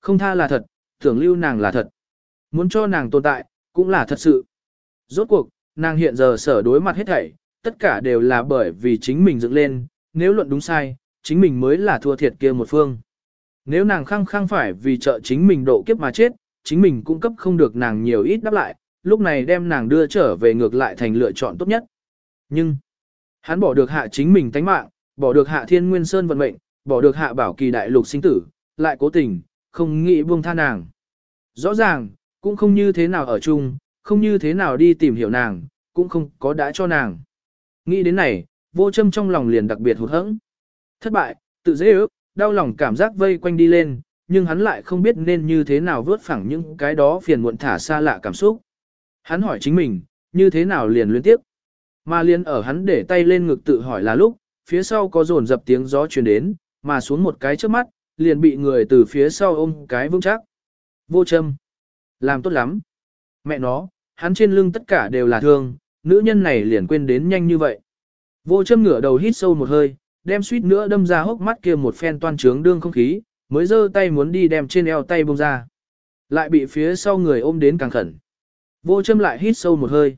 Không tha là thật, tưởng lưu nàng là thật. Muốn cho nàng tồn tại, cũng là thật sự. Rốt cuộc, nàng hiện giờ sở đối mặt hết thảy, tất cả đều là bởi vì chính mình dựng lên, nếu luận đúng sai, chính mình mới là thua thiệt kia một phương. Nếu nàng khăng khăng phải vì trợ chính mình độ kiếp mà chết, chính mình cung cấp không được nàng nhiều ít đáp lại, lúc này đem nàng đưa trở về ngược lại thành lựa chọn tốt nhất. Nhưng, hắn bỏ được hạ chính mình tánh mạng, bỏ được hạ thiên nguyên sơn vận mệnh, bỏ được hạ bảo kỳ đại lục sinh tử, lại cố tình, không nghĩ buông tha nàng. Rõ ràng, cũng không như thế nào ở chung, không như thế nào đi tìm hiểu nàng, cũng không có đã cho nàng. Nghĩ đến này, vô châm trong lòng liền đặc biệt hụt hẫng. Thất bại, tự dễ ước, đau lòng cảm giác vây quanh đi lên, nhưng hắn lại không biết nên như thế nào vớt phẳng những cái đó phiền muộn thả xa lạ cảm xúc. Hắn hỏi chính mình, như thế nào liền liên tiếp. Mà liền ở hắn để tay lên ngực tự hỏi là lúc, phía sau có rồn dập tiếng gió truyền đến, mà xuống một cái trước mắt, liền bị người từ phía sau ôm cái vững chắc. Vô châm. Làm tốt lắm. Mẹ nó, hắn trên lưng tất cả đều là thương, nữ nhân này liền quên đến nhanh như vậy. Vô châm ngửa đầu hít sâu một hơi, đem suýt nữa đâm ra hốc mắt kia một phen toan trướng đương không khí, mới giơ tay muốn đi đem trên eo tay bông ra. Lại bị phía sau người ôm đến càng khẩn. Vô châm lại hít sâu một hơi.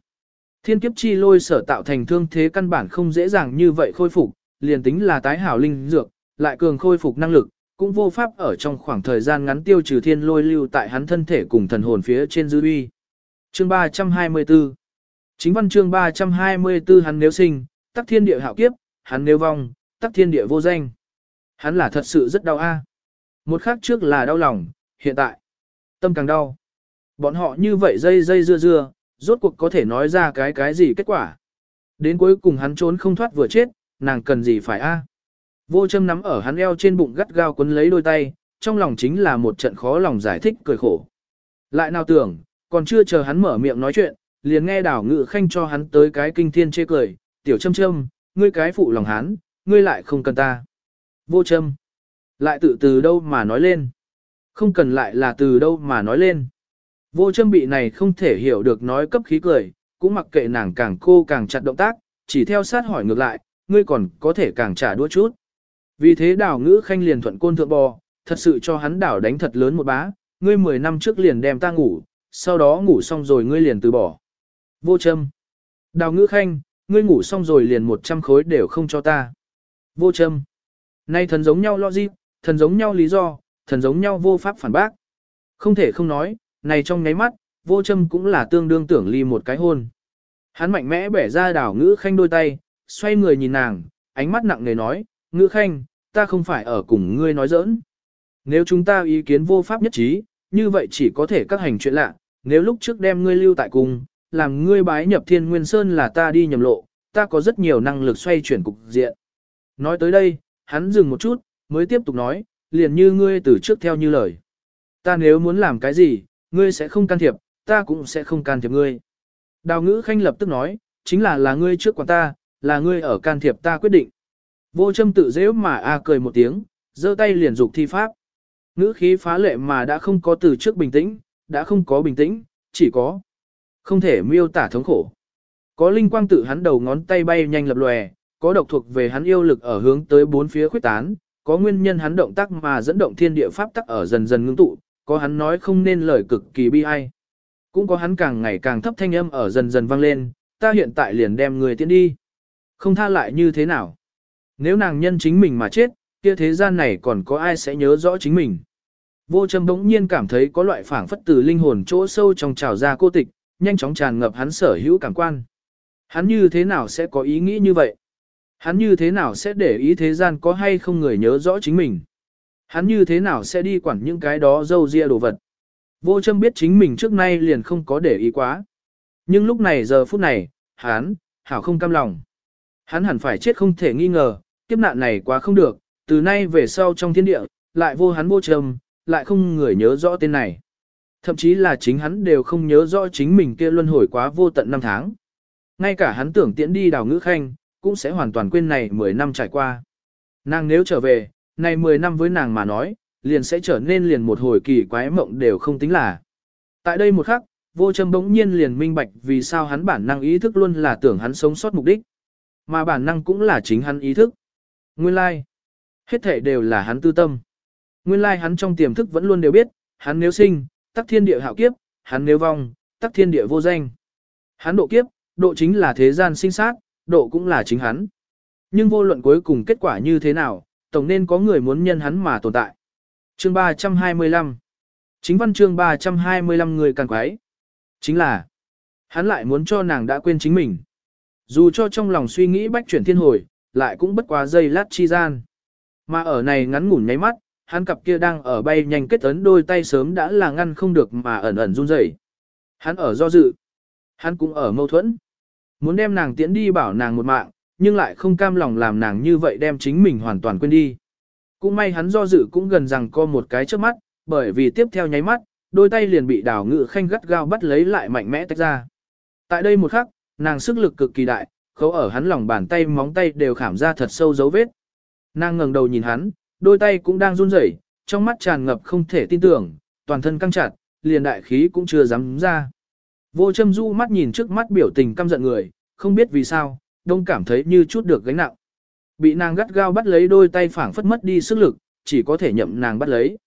Thiên kiếp chi lôi sở tạo thành thương thế căn bản không dễ dàng như vậy khôi phục, liền tính là tái hảo linh dược, lại cường khôi phục năng lực, cũng vô pháp ở trong khoảng thời gian ngắn tiêu trừ thiên lôi lưu tại hắn thân thể cùng thần hồn phía trên dư uy. Chương 324 Chính văn chương 324 hắn nếu sinh, tắc thiên địa hạo kiếp, hắn nếu vong, tắc thiên địa vô danh. Hắn là thật sự rất đau a. Một khắc trước là đau lòng, hiện tại, tâm càng đau. Bọn họ như vậy dây dây dưa dưa, rốt cuộc có thể nói ra cái cái gì kết quả. Đến cuối cùng hắn trốn không thoát vừa chết, nàng cần gì phải a? Vô châm nắm ở hắn eo trên bụng gắt gao quấn lấy đôi tay, trong lòng chính là một trận khó lòng giải thích cười khổ. Lại nào tưởng, còn chưa chờ hắn mở miệng nói chuyện, liền nghe đảo ngự khanh cho hắn tới cái kinh thiên chê cười, tiểu châm châm, ngươi cái phụ lòng hắn, ngươi lại không cần ta. Vô châm, lại tự từ đâu mà nói lên. Không cần lại là từ đâu mà nói lên. Vô châm bị này không thể hiểu được nói cấp khí cười, cũng mặc kệ nàng càng cô càng chặt động tác, chỉ theo sát hỏi ngược lại, ngươi còn có thể càng trả đua chút. Vì thế đảo ngữ khanh liền thuận côn thượng bò, thật sự cho hắn đảo đánh thật lớn một bá, ngươi 10 năm trước liền đem ta ngủ, sau đó ngủ xong rồi ngươi liền từ bỏ. Vô châm. Đào ngữ khanh, ngươi ngủ xong rồi liền 100 khối đều không cho ta. Vô châm. Nay thần giống nhau logic, thần giống nhau lý do, thần giống nhau vô pháp phản bác. Không thể không nói, này trong ngáy mắt, vô châm cũng là tương đương tưởng ly một cái hôn. Hắn mạnh mẽ bẻ ra đảo ngữ khanh đôi tay, xoay người nhìn nàng, ánh mắt nặng nề nói, ngữ khanh, ta không phải ở cùng ngươi nói giỡn. Nếu chúng ta ý kiến vô pháp nhất trí, như vậy chỉ có thể các hành chuyện lạ, nếu lúc trước đem ngươi lưu tại cùng, làm ngươi bái nhập thiên nguyên sơn là ta đi nhầm lộ, ta có rất nhiều năng lực xoay chuyển cục diện. Nói tới đây, hắn dừng một chút, mới tiếp tục nói, liền như ngươi từ trước theo như lời. Ta nếu muốn làm cái gì, ngươi sẽ không can thiệp, ta cũng sẽ không can thiệp ngươi. Đào ngữ khanh lập tức nói, chính là là ngươi trước quản ta, là ngươi ở can thiệp ta quyết định. Vô châm tự dễ mà a cười một tiếng, giơ tay liền dục thi pháp. Ngữ khí phá lệ mà đã không có từ trước bình tĩnh, đã không có bình tĩnh, chỉ có không thể miêu tả thống khổ. Có linh quang tự hắn đầu ngón tay bay nhanh lập lòe, có độc thuộc về hắn yêu lực ở hướng tới bốn phía khuyết tán, có nguyên nhân hắn động tác mà dẫn động thiên địa pháp tắc ở dần dần ngưng tụ, có hắn nói không nên lời cực kỳ bi ai. Cũng có hắn càng ngày càng thấp thanh âm ở dần dần vang lên, ta hiện tại liền đem người tiến đi. Không tha lại như thế nào? Nếu nàng nhân chính mình mà chết, kia thế gian này còn có ai sẽ nhớ rõ chính mình. Vô châm bỗng nhiên cảm thấy có loại phảng phất từ linh hồn chỗ sâu trong trào ra cô tịch, nhanh chóng tràn ngập hắn sở hữu cảm quan. Hắn như thế nào sẽ có ý nghĩ như vậy? Hắn như thế nào sẽ để ý thế gian có hay không người nhớ rõ chính mình? Hắn như thế nào sẽ đi quản những cái đó dâu ria đồ vật? Vô châm biết chính mình trước nay liền không có để ý quá. Nhưng lúc này giờ phút này, hắn, hảo không cam lòng. Hắn hẳn phải chết không thể nghi ngờ, kiếp nạn này quá không được, từ nay về sau trong thiên địa, lại vô hắn vô trầm, lại không người nhớ rõ tên này. Thậm chí là chính hắn đều không nhớ rõ chính mình kia luân hồi quá vô tận năm tháng. Ngay cả hắn tưởng tiễn đi đào ngữ khanh, cũng sẽ hoàn toàn quên này 10 năm trải qua. Nàng nếu trở về, này 10 năm với nàng mà nói, liền sẽ trở nên liền một hồi kỳ quái mộng đều không tính là. Tại đây một khắc, vô châm bỗng nhiên liền minh bạch vì sao hắn bản năng ý thức luôn là tưởng hắn sống sót mục đích. Mà bản năng cũng là chính hắn ý thức. Nguyên lai, like. hết thể đều là hắn tư tâm. Nguyên lai like hắn trong tiềm thức vẫn luôn đều biết, hắn nếu sinh, tắc thiên địa hạo kiếp, hắn nếu vong, tắc thiên địa vô danh. Hắn độ kiếp, độ chính là thế gian sinh sát, độ cũng là chính hắn. Nhưng vô luận cuối cùng kết quả như thế nào, tổng nên có người muốn nhân hắn mà tồn tại. Chương 325 Chính văn chương 325 người càng quái. Chính là, hắn lại muốn cho nàng đã quên chính mình. Dù cho trong lòng suy nghĩ bách chuyển thiên hồi, lại cũng bất quá giây lát chi gian. Mà ở này ngắn ngủn nháy mắt, hắn cặp kia đang ở bay nhanh kết ấn đôi tay sớm đã là ngăn không được mà ẩn ẩn run rẩy. Hắn ở do dự, hắn cũng ở mâu thuẫn. Muốn đem nàng tiễn đi bảo nàng một mạng, nhưng lại không cam lòng làm nàng như vậy đem chính mình hoàn toàn quên đi. Cũng may hắn do dự cũng gần rằng co một cái trước mắt, bởi vì tiếp theo nháy mắt, đôi tay liền bị đào ngự khanh gắt gao bắt lấy lại mạnh mẽ tách ra. Tại đây một khắc, nàng sức lực cực kỳ đại, khấu ở hắn lòng bàn tay móng tay đều khảm ra thật sâu dấu vết. Nàng ngẩng đầu nhìn hắn, đôi tay cũng đang run rẩy, trong mắt tràn ngập không thể tin tưởng, toàn thân căng chặt, liền đại khí cũng chưa dám ra. Vô châm du mắt nhìn trước mắt biểu tình căm giận người, không biết vì sao, đông cảm thấy như chút được gánh nặng. Bị nàng gắt gao bắt lấy đôi tay phảng phất mất đi sức lực, chỉ có thể nhậm nàng bắt lấy.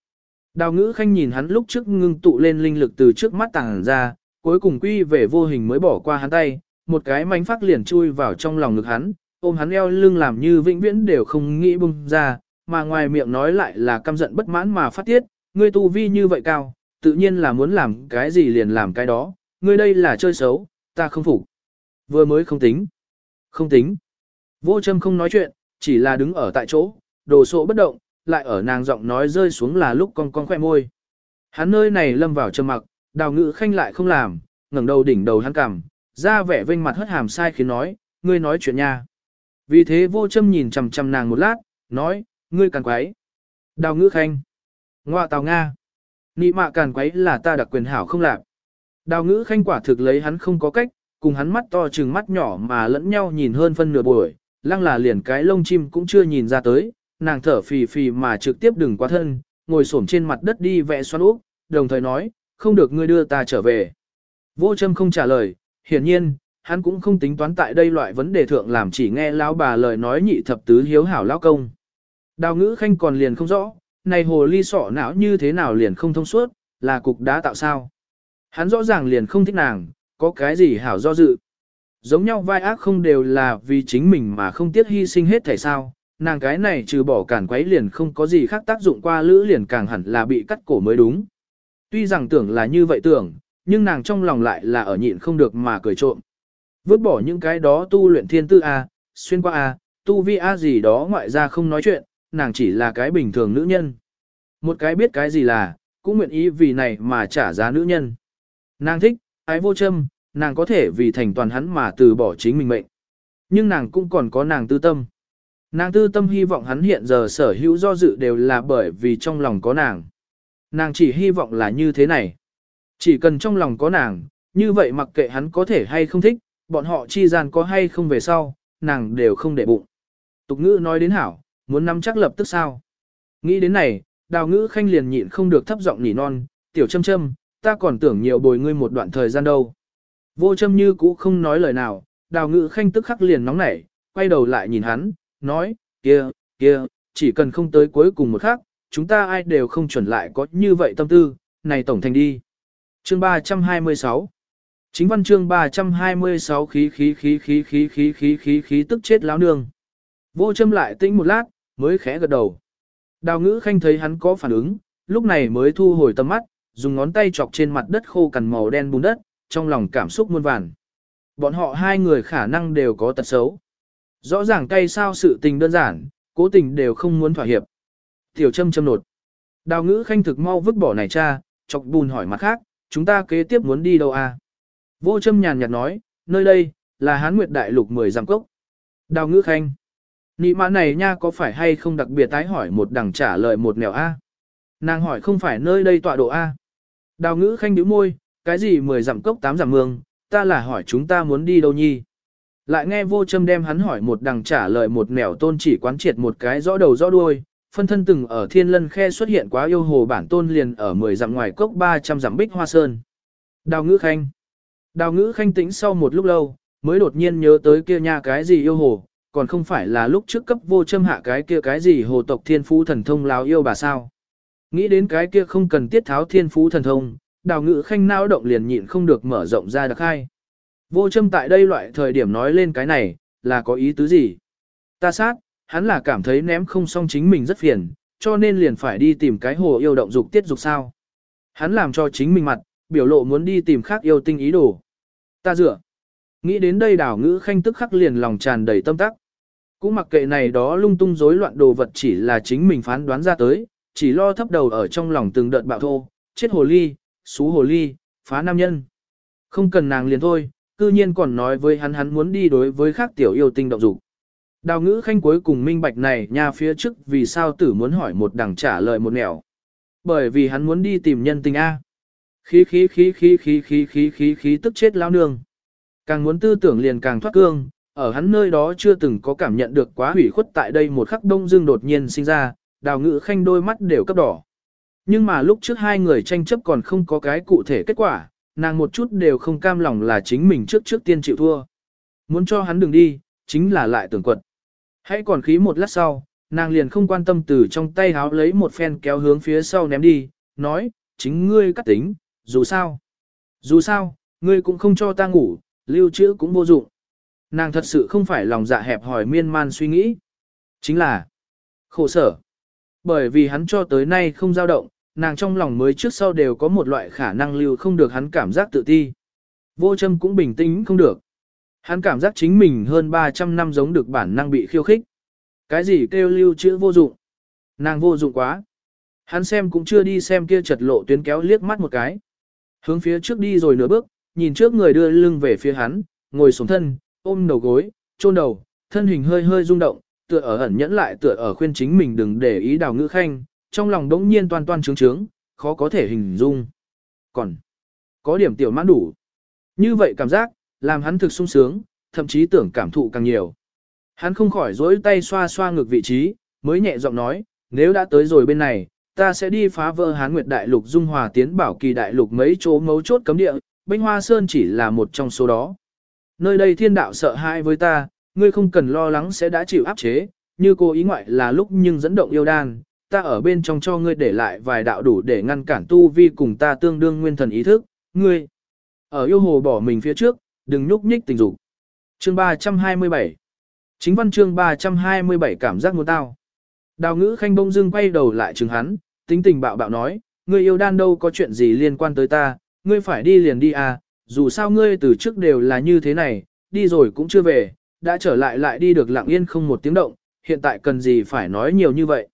Đào ngữ khanh nhìn hắn lúc trước ngưng tụ lên linh lực từ trước mắt tàng ra, cuối cùng quy về vô hình mới bỏ qua hắn tay, một cái mánh phát liền chui vào trong lòng ngực hắn, ôm hắn eo lưng làm như vĩnh viễn đều không nghĩ bung ra, mà ngoài miệng nói lại là căm giận bất mãn mà phát tiết, ngươi tu vi như vậy cao, tự nhiên là muốn làm cái gì liền làm cái đó, ngươi đây là chơi xấu, ta không phục. Vừa mới không tính. Không tính. Vô châm không nói chuyện, chỉ là đứng ở tại chỗ, đồ sộ bất động, lại ở nàng giọng nói rơi xuống là lúc con con khoe môi. Hắn nơi này lâm vào trầm mặc, đào ngự khanh lại không làm, ngẩng đầu đỉnh đầu hắn cằm, ra vẻ vênh mặt hất hàm sai khiến nói, ngươi nói chuyện nha. Vì thế vô châm nhìn chằm chằm nàng một lát, nói, ngươi càng quấy. Đào ngữ khanh. Ngoạ tào Nga. Nị mạ càng quấy là ta đặc quyền hảo không lạc. Đào ngữ khanh quả thực lấy hắn không có cách, cùng hắn mắt to chừng mắt nhỏ mà lẫn nhau nhìn hơn phân nửa buổi, lăng là liền cái lông chim cũng chưa nhìn ra tới, nàng thở phì phì mà trực tiếp đừng quá thân, ngồi xổm trên mặt đất đi vẽ xoắn úp, đồng thời nói, không được ngươi đưa ta trở về. Vô châm không trả lời, hiển nhiên, hắn cũng không tính toán tại đây loại vấn đề thượng làm chỉ nghe lão bà lời nói nhị thập tứ hiếu hảo lão công. Đào ngữ khanh còn liền không rõ, này hồ ly sọ não như thế nào liền không thông suốt, là cục đá tạo sao. Hắn rõ ràng liền không thích nàng, có cái gì hảo do dự. Giống nhau vai ác không đều là vì chính mình mà không tiếc hy sinh hết thể sao, nàng cái này trừ bỏ cản quấy liền không có gì khác tác dụng qua lữ liền càng hẳn là bị cắt cổ mới đúng. Tuy rằng tưởng là như vậy tưởng, nhưng nàng trong lòng lại là ở nhịn không được mà cười trộm. Vứt bỏ những cái đó tu luyện thiên tư A, xuyên qua A, tu vi A gì đó ngoại ra không nói chuyện, nàng chỉ là cái bình thường nữ nhân. Một cái biết cái gì là, cũng nguyện ý vì này mà trả giá nữ nhân. Nàng thích, ái vô châm, nàng có thể vì thành toàn hắn mà từ bỏ chính mình mệnh. Nhưng nàng cũng còn có nàng tư tâm. Nàng tư tâm hy vọng hắn hiện giờ sở hữu do dự đều là bởi vì trong lòng có nàng. Nàng chỉ hy vọng là như thế này. Chỉ cần trong lòng có nàng, như vậy mặc kệ hắn có thể hay không thích, bọn họ chi gian có hay không về sau, nàng đều không để bụng. Tục ngữ nói đến hảo, muốn nắm chắc lập tức sao. Nghĩ đến này, đào ngữ khanh liền nhịn không được thấp giọng nỉ non, tiểu châm châm, ta còn tưởng nhiều bồi ngươi một đoạn thời gian đâu. Vô châm như cũ không nói lời nào, đào ngữ khanh tức khắc liền nóng nảy, quay đầu lại nhìn hắn, nói, kia, kia, chỉ cần không tới cuối cùng một khắc, chúng ta ai đều không chuẩn lại có như vậy tâm tư, này tổng thành đi. Chương 326 Chính văn chương 326 khí khí khí khí khí khí khí khí khí tức chết lão nương. Vô châm lại tĩnh một lát, mới khẽ gật đầu. Đào ngữ khanh thấy hắn có phản ứng, lúc này mới thu hồi tầm mắt, dùng ngón tay chọc trên mặt đất khô cằn màu đen bùn đất, trong lòng cảm xúc muôn vàn. Bọn họ hai người khả năng đều có tật xấu. Rõ ràng cay sao sự tình đơn giản, cố tình đều không muốn thỏa hiệp. Tiểu châm châm nột. Đào ngữ khanh thực mau vứt bỏ này cha, chọc bùn hỏi mặt khác, chúng ta kế tiếp muốn đi đâu à? Vô châm nhàn nhạt nói, nơi đây, là hán nguyệt đại lục 10 giam cốc. Đào ngữ khanh. Nị mã này nha có phải hay không đặc biệt tái hỏi một đằng trả lời một nẻo A? Nàng hỏi không phải nơi đây tọa độ A. Đào ngữ khanh nhíu môi, cái gì 10 dặm cốc 8 dặm mương, ta là hỏi chúng ta muốn đi đâu nhi. Lại nghe vô châm đem hắn hỏi một đằng trả lời một nẻo tôn chỉ quán triệt một cái rõ đầu rõ đuôi, phân thân từng ở thiên lân khe xuất hiện quá yêu hồ bản tôn liền ở 10 dặm ngoài cốc 300 dặm bích hoa sơn. Đào ngữ khanh. Đào ngữ khanh tĩnh sau một lúc lâu, mới đột nhiên nhớ tới kia nha cái gì yêu hồ, còn không phải là lúc trước cấp vô châm hạ cái kia cái gì hồ tộc thiên phú thần thông láo yêu bà sao. Nghĩ đến cái kia không cần tiết tháo thiên phú thần thông, đào ngữ khanh não động liền nhịn không được mở rộng ra đặc hai. Vô châm tại đây loại thời điểm nói lên cái này, là có ý tứ gì? Ta sát, hắn là cảm thấy ném không xong chính mình rất phiền, cho nên liền phải đi tìm cái hồ yêu động dục tiết dục sao. Hắn làm cho chính mình mặt, biểu lộ muốn đi tìm khác yêu tinh ý đồ. Ta dựa. Nghĩ đến đây đảo ngữ khanh tức khắc liền lòng tràn đầy tâm tắc. Cũng mặc kệ này đó lung tung rối loạn đồ vật chỉ là chính mình phán đoán ra tới, chỉ lo thấp đầu ở trong lòng từng đợt bạo thô, chết hồ ly, xú hồ ly, phá nam nhân. Không cần nàng liền thôi, cư nhiên còn nói với hắn hắn muốn đi đối với khác tiểu yêu tinh động dục. Đào ngữ khanh cuối cùng minh bạch này nha phía trước vì sao tử muốn hỏi một đằng trả lời một nẻo. Bởi vì hắn muốn đi tìm nhân tình A. Khí khí khí khí khí khí khí khí khí tức chết lao nương. Càng muốn tư tưởng liền càng thoát cương, ở hắn nơi đó chưa từng có cảm nhận được quá hủy khuất tại đây một khắc đông dương đột nhiên sinh ra, đào ngữ khanh đôi mắt đều cấp đỏ. Nhưng mà lúc trước hai người tranh chấp còn không có cái cụ thể kết quả, nàng một chút đều không cam lòng là chính mình trước trước tiên chịu thua. Muốn cho hắn đừng đi, chính là lại tưởng quật. Hãy còn khí một lát sau, nàng liền không quan tâm từ trong tay háo lấy một phen kéo hướng phía sau ném đi, nói, chính ngươi cắt tính, dù sao. Dù sao, ngươi cũng không cho ta ngủ, lưu trữ cũng vô dụng. Nàng thật sự không phải lòng dạ hẹp hỏi miên man suy nghĩ. Chính là khổ sở. Bởi vì hắn cho tới nay không dao động, nàng trong lòng mới trước sau đều có một loại khả năng lưu không được hắn cảm giác tự ti. Vô châm cũng bình tĩnh không được. Hắn cảm giác chính mình hơn 300 năm giống được bản năng bị khiêu khích. Cái gì kêu lưu chữ vô dụng? Nàng vô dụng quá. Hắn xem cũng chưa đi xem kia chật lộ tuyến kéo liếc mắt một cái. Hướng phía trước đi rồi nửa bước, nhìn trước người đưa lưng về phía hắn, ngồi xuống thân, ôm đầu gối, chôn đầu, thân hình hơi hơi rung động, tựa ở ẩn nhẫn lại tựa ở khuyên chính mình đừng để ý đào ngữ khanh, trong lòng đống nhiên toan toan trướng trướng, khó có thể hình dung. Còn, có điểm tiểu mãn đủ. Như vậy cảm giác, làm hắn thực sung sướng, thậm chí tưởng cảm thụ càng nhiều. Hắn không khỏi dối tay xoa xoa ngược vị trí, mới nhẹ giọng nói, nếu đã tới rồi bên này, ta sẽ đi phá vỡ hán nguyệt đại lục dung hòa tiến bảo kỳ đại lục mấy chỗ mấu chốt cấm địa, Binh Hoa Sơn chỉ là một trong số đó. Nơi đây thiên đạo sợ hãi với ta, ngươi không cần lo lắng sẽ đã chịu áp chế, như cô ý ngoại là lúc nhưng dẫn động yêu đan, ta ở bên trong cho ngươi để lại vài đạo đủ để ngăn cản tu vi cùng ta tương đương nguyên thần ý thức, ngươi. Ở yêu hồ bỏ mình phía trước, đừng nhúc nhích tình dục. Chương 327 Chính văn chương 327 cảm giác muốn tao. Đào ngữ khanh bông dưng quay đầu lại chừng hắn, tính tình bạo bạo nói, ngươi yêu đan đâu có chuyện gì liên quan tới ta, ngươi phải đi liền đi à, dù sao ngươi từ trước đều là như thế này, đi rồi cũng chưa về, đã trở lại lại đi được lặng yên không một tiếng động, hiện tại cần gì phải nói nhiều như vậy.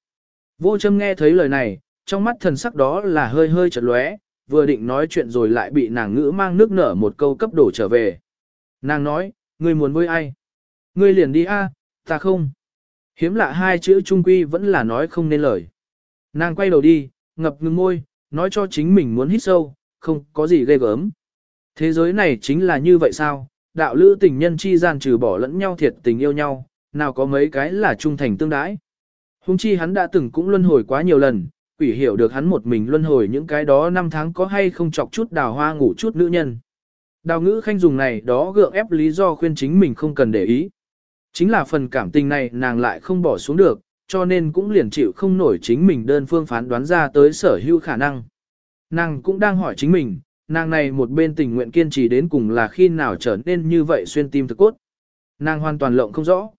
Vô châm nghe thấy lời này, trong mắt thần sắc đó là hơi hơi chật lóe, vừa định nói chuyện rồi lại bị nàng ngữ mang nước nở một câu cấp đổ trở về. Nàng nói, ngươi muốn với ai? Ngươi liền đi a, ta không. Hiếm lạ hai chữ trung quy vẫn là nói không nên lời. Nàng quay đầu đi, ngập ngừng môi, nói cho chính mình muốn hít sâu, không có gì ghê gớm. Thế giới này chính là như vậy sao? Đạo lữ tình nhân chi gian trừ bỏ lẫn nhau thiệt tình yêu nhau, nào có mấy cái là trung thành tương đãi. Hùng chi hắn đã từng cũng luân hồi quá nhiều lần, quỷ hiểu được hắn một mình luân hồi những cái đó năm tháng có hay không chọc chút đào hoa ngủ chút nữ nhân. Đào ngữ khanh dùng này đó gượng ép lý do khuyên chính mình không cần để ý. Chính là phần cảm tình này nàng lại không bỏ xuống được, cho nên cũng liền chịu không nổi chính mình đơn phương phán đoán ra tới sở hữu khả năng. Nàng cũng đang hỏi chính mình, nàng này một bên tình nguyện kiên trì đến cùng là khi nào trở nên như vậy xuyên tim thực cốt. Nàng hoàn toàn lộng không rõ.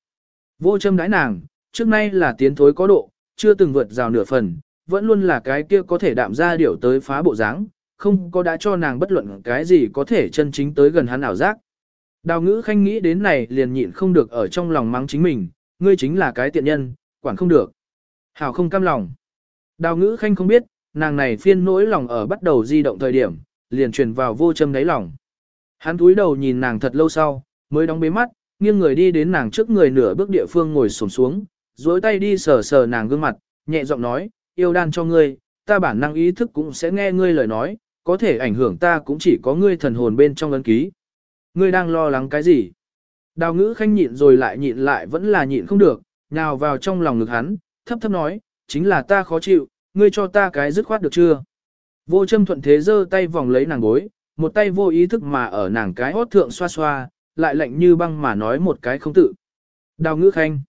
Vô châm đãi nàng, trước nay là tiến thối có độ, chưa từng vượt rào nửa phần, vẫn luôn là cái kia có thể đạm ra điểu tới phá bộ dáng, không có đã cho nàng bất luận cái gì có thể chân chính tới gần hắn ảo giác. Đào ngữ khanh nghĩ đến này liền nhịn không được ở trong lòng mắng chính mình, ngươi chính là cái tiện nhân, quản không được. Hảo không cam lòng. Đào ngữ khanh không biết, nàng này phiên nỗi lòng ở bắt đầu di động thời điểm, liền truyền vào vô châm đáy lòng. Hắn túi đầu nhìn nàng thật lâu sau, mới đóng bế mắt, nghiêng người đi đến nàng trước người nửa bước địa phương ngồi xổm xuống, duỗi tay đi sờ sờ nàng gương mặt, nhẹ giọng nói, yêu đan cho ngươi, ta bản năng ý thức cũng sẽ nghe ngươi lời nói, có thể ảnh hưởng ta cũng chỉ có ngươi thần hồn bên trong ấn ký. Ngươi đang lo lắng cái gì? Đào ngữ khanh nhịn rồi lại nhịn lại vẫn là nhịn không được, nào vào trong lòng ngực hắn, thấp thấp nói, chính là ta khó chịu, ngươi cho ta cái dứt khoát được chưa? Vô châm thuận thế giơ tay vòng lấy nàng gối, một tay vô ý thức mà ở nàng cái hót thượng xoa xoa, lại lạnh như băng mà nói một cái không tự. Đào ngữ khanh.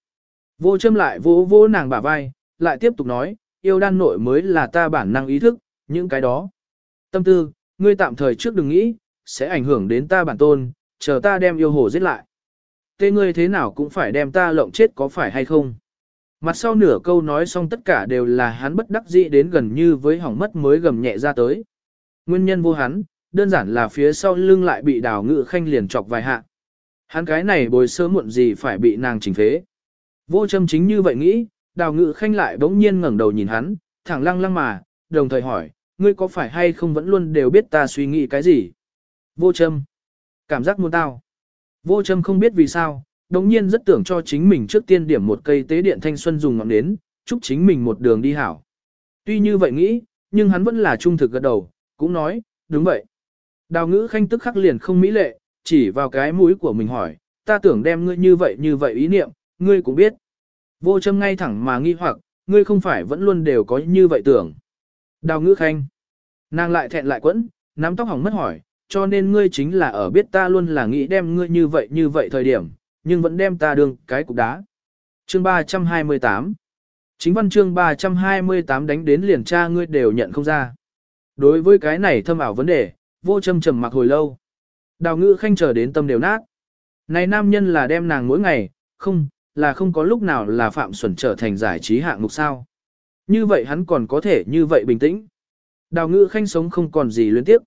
Vô châm lại vỗ vỗ nàng bả vai, lại tiếp tục nói, yêu đan nội mới là ta bản năng ý thức, những cái đó. Tâm tư, ngươi tạm thời trước đừng nghĩ, sẽ ảnh hưởng đến ta bản tôn, chờ ta đem yêu hồ giết lại. Tê ngươi thế nào cũng phải đem ta lộng chết có phải hay không? Mặt sau nửa câu nói xong tất cả đều là hắn bất đắc dĩ đến gần như với hỏng mất mới gầm nhẹ ra tới. Nguyên nhân vô hắn, đơn giản là phía sau lưng lại bị đào ngự khanh liền chọc vài hạ. Hắn cái này bồi sớm muộn gì phải bị nàng chỉnh phế. Vô châm chính như vậy nghĩ, đào ngự khanh lại bỗng nhiên ngẩng đầu nhìn hắn, thẳng lăng lăng mà, đồng thời hỏi, ngươi có phải hay không vẫn luôn đều biết ta suy nghĩ cái gì? Vô châm. Cảm giác muốn tao. Vô châm không biết vì sao, đồng nhiên rất tưởng cho chính mình trước tiên điểm một cây tế điện thanh xuân dùng ngọn nến, chúc chính mình một đường đi hảo. Tuy như vậy nghĩ, nhưng hắn vẫn là trung thực gật đầu, cũng nói, đúng vậy. Đào ngữ khanh tức khắc liền không mỹ lệ, chỉ vào cái mũi của mình hỏi, ta tưởng đem ngươi như vậy như vậy ý niệm, ngươi cũng biết. Vô châm ngay thẳng mà nghi hoặc, ngươi không phải vẫn luôn đều có như vậy tưởng. Đào ngữ khanh. Nàng lại thẹn lại quẫn, nắm tóc hỏng mất hỏi, cho nên ngươi chính là ở biết ta luôn là nghĩ đem ngươi như vậy như vậy thời điểm, nhưng vẫn đem ta đường cái cục đá. Chương 328 Chính văn chương 328 đánh đến liền tra ngươi đều nhận không ra. Đối với cái này thâm ảo vấn đề, vô châm trầm mặc hồi lâu. Đào ngữ khanh chờ đến tâm đều nát. Này nam nhân là đem nàng mỗi ngày, không, là không có lúc nào là Phạm Xuẩn trở thành giải trí hạng mục sao. Như vậy hắn còn có thể như vậy bình tĩnh. Đào ngữ khanh sống không còn gì luyến tiếp.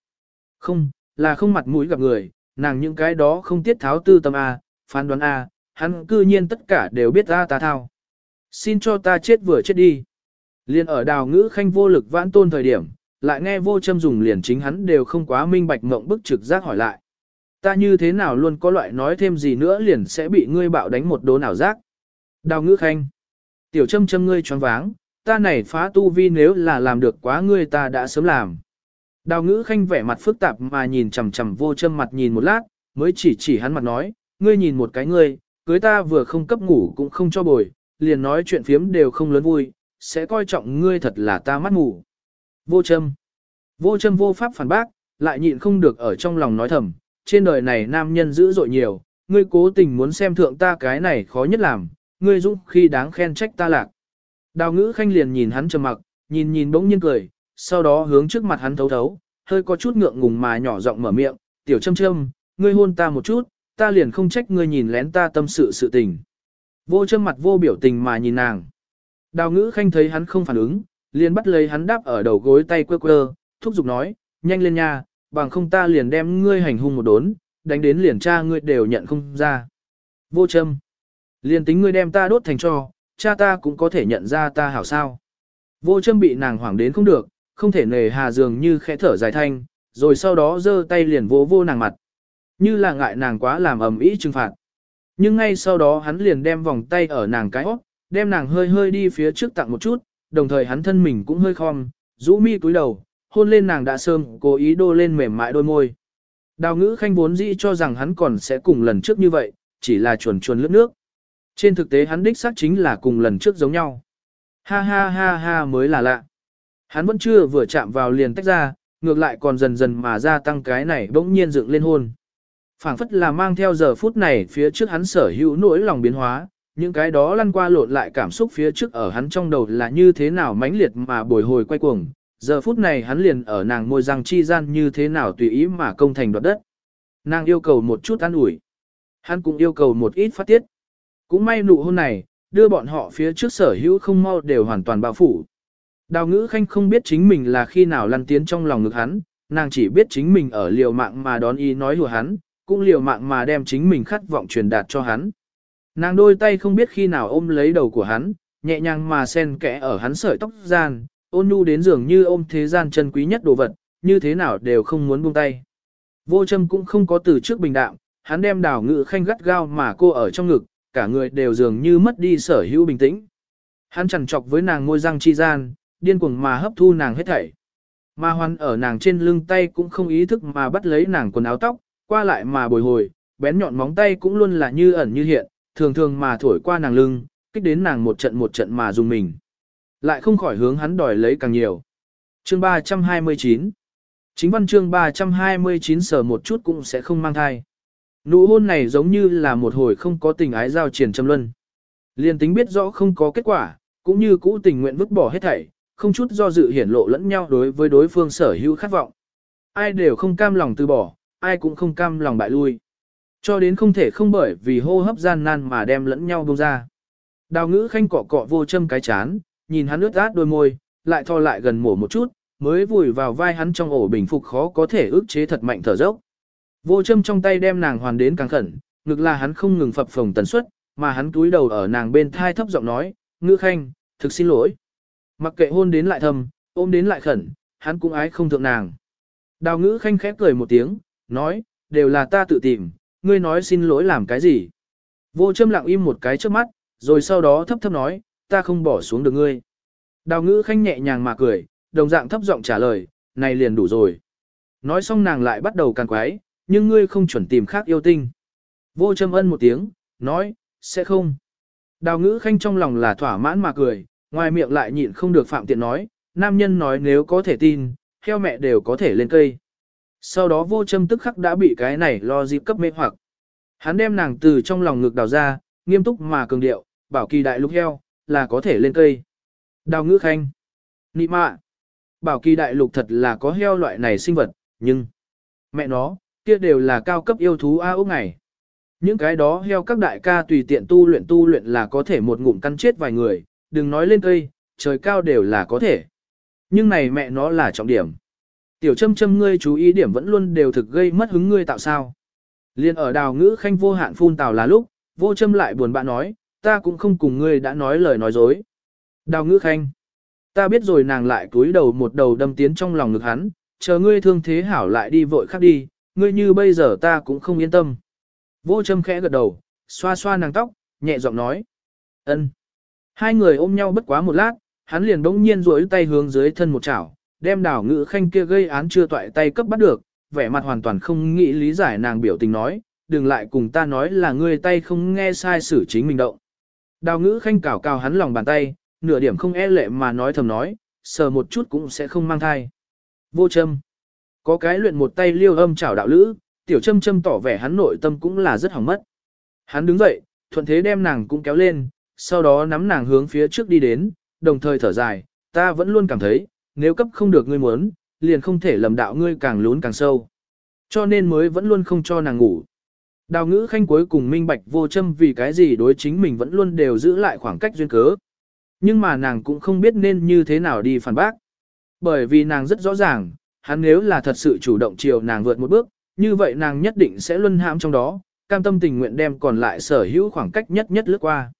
Không, là không mặt mũi gặp người, nàng những cái đó không tiết tháo tư tâm A, phán đoán A, hắn cư nhiên tất cả đều biết ra ta thao. Xin cho ta chết vừa chết đi. Liên ở đào ngữ khanh vô lực vãn tôn thời điểm, lại nghe vô châm dùng liền chính hắn đều không quá minh bạch mộng bức trực giác hỏi lại. Ta như thế nào luôn có loại nói thêm gì nữa liền sẽ bị ngươi bạo đánh một đố nào giác. Đào ngữ khanh. Tiểu châm châm ngươi choáng váng, ta này phá tu vi nếu là làm được quá ngươi ta đã sớm làm. Đào ngữ khanh vẻ mặt phức tạp mà nhìn chằm chằm vô châm mặt nhìn một lát, mới chỉ chỉ hắn mặt nói, ngươi nhìn một cái ngươi, cưới ta vừa không cấp ngủ cũng không cho bồi, liền nói chuyện phiếm đều không lớn vui, sẽ coi trọng ngươi thật là ta mắt ngủ. Vô châm. Vô châm vô pháp phản bác, lại nhịn không được ở trong lòng nói thầm, trên đời này nam nhân dữ dội nhiều, ngươi cố tình muốn xem thượng ta cái này khó nhất làm, ngươi dũng khi đáng khen trách ta lạc. Đào ngữ khanh liền nhìn hắn trầm mặc, nhìn nhìn bỗng nhiên cười, sau đó hướng trước mặt hắn thấu thấu, hơi có chút ngượng ngùng mà nhỏ giọng mở miệng, tiểu châm châm, ngươi hôn ta một chút, ta liền không trách ngươi nhìn lén ta tâm sự sự tình. Vô châm mặt vô biểu tình mà nhìn nàng. Đào ngữ khanh thấy hắn không phản ứng, liền bắt lấy hắn đáp ở đầu gối tay quơ quơ, thúc giục nói, nhanh lên nha, bằng không ta liền đem ngươi hành hung một đốn, đánh đến liền cha ngươi đều nhận không ra. Vô châm. Liền tính ngươi đem ta đốt thành cho, cha ta cũng có thể nhận ra ta hảo sao. Vô châm bị nàng hoảng đến không được, không thể nề hà dường như khẽ thở dài thanh, rồi sau đó giơ tay liền vô vô nàng mặt. Như là ngại nàng quá làm ầm ĩ trừng phạt. Nhưng ngay sau đó hắn liền đem vòng tay ở nàng cái óc, đem nàng hơi hơi đi phía trước tặng một chút, đồng thời hắn thân mình cũng hơi khom, rũ mi cúi đầu, hôn lên nàng đã sơm, cố ý đô lên mềm mại đôi môi. Đào ngữ khanh vốn dĩ cho rằng hắn còn sẽ cùng lần trước như vậy, chỉ là chuồn chuồn lướt nước. Trên thực tế hắn đích xác chính là cùng lần trước giống nhau. Ha ha ha ha mới là lạ. Hắn vẫn chưa vừa chạm vào liền tách ra, ngược lại còn dần dần mà gia tăng cái này bỗng nhiên dựng lên hôn. phảng phất là mang theo giờ phút này phía trước hắn sở hữu nỗi lòng biến hóa, những cái đó lăn qua lộn lại cảm xúc phía trước ở hắn trong đầu là như thế nào mãnh liệt mà bồi hồi quay cuồng. Giờ phút này hắn liền ở nàng môi răng chi gian như thế nào tùy ý mà công thành đoạt đất. Nàng yêu cầu một chút an ủi. Hắn cũng yêu cầu một ít phát tiết. Cũng may nụ hôn này, đưa bọn họ phía trước sở hữu không mau đều hoàn toàn bao phủ. Đào ngữ khanh không biết chính mình là khi nào lăn tiến trong lòng ngực hắn, nàng chỉ biết chính mình ở liều mạng mà đón ý nói hùa hắn, cũng liều mạng mà đem chính mình khát vọng truyền đạt cho hắn. Nàng đôi tay không biết khi nào ôm lấy đầu của hắn, nhẹ nhàng mà sen kẽ ở hắn sợi tóc gian, ôn nhu đến dường như ôm thế gian chân quý nhất đồ vật, như thế nào đều không muốn buông tay. Vô châm cũng không có từ trước bình đạm, hắn đem đào ngữ khanh gắt gao mà cô ở trong ngực, cả người đều dường như mất đi sở hữu bình tĩnh. Hắn chằn chọc với nàng môi răng chi gian, điên cuồng mà hấp thu nàng hết thảy. Ma hoan ở nàng trên lưng tay cũng không ý thức mà bắt lấy nàng quần áo tóc, qua lại mà bồi hồi, bén nhọn móng tay cũng luôn là như ẩn như hiện, thường thường mà thổi qua nàng lưng, kích đến nàng một trận một trận mà dùng mình. Lại không khỏi hướng hắn đòi lấy càng nhiều. Chương 329 Chính văn chương 329 sở một chút cũng sẽ không mang thai. Nụ hôn này giống như là một hồi không có tình ái giao triển châm luân. Liên tính biết rõ không có kết quả, cũng như cũ tình nguyện vứt bỏ hết thảy, không chút do dự hiển lộ lẫn nhau đối với đối phương sở hữu khát vọng. Ai đều không cam lòng từ bỏ, ai cũng không cam lòng bại lui. Cho đến không thể không bởi vì hô hấp gian nan mà đem lẫn nhau buông ra. Đào ngữ khanh cọ cọ vô châm cái chán, nhìn hắn ướt át đôi môi, lại thò lại gần mổ một chút, mới vùi vào vai hắn trong ổ bình phục khó có thể ức chế thật mạnh thở dốc. Vô châm trong tay đem nàng hoàn đến càng khẩn, ngực là hắn không ngừng phập phồng tần suất, mà hắn túi đầu ở nàng bên thai thấp giọng nói, ngư khanh, thực xin lỗi. Mặc kệ hôn đến lại thầm, ôm đến lại khẩn, hắn cũng ái không thượng nàng. Đào ngữ khanh khép cười một tiếng, nói, đều là ta tự tìm, ngươi nói xin lỗi làm cái gì. Vô châm lặng im một cái trước mắt, rồi sau đó thấp thấp nói, ta không bỏ xuống được ngươi. Đào ngữ khanh nhẹ nhàng mà cười, đồng dạng thấp giọng trả lời, này liền đủ rồi. Nói xong nàng lại bắt đầu càng quái, nhưng ngươi không chuẩn tìm khác yêu tinh. Vô châm ân một tiếng, nói, sẽ không. Đào ngữ khanh trong lòng là thỏa mãn mà cười, ngoài miệng lại nhịn không được phạm tiện nói, nam nhân nói nếu có thể tin, theo mẹ đều có thể lên cây. Sau đó vô châm tức khắc đã bị cái này lo dịp cấp mê hoặc. Hắn đem nàng từ trong lòng ngực đào ra, nghiêm túc mà cường điệu, bảo kỳ đại lục heo, là có thể lên cây. Đào ngữ khanh. Nị mạ. Bảo kỳ đại lục thật là có heo loại này sinh vật, nhưng... Mẹ nó, kia đều là cao cấp yêu thú A ốc ngày. Những cái đó heo các đại ca tùy tiện tu luyện tu luyện là có thể một ngụm căn chết vài người, đừng nói lên cây, trời cao đều là có thể. Nhưng này mẹ nó là trọng điểm. Tiểu châm châm ngươi chú ý điểm vẫn luôn đều thực gây mất hứng ngươi tạo sao. Liên ở đào ngữ khanh vô hạn phun tào là lúc, vô châm lại buồn bã nói, ta cũng không cùng ngươi đã nói lời nói dối. Đào ngữ khanh. Ta biết rồi nàng lại cúi đầu một đầu đâm tiến trong lòng ngực hắn, chờ ngươi thương thế hảo lại đi vội khác đi, ngươi như bây giờ ta cũng không yên tâm. Vô châm khẽ gật đầu, xoa xoa nàng tóc, nhẹ giọng nói. ân. Hai người ôm nhau bất quá một lát, hắn liền bỗng nhiên duỗi tay hướng dưới thân một chảo, đem đào ngữ khanh kia gây án chưa toại tay cấp bắt được, vẻ mặt hoàn toàn không nghĩ lý giải nàng biểu tình nói, đừng lại cùng ta nói là ngươi tay không nghe sai xử chính mình động. Đào ngữ khanh cào cào hắn lòng bàn tay, nửa điểm không e lệ mà nói thầm nói, sờ một chút cũng sẽ không mang thai. Vô châm. Có cái luyện một tay liêu âm chảo đạo lữ, tiểu châm châm tỏ vẻ hắn nội tâm cũng là rất hỏng mất. Hắn đứng dậy, thuận thế đem nàng cũng kéo lên, sau đó nắm nàng hướng phía trước đi đến, đồng thời thở dài, ta vẫn luôn cảm thấy, nếu cấp không được ngươi muốn, liền không thể lầm đạo ngươi càng lún càng sâu. Cho nên mới vẫn luôn không cho nàng ngủ. Đào ngữ khanh cuối cùng minh bạch vô châm vì cái gì đối chính mình vẫn luôn đều giữ lại khoảng cách duyên cớ. Nhưng mà nàng cũng không biết nên như thế nào đi phản bác. Bởi vì nàng rất rõ ràng, hắn nếu là thật sự chủ động chiều nàng vượt một bước, như vậy nàng nhất định sẽ luân hãm trong đó, cam tâm tình nguyện đem còn lại sở hữu khoảng cách nhất nhất lướt qua.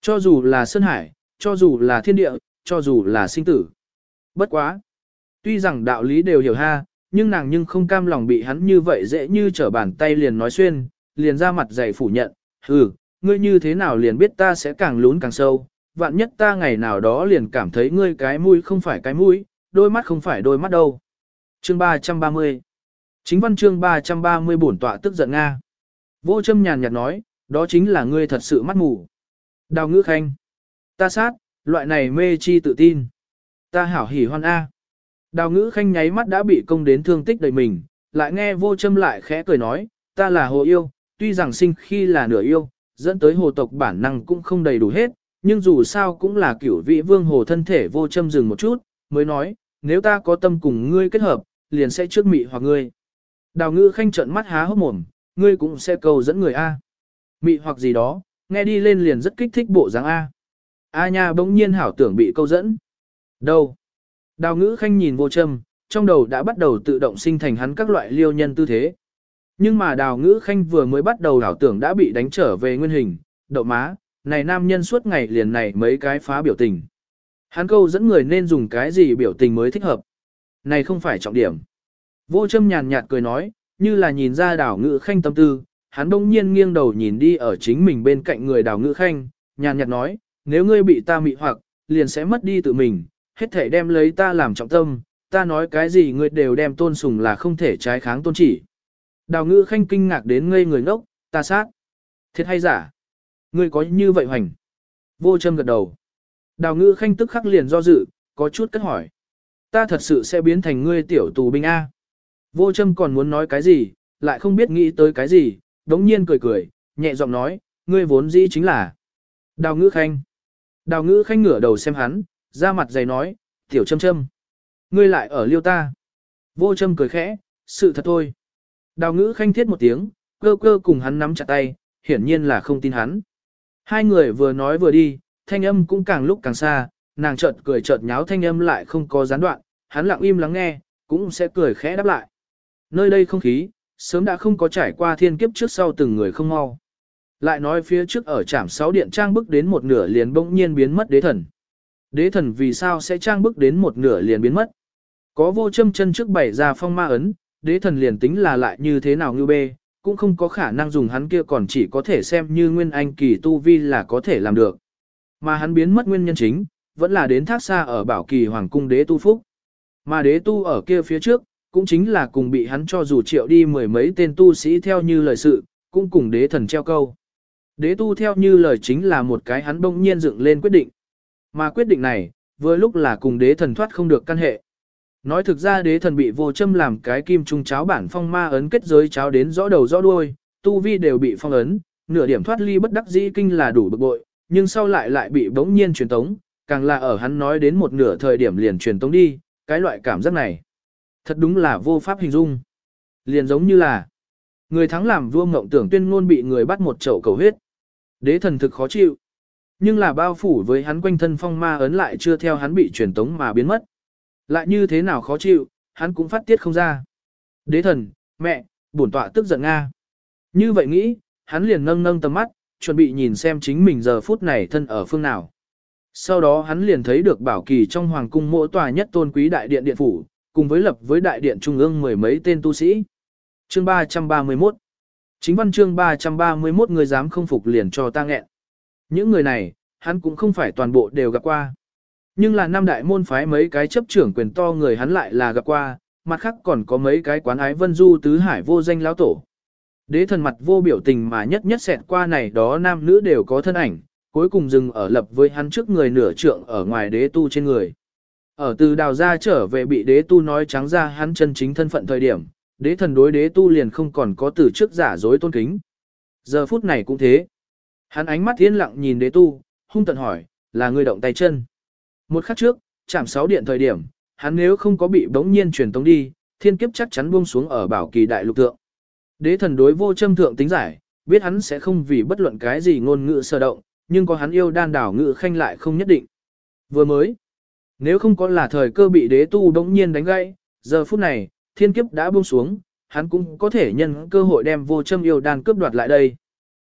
Cho dù là Sơn Hải, cho dù là thiên địa, cho dù là sinh tử. Bất quá. Tuy rằng đạo lý đều hiểu ha, nhưng nàng nhưng không cam lòng bị hắn như vậy dễ như trở bàn tay liền nói xuyên, liền ra mặt dày phủ nhận, hừ, ngươi như thế nào liền biết ta sẽ càng lún càng sâu, vạn nhất ta ngày nào đó liền cảm thấy ngươi cái mũi không phải cái mũi, đôi mắt không phải đôi mắt đâu. Chương 330 Chính văn chương 330 bổn tọa tức giận Nga. Vô châm nhàn nhạt nói, đó chính là ngươi thật sự mắt mù. Đào ngữ khanh. Ta sát, loại này mê chi tự tin. Ta hảo hỉ hoan A. Đào ngữ khanh nháy mắt đã bị công đến thương tích đầy mình, lại nghe vô châm lại khẽ cười nói, ta là hồ yêu, tuy rằng sinh khi là nửa yêu, dẫn tới hồ tộc bản năng cũng không đầy đủ hết, nhưng dù sao cũng là kiểu vị vương hồ thân thể vô châm dừng một chút, mới nói, nếu ta có tâm cùng ngươi kết hợp, liền sẽ trước mị hoặc ngươi. Đào ngữ khanh trận mắt há hốc mồm, ngươi cũng sẽ cầu dẫn người A. Mị hoặc gì đó, nghe đi lên liền rất kích thích bộ dáng A. A nha bỗng nhiên hảo tưởng bị câu dẫn. Đâu? Đào ngữ khanh nhìn vô châm, trong đầu đã bắt đầu tự động sinh thành hắn các loại liêu nhân tư thế. Nhưng mà đào ngữ khanh vừa mới bắt đầu đảo tưởng đã bị đánh trở về nguyên hình, đậu má, này nam nhân suốt ngày liền này mấy cái phá biểu tình. Hắn câu dẫn người nên dùng cái gì biểu tình mới thích hợp. Này không phải trọng điểm. Vô châm nhàn nhạt cười nói, như là nhìn ra đào ngữ khanh tâm tư, hắn đông nhiên nghiêng đầu nhìn đi ở chính mình bên cạnh người đào ngữ khanh, nhàn nhạt nói, nếu ngươi bị ta mị hoặc, liền sẽ mất đi tự mình, hết thể đem lấy ta làm trọng tâm, ta nói cái gì ngươi đều đem tôn sùng là không thể trái kháng tôn chỉ. Đào ngữ khanh kinh ngạc đến ngây người ngốc, ta sát. Thiệt hay giả? Ngươi có như vậy hoành? Vô châm gật đầu. Đào ngữ khanh tức khắc liền do dự, có chút cất hỏi. Ta thật sự sẽ biến thành ngươi tiểu tù binh A. Vô châm còn muốn nói cái gì, lại không biết nghĩ tới cái gì, đống nhiên cười cười, nhẹ giọng nói, ngươi vốn dĩ chính là. Đào ngữ khanh. Đào ngữ khanh ngửa đầu xem hắn, ra mặt dày nói, Tiểu châm châm. Ngươi lại ở liêu ta. Vô châm cười khẽ, sự thật thôi. Đào ngữ khanh thiết một tiếng, cơ cơ cùng hắn nắm chặt tay, hiển nhiên là không tin hắn. Hai người vừa nói vừa đi, thanh âm cũng càng lúc càng xa, nàng chợt cười chợt nháo thanh âm lại không có gián đoạn, hắn lặng im lắng nghe, cũng sẽ cười khẽ đáp lại. Nơi đây không khí, sớm đã không có trải qua thiên kiếp trước sau từng người không mau. Lại nói phía trước ở trạm sáu điện trang bức đến một nửa liền bỗng nhiên biến mất đế thần. Đế thần vì sao sẽ trang bức đến một nửa liền biến mất? Có vô châm chân trước bảy ra phong ma ấn, đế thần liền tính là lại như thế nào như bê, cũng không có khả năng dùng hắn kia còn chỉ có thể xem như nguyên anh kỳ tu vi là có thể làm được. Mà hắn biến mất nguyên nhân chính, vẫn là đến thác xa ở bảo kỳ hoàng cung đế tu phúc. Mà đế tu ở kia phía trước, cũng chính là cùng bị hắn cho dù triệu đi mười mấy tên tu sĩ theo như lời sự, cũng cùng đế thần treo câu. Đế tu theo như lời chính là một cái hắn bỗng nhiên dựng lên quyết định. Mà quyết định này, vừa lúc là cùng đế thần thoát không được căn hệ. Nói thực ra đế thần bị vô châm làm cái kim trung cháo bản phong ma ấn kết giới cháo đến rõ đầu rõ đuôi, tu vi đều bị phong ấn, nửa điểm thoát ly bất đắc dĩ kinh là đủ bực bội, nhưng sau lại lại bị bỗng nhiên truyền tống, càng là ở hắn nói đến một nửa thời điểm liền truyền tống đi, cái loại cảm giác này. Thật đúng là vô pháp hình dung. Liền giống như là người thắng làm vua ngộng tưởng tuyên ngôn bị người bắt một chậu cầu huyết. Đế thần thực khó chịu. Nhưng là bao phủ với hắn quanh thân phong ma ấn lại chưa theo hắn bị truyền tống mà biến mất. Lại như thế nào khó chịu, hắn cũng phát tiết không ra. Đế thần, mẹ, bổn tọa tức giận Nga. Như vậy nghĩ, hắn liền nâng nâng tầm mắt, chuẩn bị nhìn xem chính mình giờ phút này thân ở phương nào. Sau đó hắn liền thấy được bảo kỳ trong hoàng cung mỗi tòa nhất tôn quý đại điện điện phủ, cùng với lập với đại điện trung ương mười mấy tên tu sĩ. Chương 331 Chính văn chương 331 người dám không phục liền cho ta nghẹn. Những người này, hắn cũng không phải toàn bộ đều gặp qua. Nhưng là năm đại môn phái mấy cái chấp trưởng quyền to người hắn lại là gặp qua, mặt khác còn có mấy cái quán ái vân du tứ hải vô danh lão tổ. Đế thần mặt vô biểu tình mà nhất nhất xẹt qua này đó nam nữ đều có thân ảnh, cuối cùng dừng ở lập với hắn trước người nửa trượng ở ngoài đế tu trên người. Ở từ đào ra trở về bị đế tu nói trắng ra hắn chân chính thân phận thời điểm, đế thần đối đế tu liền không còn có từ trước giả dối tôn kính. Giờ phút này cũng thế. Hắn ánh mắt thiên lặng nhìn đế tu, hung tận hỏi, là người động tay chân. Một khắc trước, chạm sáu điện thời điểm, hắn nếu không có bị bỗng nhiên truyền tống đi, thiên kiếp chắc chắn buông xuống ở bảo kỳ đại lục thượng. Đế thần đối vô châm thượng tính giải, biết hắn sẽ không vì bất luận cái gì ngôn ngữ sơ động, nhưng có hắn yêu đan đảo ngữ khanh lại không nhất định. Vừa mới, nếu không có là thời cơ bị đế tu bỗng nhiên đánh gãy, giờ phút này, thiên kiếp đã buông xuống, hắn cũng có thể nhân cơ hội đem vô châm yêu đan cướp đoạt lại đây.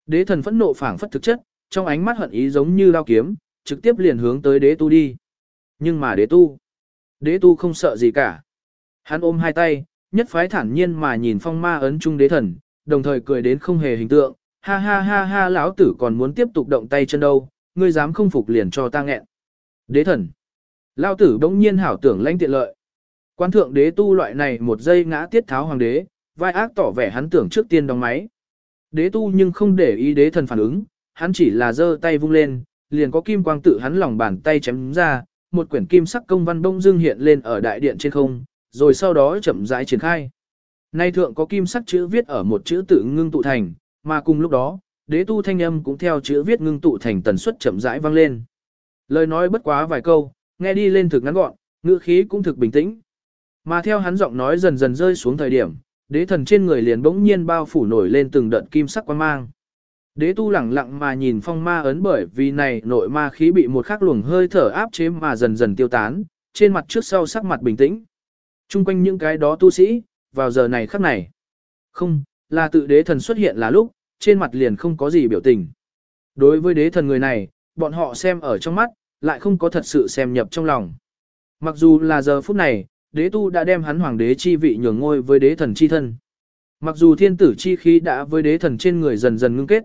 Đế thần phẫn nộ phảng phất thực chất, trong ánh mắt hận ý giống như lao kiếm, trực tiếp liền hướng tới đế tu đi. Nhưng mà đế tu, đế tu không sợ gì cả. Hắn ôm hai tay, nhất phái thản nhiên mà nhìn phong ma ấn trung đế thần, đồng thời cười đến không hề hình tượng, ha ha ha ha lão tử còn muốn tiếp tục động tay chân đâu, ngươi dám không phục liền cho ta nghẹn. Đế thần, lão tử bỗng nhiên hảo tưởng lãnh tiện lợi. Quan thượng đế tu loại này một giây ngã tiết tháo hoàng đế, vai ác tỏ vẻ hắn tưởng trước tiên đóng máy. Đế tu nhưng không để ý đế thần phản ứng, hắn chỉ là giơ tay vung lên, liền có kim quang tự hắn lòng bàn tay chém ra, một quyển kim sắc công văn bông dưng hiện lên ở đại điện trên không, rồi sau đó chậm rãi triển khai. Nay thượng có kim sắc chữ viết ở một chữ tự ngưng tụ thành, mà cùng lúc đó, đế tu thanh âm cũng theo chữ viết ngưng tụ thành tần suất chậm rãi vang lên. Lời nói bất quá vài câu, nghe đi lên thực ngắn gọn, ngữ khí cũng thực bình tĩnh. Mà theo hắn giọng nói dần dần rơi xuống thời điểm, đế thần trên người liền bỗng nhiên bao phủ nổi lên từng đợt kim sắc quang mang. Đế tu lẳng lặng mà nhìn phong ma ấn bởi vì này nội ma khí bị một khắc luồng hơi thở áp chế mà dần dần tiêu tán, trên mặt trước sau sắc mặt bình tĩnh. Trung quanh những cái đó tu sĩ, vào giờ này khắc này. Không, là tự đế thần xuất hiện là lúc, trên mặt liền không có gì biểu tình. Đối với đế thần người này, bọn họ xem ở trong mắt, lại không có thật sự xem nhập trong lòng. Mặc dù là giờ phút này, đế tu đã đem hắn hoàng đế chi vị nhường ngôi với đế thần chi thân. Mặc dù thiên tử chi khí đã với đế thần trên người dần dần ngưng kết.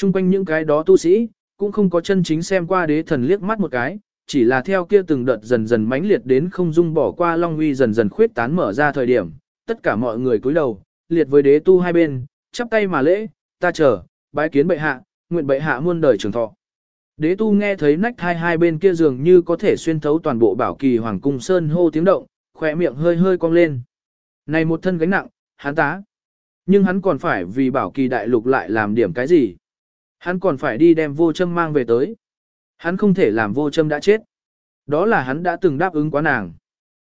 Trung quanh những cái đó tu sĩ, cũng không có chân chính xem qua đế thần liếc mắt một cái, chỉ là theo kia từng đợt dần dần mãnh liệt đến không dung bỏ qua long uy dần dần khuyết tán mở ra thời điểm, tất cả mọi người cúi đầu, liệt với đế tu hai bên, chắp tay mà lễ, ta chờ, bái kiến bệ hạ, nguyện bệ hạ muôn đời trường thọ. Đế tu nghe thấy nách hai hai bên kia dường như có thể xuyên thấu toàn bộ bảo kỳ hoàng cung sơn hô tiếng động, khỏe miệng hơi hơi cong lên. Này một thân gánh nặng, hắn tá. Nhưng hắn còn phải vì bảo kỳ đại lục lại làm điểm cái gì? Hắn còn phải đi đem vô châm mang về tới. Hắn không thể làm vô châm đã chết. Đó là hắn đã từng đáp ứng quá nàng.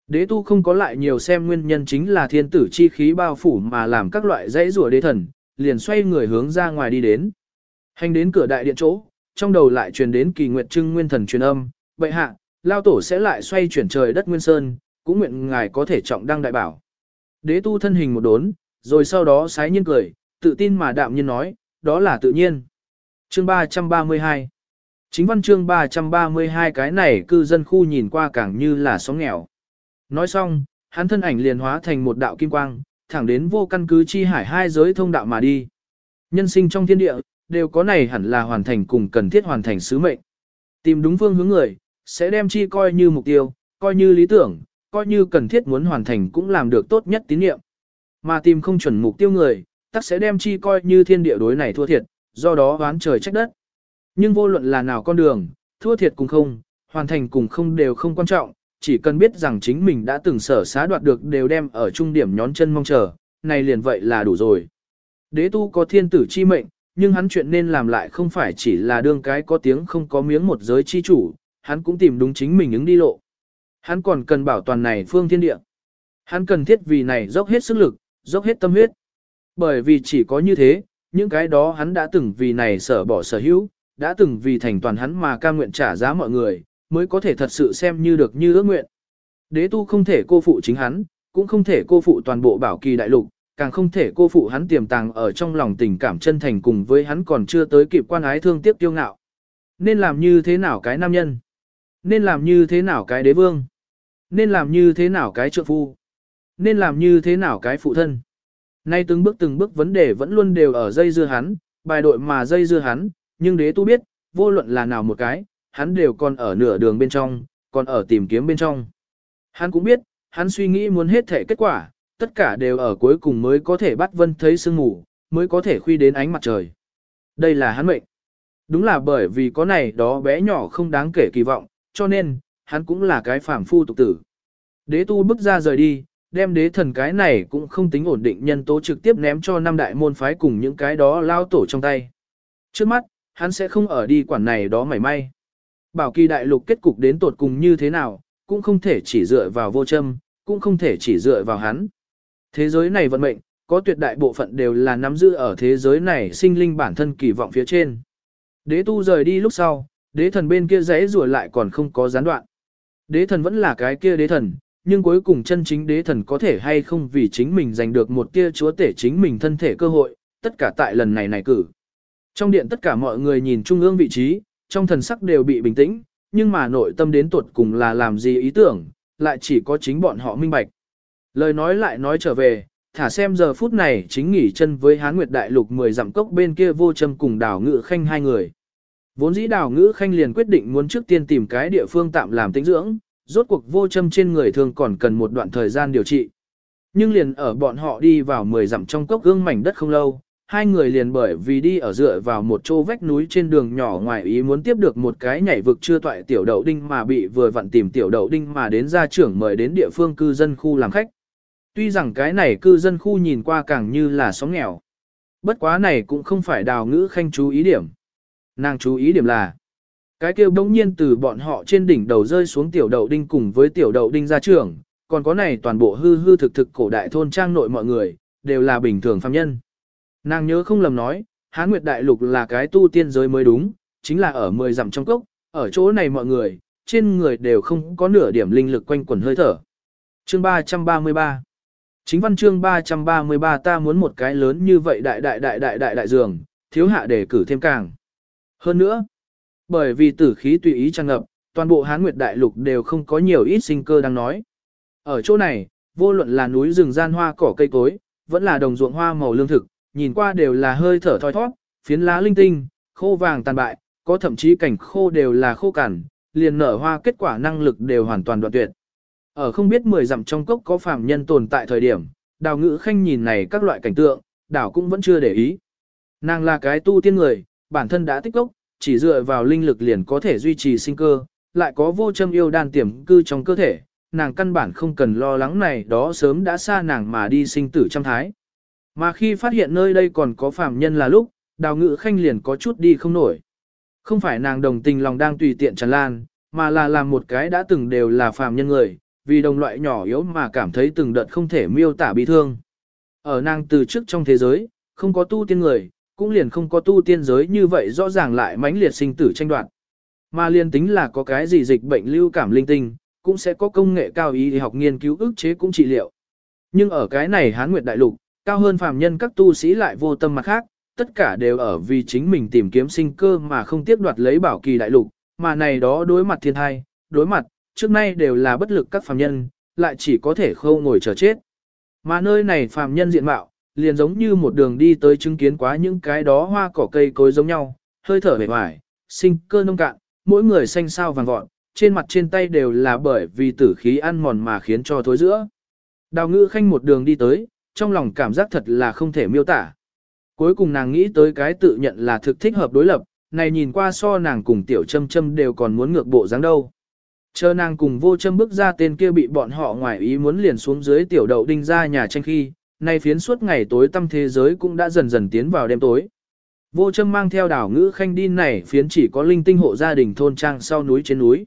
Đế tu không có lại nhiều xem nguyên nhân chính là thiên tử chi khí bao phủ mà làm các loại dãy rùa đế thần, liền xoay người hướng ra ngoài đi đến. Hành đến cửa đại điện chỗ, trong đầu lại truyền đến kỳ nguyệt trưng nguyên thần truyền âm, vậy hạ, lao tổ sẽ lại xoay chuyển trời đất nguyên sơn, cũng nguyện ngài có thể trọng đăng đại bảo. Đế tu thân hình một đốn, rồi sau đó sái nhiên cười, tự tin mà đạm nhiên nói, đó là tự nhiên. Chương 332 Chính văn chương 332 cái này cư dân khu nhìn qua càng như là sóng nghèo. Nói xong, hắn thân ảnh liền hóa thành một đạo kim quang, thẳng đến vô căn cứ chi hải hai giới thông đạo mà đi. Nhân sinh trong thiên địa, đều có này hẳn là hoàn thành cùng cần thiết hoàn thành sứ mệnh. Tìm đúng phương hướng người, sẽ đem chi coi như mục tiêu, coi như lý tưởng, coi như cần thiết muốn hoàn thành cũng làm được tốt nhất tín nhiệm. Mà tìm không chuẩn mục tiêu người, tắc sẽ đem chi coi như thiên địa đối này thua thiệt, do đó oán trời trách đất. Nhưng vô luận là nào con đường, thua thiệt cùng không, hoàn thành cùng không đều không quan trọng, chỉ cần biết rằng chính mình đã từng sở xá đoạt được đều đem ở trung điểm nhón chân mong chờ, này liền vậy là đủ rồi. Đế tu có thiên tử chi mệnh, nhưng hắn chuyện nên làm lại không phải chỉ là đương cái có tiếng không có miếng một giới chi chủ, hắn cũng tìm đúng chính mình ứng đi lộ. Hắn còn cần bảo toàn này phương thiên địa. Hắn cần thiết vì này dốc hết sức lực, dốc hết tâm huyết. Bởi vì chỉ có như thế, những cái đó hắn đã từng vì này sở bỏ sở hữu, đã từng vì thành toàn hắn mà ca nguyện trả giá mọi người, mới có thể thật sự xem như được như ước nguyện. Đế tu không thể cô phụ chính hắn, cũng không thể cô phụ toàn bộ bảo kỳ đại lục, càng không thể cô phụ hắn tiềm tàng ở trong lòng tình cảm chân thành cùng với hắn còn chưa tới kịp quan ái thương tiếc tiêu ngạo. Nên làm như thế nào cái nam nhân? Nên làm như thế nào cái đế vương? Nên làm như thế nào cái trượng phu? Nên làm như thế nào cái phụ thân? Nay từng bước từng bước vấn đề vẫn luôn đều ở dây dưa hắn, bài đội mà dây dưa hắn, nhưng đế tu biết, vô luận là nào một cái, hắn đều còn ở nửa đường bên trong, còn ở tìm kiếm bên trong. Hắn cũng biết, hắn suy nghĩ muốn hết thể kết quả, tất cả đều ở cuối cùng mới có thể bắt vân thấy sương mù, mới có thể khuy đến ánh mặt trời. Đây là hắn mệnh. Đúng là bởi vì có này đó bé nhỏ không đáng kể kỳ vọng, cho nên, hắn cũng là cái phàm phu tục tử. Đế tu bước ra rời đi, đem đế thần cái này cũng không tính ổn định nhân tố trực tiếp ném cho năm đại môn phái cùng những cái đó lao tổ trong tay. Trước mắt, hắn sẽ không ở đi quản này đó mảy may. Bảo kỳ đại lục kết cục đến tột cùng như thế nào, cũng không thể chỉ dựa vào vô châm, cũng không thể chỉ dựa vào hắn. Thế giới này vận mệnh, có tuyệt đại bộ phận đều là nắm giữ ở thế giới này sinh linh bản thân kỳ vọng phía trên. Đế tu rời đi lúc sau, đế thần bên kia rẽ rùa lại còn không có gián đoạn. Đế thần vẫn là cái kia đế thần, nhưng cuối cùng chân chính đế thần có thể hay không vì chính mình giành được một tia chúa tể chính mình thân thể cơ hội, tất cả tại lần này này cử. Trong điện tất cả mọi người nhìn trung ương vị trí, trong thần sắc đều bị bình tĩnh, nhưng mà nội tâm đến tuột cùng là làm gì ý tưởng, lại chỉ có chính bọn họ minh bạch. Lời nói lại nói trở về, thả xem giờ phút này chính nghỉ chân với Hán Nguyệt Đại Lục 10 dặm cốc bên kia vô châm cùng đảo ngự khanh hai người. Vốn dĩ đảo ngữ khanh liền quyết định muốn trước tiên tìm cái địa phương tạm làm tĩnh dưỡng, rốt cuộc vô châm trên người thường còn cần một đoạn thời gian điều trị. Nhưng liền ở bọn họ đi vào 10 dặm trong cốc gương mảnh đất không lâu, hai người liền bởi vì đi ở dựa vào một chỗ vách núi trên đường nhỏ ngoài ý muốn tiếp được một cái nhảy vực chưa toại tiểu đậu đinh mà bị vừa vặn tìm tiểu đậu đinh mà đến gia trưởng mời đến địa phương cư dân khu làm khách. Tuy rằng cái này cư dân khu nhìn qua càng như là xóm nghèo. Bất quá này cũng không phải đào ngữ khanh chú ý điểm. Nàng chú ý điểm là, cái kêu bỗng nhiên từ bọn họ trên đỉnh đầu rơi xuống tiểu đậu đinh cùng với tiểu đậu đinh gia trưởng, còn có này toàn bộ hư hư thực thực cổ đại thôn trang nội mọi người, đều là bình thường phàm nhân. Nàng nhớ không lầm nói, Hán Nguyệt Đại Lục là cái tu tiên giới mới đúng, chính là ở mười dặm trong cốc, ở chỗ này mọi người, trên người đều không có nửa điểm linh lực quanh quẩn hơi thở. Chương 333 Chính văn chương 333 ta muốn một cái lớn như vậy đại đại đại đại đại đại dường, thiếu hạ để cử thêm càng. Hơn nữa, bởi vì tử khí tùy ý tràn ngập, toàn bộ Hán Nguyệt Đại Lục đều không có nhiều ít sinh cơ đang nói. Ở chỗ này, vô luận là núi rừng gian hoa cỏ cây cối, vẫn là đồng ruộng hoa màu lương thực, nhìn qua đều là hơi thở thoi thoát, phiến lá linh tinh, khô vàng tàn bại, có thậm chí cảnh khô đều là khô cằn, liền nở hoa kết quả năng lực đều hoàn toàn đoạn tuyệt. Ở không biết 10 dặm trong cốc có phàm nhân tồn tại thời điểm, đào ngữ khanh nhìn này các loại cảnh tượng, đảo cũng vẫn chưa để ý. Nàng là cái tu tiên người, bản thân đã tích cốc, chỉ dựa vào linh lực liền có thể duy trì sinh cơ, lại có vô châm yêu đan tiềm cư trong cơ thể, nàng căn bản không cần lo lắng này đó sớm đã xa nàng mà đi sinh tử trăm thái. Mà khi phát hiện nơi đây còn có phàm nhân là lúc, đào ngự khanh liền có chút đi không nổi. Không phải nàng đồng tình lòng đang tùy tiện tràn lan, mà là làm một cái đã từng đều là phàm nhân người, vì đồng loại nhỏ yếu mà cảm thấy từng đợt không thể miêu tả bị thương. Ở nàng từ trước trong thế giới, không có tu tiên người, cũng liền không có tu tiên giới như vậy rõ ràng lại mãnh liệt sinh tử tranh đoạt. Mà liền tính là có cái gì dịch bệnh lưu cảm linh tinh, cũng sẽ có công nghệ cao y học nghiên cứu ức chế cũng trị liệu. Nhưng ở cái này hán nguyệt đại lục, cao hơn phàm nhân các tu sĩ lại vô tâm mặt khác, tất cả đều ở vì chính mình tìm kiếm sinh cơ mà không tiếc đoạt lấy bảo kỳ đại lục, mà này đó đối mặt thiên thai, đối mặt, trước nay đều là bất lực các phàm nhân, lại chỉ có thể khâu ngồi chờ chết. Mà nơi này phàm nhân diện mạo, liền giống như một đường đi tới chứng kiến quá những cái đó hoa cỏ cây cối giống nhau, hơi thở bề ngoài, sinh cơ nông cạn, mỗi người xanh sao vàng vọt, trên mặt trên tay đều là bởi vì tử khí ăn mòn mà khiến cho thối giữa. Đào ngữ khanh một đường đi tới, trong lòng cảm giác thật là không thể miêu tả. Cuối cùng nàng nghĩ tới cái tự nhận là thực thích hợp đối lập, này nhìn qua so nàng cùng tiểu châm châm đều còn muốn ngược bộ dáng đâu. Chờ nàng cùng vô châm bước ra tên kia bị bọn họ ngoài ý muốn liền xuống dưới tiểu đậu đinh ra nhà tranh khi, nay phiến suốt ngày tối tâm thế giới cũng đã dần dần tiến vào đêm tối. Vô châm mang theo đảo ngữ khanh đi này phiến chỉ có linh tinh hộ gia đình thôn trang sau núi trên núi.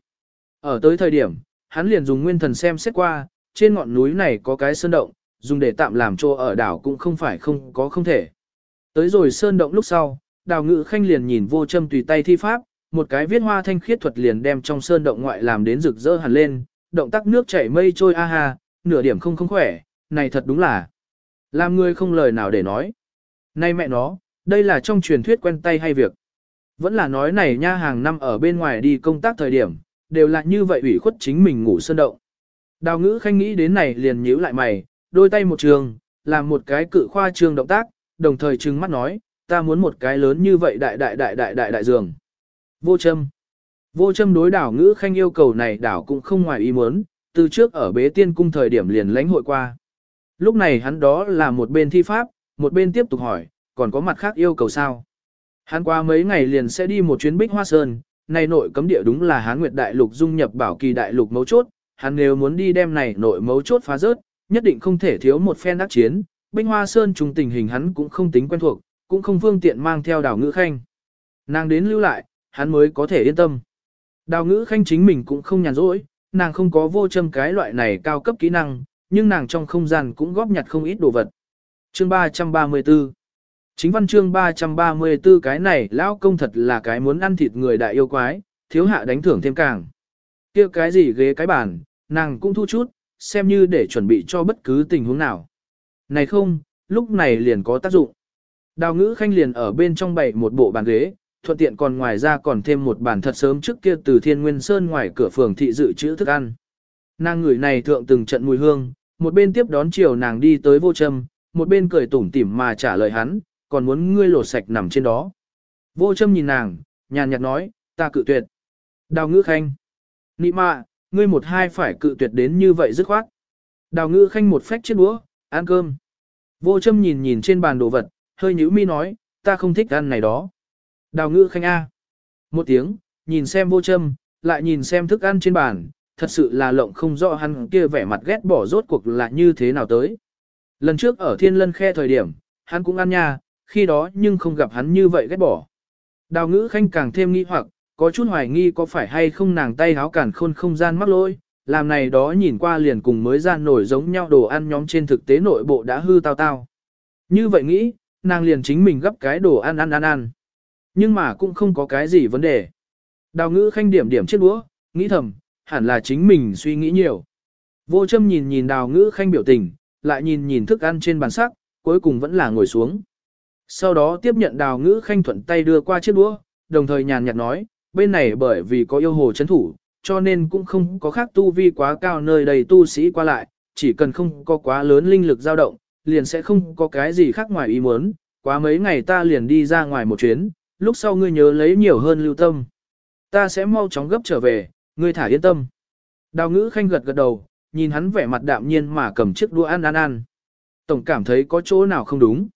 Ở tới thời điểm, hắn liền dùng nguyên thần xem xét qua, trên ngọn núi này có cái sơn động, dùng để tạm làm chỗ ở đảo cũng không phải không có không thể. Tới rồi sơn động lúc sau, đào ngữ khanh liền nhìn vô châm tùy tay thi pháp, một cái viết hoa thanh khiết thuật liền đem trong sơn động ngoại làm đến rực rỡ hẳn lên, động tác nước chảy mây trôi a ha, nửa điểm không không khỏe, này thật đúng là. Làm người không lời nào để nói. Nay mẹ nó, đây là trong truyền thuyết quen tay hay việc. Vẫn là nói này nha hàng năm ở bên ngoài đi công tác thời điểm, đều là như vậy ủy khuất chính mình ngủ sơn động. Đào ngữ khanh nghĩ đến này liền nhíu lại mày, đôi tay một trường, làm một cái cự khoa trương động tác, đồng thời trừng mắt nói, ta muốn một cái lớn như vậy đại đại đại đại đại đại giường. Vô châm. Vô châm đối đảo ngữ khanh yêu cầu này đảo cũng không ngoài ý muốn, từ trước ở bế tiên cung thời điểm liền lãnh hội qua. Lúc này hắn đó là một bên thi pháp, một bên tiếp tục hỏi, còn có mặt khác yêu cầu sao? Hắn qua mấy ngày liền sẽ đi một chuyến bích hoa sơn, này nội cấm địa đúng là hán nguyệt đại lục dung nhập bảo kỳ đại lục mấu chốt, hắn nếu muốn đi đem này nội mấu chốt phá rớt, nhất định không thể thiếu một phen đắc chiến, bích hoa sơn trùng tình hình hắn cũng không tính quen thuộc, cũng không phương tiện mang theo đào ngữ khanh. Nàng đến lưu lại, hắn mới có thể yên tâm. Đào ngữ khanh chính mình cũng không nhàn rỗi, nàng không có vô châm cái loại này cao cấp kỹ năng, nhưng nàng trong không gian cũng góp nhặt không ít đồ vật. Chương 334 Chính văn chương 334 cái này lão công thật là cái muốn ăn thịt người đại yêu quái, thiếu hạ đánh thưởng thêm càng. kia cái gì ghế cái bàn, nàng cũng thu chút, xem như để chuẩn bị cho bất cứ tình huống nào. Này không, lúc này liền có tác dụng. Đào ngữ khanh liền ở bên trong bày một bộ bàn ghế, thuận tiện còn ngoài ra còn thêm một bàn thật sớm trước kia từ Thiên Nguyên Sơn ngoài cửa phường thị dự trữ thức ăn. Nàng người này thượng từng trận mùi hương, một bên tiếp đón chiều nàng đi tới vô châm, một bên cười tủm tỉm mà trả lời hắn, còn muốn ngươi lột sạch nằm trên đó. Vô châm nhìn nàng, nhàn nhạt nói, ta cự tuyệt. Đào ngữ khanh. Nị mạ, ngươi một hai phải cự tuyệt đến như vậy dứt khoát. Đào ngữ khanh một phách chiếc đũa, ăn cơm. Vô châm nhìn nhìn trên bàn đồ vật, hơi nhíu mi nói, ta không thích ăn này đó. Đào ngữ khanh A. Một tiếng, nhìn xem vô châm, lại nhìn xem thức ăn trên bàn, thật sự là lộng không rõ hắn kia vẻ mặt ghét bỏ rốt cuộc là như thế nào tới. Lần trước ở thiên lân khe thời điểm, hắn cũng ăn nha, khi đó nhưng không gặp hắn như vậy ghét bỏ. Đào ngữ khanh càng thêm nghi hoặc, có chút hoài nghi có phải hay không nàng tay háo cản khôn không gian mắc lỗi, làm này đó nhìn qua liền cùng mới ra nổi giống nhau đồ ăn nhóm trên thực tế nội bộ đã hư tao tao. Như vậy nghĩ, nàng liền chính mình gấp cái đồ ăn ăn ăn ăn. Nhưng mà cũng không có cái gì vấn đề. Đào ngữ khanh điểm điểm chiếc đũa, nghĩ thầm, hẳn là chính mình suy nghĩ nhiều. Vô châm nhìn nhìn đào ngữ khanh biểu tình, lại nhìn nhìn thức ăn trên bàn sắc, cuối cùng vẫn là ngồi xuống. Sau đó tiếp nhận đào ngữ khanh thuận tay đưa qua chiếc đũa, đồng thời nhàn nhạt nói, bên này bởi vì có yêu hồ chấn thủ, cho nên cũng không có khác tu vi quá cao nơi đầy tu sĩ qua lại, chỉ cần không có quá lớn linh lực dao động, liền sẽ không có cái gì khác ngoài ý muốn, quá mấy ngày ta liền đi ra ngoài một chuyến, lúc sau ngươi nhớ lấy nhiều hơn lưu tâm. Ta sẽ mau chóng gấp trở về, ngươi thả yên tâm. Đào ngữ khanh gật gật đầu, nhìn hắn vẻ mặt đạm nhiên mà cầm chiếc đũa ăn ăn ăn. Tổng cảm thấy có chỗ nào không đúng.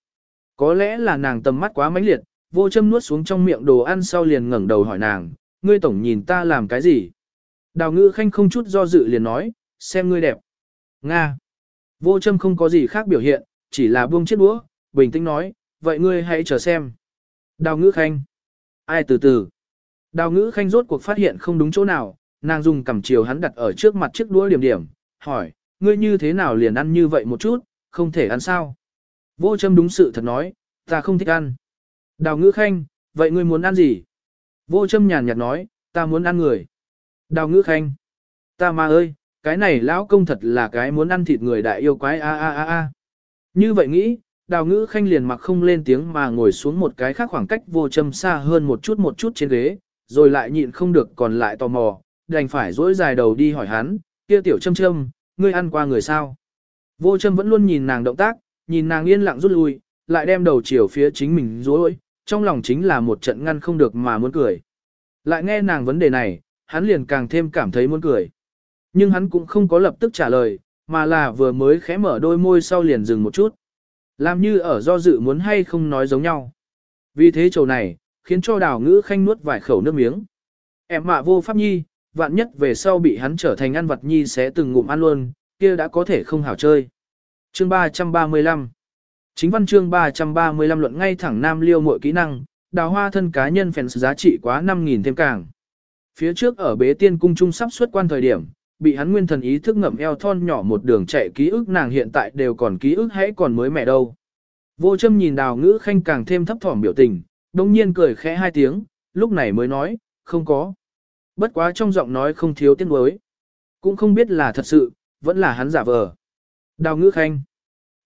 Có lẽ là nàng tầm mắt quá mãnh liệt, vô châm nuốt xuống trong miệng đồ ăn sau liền ngẩng đầu hỏi nàng, ngươi tổng nhìn ta làm cái gì? Đào ngữ khanh không chút do dự liền nói, xem ngươi đẹp. Nga. Vô châm không có gì khác biểu hiện, chỉ là buông chiếc đũa, bình tĩnh nói, vậy ngươi hãy chờ xem. Đào ngữ khanh. Ai từ từ. Đào ngữ khanh rốt cuộc phát hiện không đúng chỗ nào, nàng dùng cầm chiều hắn đặt ở trước mặt chiếc đũa điểm điểm, hỏi, ngươi như thế nào liền ăn như vậy một chút, không thể ăn sao? Vô châm đúng sự thật nói, ta không thích ăn. Đào ngữ khanh, vậy ngươi muốn ăn gì? Vô châm nhàn nhạt nói, ta muốn ăn người. Đào ngữ khanh, ta mà ơi, cái này lão công thật là cái muốn ăn thịt người đại yêu quái a a a a. Như vậy nghĩ, đào ngữ khanh liền mặc không lên tiếng mà ngồi xuống một cái khác khoảng cách vô châm xa hơn một chút một chút trên ghế, rồi lại nhịn không được còn lại tò mò, đành phải dỗi dài đầu đi hỏi hắn, kia tiểu châm châm, ngươi ăn qua người sao? Vô châm vẫn luôn nhìn nàng động tác, nhìn nàng yên lặng rút lui, lại đem đầu chiều phía chính mình dối, trong lòng chính là một trận ngăn không được mà muốn cười. Lại nghe nàng vấn đề này, hắn liền càng thêm cảm thấy muốn cười. Nhưng hắn cũng không có lập tức trả lời, mà là vừa mới khẽ mở đôi môi sau liền dừng một chút. Làm như ở do dự muốn hay không nói giống nhau. Vì thế chầu này, khiến cho đào ngữ khanh nuốt vài khẩu nước miếng. Em mạ vô pháp nhi, vạn nhất về sau bị hắn trở thành ăn vật nhi sẽ từng ngụm ăn luôn, kia đã có thể không hảo chơi. Chương 335 Chính văn chương 335 luận ngay thẳng nam liêu mọi kỹ năng, đào hoa thân cá nhân phèn giá trị quá 5.000 thêm càng. Phía trước ở bế tiên cung trung sắp xuất quan thời điểm, bị hắn nguyên thần ý thức ngậm eo thon nhỏ một đường chạy ký ức nàng hiện tại đều còn ký ức hãy còn mới mẹ đâu. Vô châm nhìn đào ngữ khanh càng thêm thấp thỏm biểu tình, đồng nhiên cười khẽ hai tiếng, lúc này mới nói, không có. Bất quá trong giọng nói không thiếu tiếng nuối. Cũng không biết là thật sự, vẫn là hắn giả vờ. Đào ngữ khanh.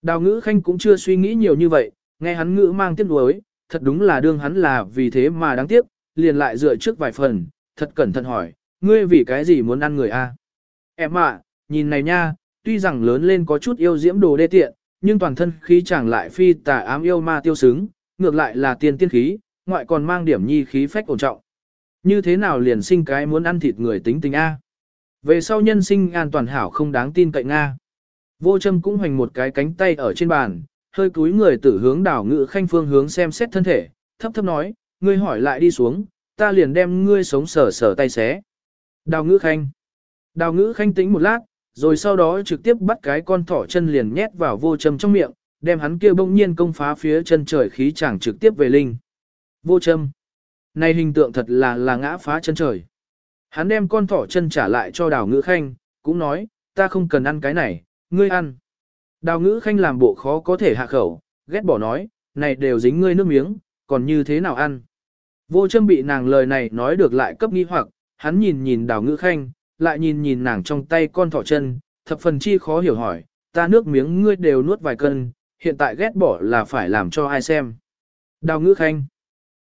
Đào ngữ khanh cũng chưa suy nghĩ nhiều như vậy, nghe hắn ngữ mang tiếng nuối, thật đúng là đương hắn là vì thế mà đáng tiếc, liền lại dựa trước vài phần, thật cẩn thận hỏi, ngươi vì cái gì muốn ăn người a? Em ạ, nhìn này nha, tuy rằng lớn lên có chút yêu diễm đồ đê tiện, nhưng toàn thân khí chẳng lại phi tà ám yêu ma tiêu sướng, ngược lại là tiên tiên khí, ngoại còn mang điểm nhi khí phách ổn trọng. Như thế nào liền sinh cái muốn ăn thịt người tính tình A? Về sau nhân sinh an toàn hảo không đáng tin cậy Nga. Vô châm cũng hoành một cái cánh tay ở trên bàn, hơi cúi người tử hướng đảo ngự khanh phương hướng xem xét thân thể, thấp thấp nói, ngươi hỏi lại đi xuống, ta liền đem ngươi sống sở sở tay xé. Đào ngữ khanh. Đào ngữ khanh tính một lát, rồi sau đó trực tiếp bắt cái con thỏ chân liền nhét vào vô châm trong miệng, đem hắn kia bỗng nhiên công phá phía chân trời khí chẳng trực tiếp về linh. Vô châm. Này hình tượng thật là là ngã phá chân trời. Hắn đem con thỏ chân trả lại cho đào ngữ khanh, cũng nói, ta không cần ăn cái này, ngươi ăn. Đào ngữ khanh làm bộ khó có thể hạ khẩu, ghét bỏ nói, này đều dính ngươi nước miếng, còn như thế nào ăn. Vô châm bị nàng lời này nói được lại cấp nghi hoặc, hắn nhìn nhìn đào ngữ khanh, lại nhìn nhìn nàng trong tay con thỏ chân, thập phần chi khó hiểu hỏi, ta nước miếng ngươi đều nuốt vài cân, hiện tại ghét bỏ là phải làm cho ai xem. Đào ngữ khanh,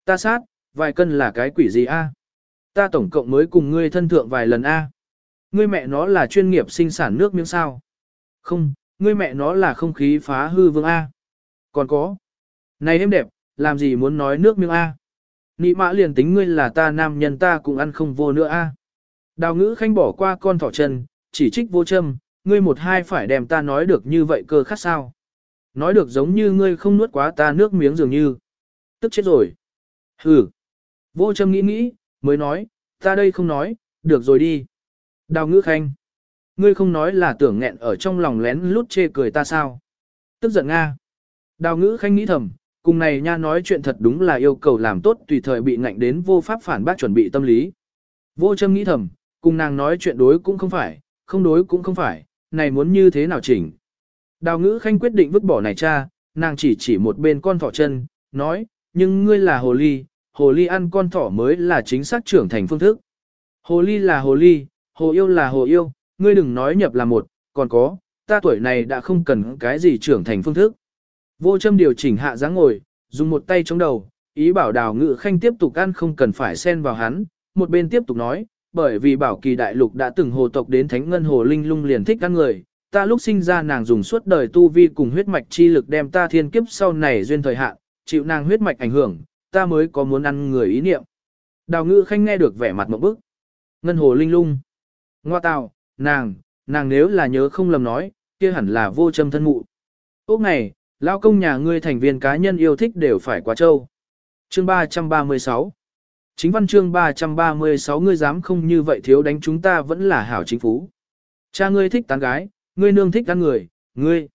ta sát, vài cân là cái quỷ gì a? Ta tổng cộng mới cùng ngươi thân thượng vài lần a. Ngươi mẹ nó là chuyên nghiệp sinh sản nước miếng sao? Không, ngươi mẹ nó là không khí phá hư vương a. Còn có. Này em đẹp, làm gì muốn nói nước miếng a? Nị mã liền tính ngươi là ta nam nhân ta cũng ăn không vô nữa a. Đào ngữ khanh bỏ qua con thỏ chân, chỉ trích vô châm, ngươi một hai phải đem ta nói được như vậy cơ khát sao. Nói được giống như ngươi không nuốt quá ta nước miếng dường như. Tức chết rồi. Hừ. Vô châm nghĩ nghĩ, mới nói, ta đây không nói, được rồi đi. Đào ngữ khanh. Ngươi không nói là tưởng nghẹn ở trong lòng lén lút chê cười ta sao. Tức giận Nga. Đào ngữ khanh nghĩ thầm, cùng này nha nói chuyện thật đúng là yêu cầu làm tốt tùy thời bị ngạnh đến vô pháp phản bác chuẩn bị tâm lý. Vô châm nghĩ thầm, cùng nàng nói chuyện đối cũng không phải, không đối cũng không phải, này muốn như thế nào chỉnh. Đào ngữ khanh quyết định vứt bỏ này cha, nàng chỉ chỉ một bên con thỏ chân, nói, nhưng ngươi là hồ ly, hồ ly ăn con thỏ mới là chính xác trưởng thành phương thức. Hồ ly là hồ ly, hồ yêu là hồ yêu, ngươi đừng nói nhập là một, còn có, ta tuổi này đã không cần cái gì trưởng thành phương thức. Vô châm điều chỉnh hạ dáng ngồi, dùng một tay chống đầu, ý bảo đào ngự khanh tiếp tục ăn không cần phải xen vào hắn, một bên tiếp tục nói, bởi vì bảo kỳ đại lục đã từng hồ tộc đến thánh ngân hồ linh lung liền thích ăn người, ta lúc sinh ra nàng dùng suốt đời tu vi cùng huyết mạch chi lực đem ta thiên kiếp sau này duyên thời hạn, chịu nàng huyết mạch ảnh hưởng, ta mới có muốn ăn người ý niệm. Đào ngự khanh nghe được vẻ mặt một bức. Ngân hồ linh lung. Ngoa tào, nàng, nàng nếu là nhớ không lầm nói, kia hẳn là vô châm thân mụ. Ốc này, lao công nhà ngươi thành viên cá nhân yêu thích đều phải quá châu. Chương 336 Chính văn chương 336 ngươi dám không như vậy thiếu đánh chúng ta vẫn là hảo chính phú. Cha ngươi thích tán gái, ngươi nương thích ăn người, ngươi.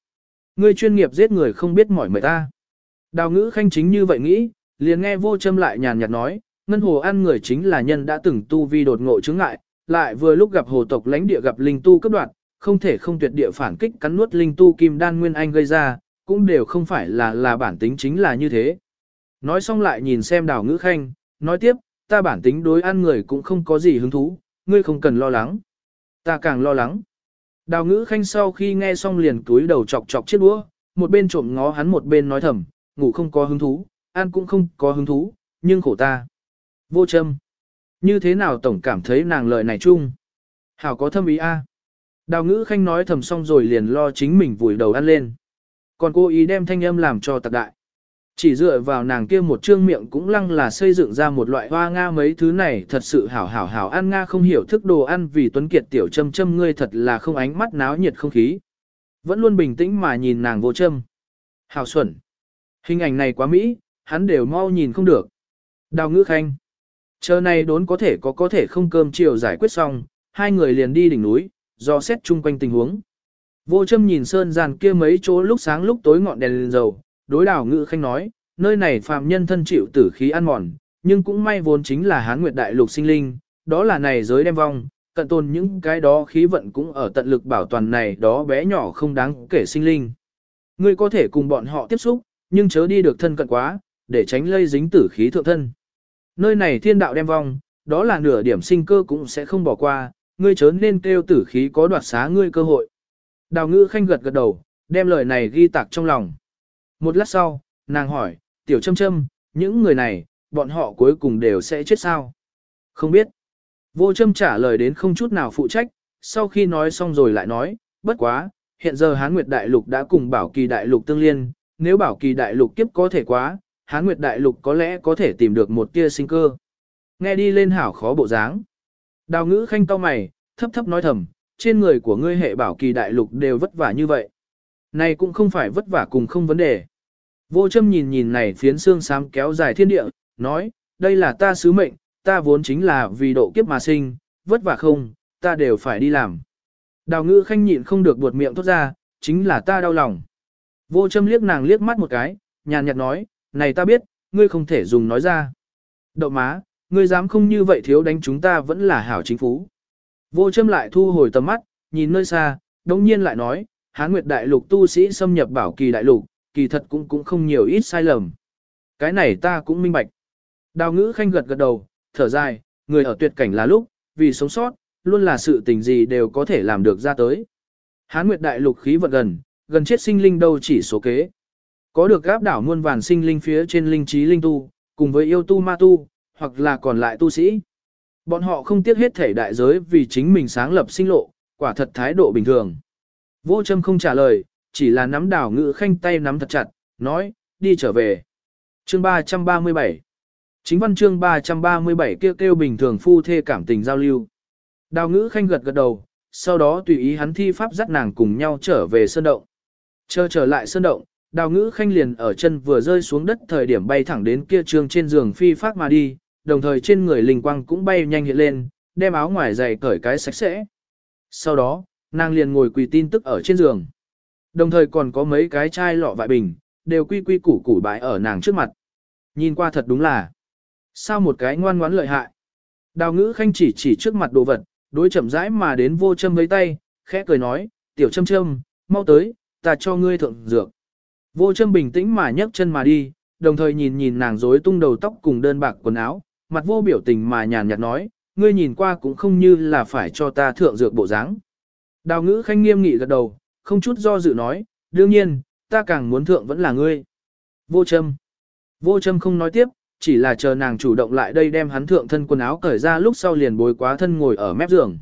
Ngươi chuyên nghiệp giết người không biết mỏi mệt ta. Đào ngữ khanh chính như vậy nghĩ, liền nghe vô châm lại nhàn nhạt nói, ngân hồ ăn người chính là nhân đã từng tu vi đột ngộ chứng ngại, lại vừa lúc gặp hồ tộc lãnh địa gặp linh tu cấp đoạn, không thể không tuyệt địa phản kích cắn nuốt linh tu kim đan nguyên anh gây ra, cũng đều không phải là là bản tính chính là như thế. Nói xong lại nhìn xem đào ngữ khanh, nói tiếp, ta bản tính đối ăn người cũng không có gì hứng thú, ngươi không cần lo lắng. Ta càng lo lắng. Đào ngữ khanh sau khi nghe xong liền túi đầu chọc chọc chiếc đũa, một bên trộm ngó hắn một bên nói thầm, ngủ không có hứng thú, ăn cũng không có hứng thú, nhưng khổ ta. Vô châm. Như thế nào tổng cảm thấy nàng lời này chung? Hảo có thâm ý a. Đào ngữ khanh nói thầm xong rồi liền lo chính mình vùi đầu ăn lên. Còn cô ý đem thanh âm làm cho tạc đại. Chỉ dựa vào nàng kia một trương miệng cũng lăng là xây dựng ra một loại hoa Nga mấy thứ này thật sự hảo hảo hảo ăn Nga không hiểu thức đồ ăn vì tuấn kiệt tiểu châm châm ngươi thật là không ánh mắt náo nhiệt không khí. Vẫn luôn bình tĩnh mà nhìn nàng vô châm. Hảo xuẩn. Hình ảnh này quá mỹ, hắn đều mau nhìn không được. Đào ngữ khanh. Chờ này đốn có thể có có thể không cơm chiều giải quyết xong, hai người liền đi đỉnh núi, do xét chung quanh tình huống. Vô châm nhìn sơn giàn kia mấy chỗ lúc sáng lúc tối ngọn đèn lên dầu, đối đảo ngự khanh nói, nơi này phàm nhân thân chịu tử khí ăn mòn, nhưng cũng may vốn chính là hán nguyệt đại lục sinh linh, đó là này giới đem vong, cận tồn những cái đó khí vận cũng ở tận lực bảo toàn này đó bé nhỏ không đáng kể sinh linh. Ngươi có thể cùng bọn họ tiếp xúc, nhưng chớ đi được thân cận quá, để tránh lây dính tử khí thượng thân. Nơi này thiên đạo đem vong, đó là nửa điểm sinh cơ cũng sẽ không bỏ qua, ngươi chớ nên kêu tử khí có đoạt xá ngươi cơ hội. Đào ngữ khanh gật gật đầu, đem lời này ghi tạc trong lòng. Một lát sau, nàng hỏi, tiểu châm châm, những người này, bọn họ cuối cùng đều sẽ chết sao? Không biết. Vô châm trả lời đến không chút nào phụ trách, sau khi nói xong rồi lại nói, bất quá, hiện giờ Hán Nguyệt Đại Lục đã cùng Bảo Kỳ Đại Lục tương liên, nếu Bảo Kỳ Đại Lục kiếp có thể quá, Hán Nguyệt Đại Lục có lẽ có thể tìm được một tia sinh cơ. Nghe đi lên hảo khó bộ dáng. Đào ngữ khanh to mày, thấp thấp nói thầm, trên người của ngươi hệ Bảo Kỳ Đại Lục đều vất vả như vậy. Này cũng không phải vất vả cùng không vấn đề. Vô châm nhìn nhìn này phiến xương xám kéo dài thiên địa, nói, đây là ta sứ mệnh, ta vốn chính là vì độ kiếp mà sinh, vất vả không, ta đều phải đi làm. Đào ngữ khanh nhịn không được buột miệng thốt ra, chính là ta đau lòng. Vô châm liếc nàng liếc mắt một cái, nhàn nhạt nói, này ta biết, ngươi không thể dùng nói ra. Đậu má, ngươi dám không như vậy thiếu đánh chúng ta vẫn là hảo chính phú. Vô châm lại thu hồi tầm mắt, nhìn nơi xa, đồng nhiên lại nói, Hán Nguyệt Đại Lục tu sĩ xâm nhập bảo kỳ đại lục, kỳ thật cũng cũng không nhiều ít sai lầm. Cái này ta cũng minh bạch. Đào ngữ khanh gật gật đầu, thở dài, người ở tuyệt cảnh là lúc, vì sống sót, luôn là sự tình gì đều có thể làm được ra tới. Hán Nguyệt Đại Lục khí vận gần, gần chết sinh linh đâu chỉ số kế. Có được gáp đảo muôn vàn sinh linh phía trên linh trí linh tu, cùng với yêu tu ma tu, hoặc là còn lại tu sĩ. Bọn họ không tiếc hết thể đại giới vì chính mình sáng lập sinh lộ, quả thật thái độ bình thường. Vô châm không trả lời, chỉ là nắm đảo ngự khanh tay nắm thật chặt, nói, đi trở về. Chương 337 Chính văn chương 337 kêu kêu bình thường phu thê cảm tình giao lưu. Đào ngữ khanh gật gật đầu, sau đó tùy ý hắn thi pháp dắt nàng cùng nhau trở về sơn động. Chờ trở lại sơn động, đào ngữ khanh liền ở chân vừa rơi xuống đất thời điểm bay thẳng đến kia trường trên giường phi phát mà đi, đồng thời trên người linh quang cũng bay nhanh hiện lên, đem áo ngoài dày cởi cái sạch sẽ. Sau đó, nàng liền ngồi quỳ tin tức ở trên giường. Đồng thời còn có mấy cái chai lọ vại bình, đều quy quy củ củ bãi ở nàng trước mặt. Nhìn qua thật đúng là, sao một cái ngoan ngoãn lợi hại. Đào ngữ khanh chỉ chỉ trước mặt đồ vật, đối chậm rãi mà đến vô châm với tay, khẽ cười nói, tiểu châm châm, mau tới, ta cho ngươi thượng dược. Vô châm bình tĩnh mà nhấc chân mà đi, đồng thời nhìn nhìn nàng rối tung đầu tóc cùng đơn bạc quần áo, mặt vô biểu tình mà nhàn nhạt nói, ngươi nhìn qua cũng không như là phải cho ta thượng dược bộ dáng. Đào ngữ khanh nghiêm nghị gật đầu, không chút do dự nói, đương nhiên, ta càng muốn thượng vẫn là ngươi. Vô châm. Vô châm không nói tiếp, chỉ là chờ nàng chủ động lại đây đem hắn thượng thân quần áo cởi ra lúc sau liền bối quá thân ngồi ở mép giường.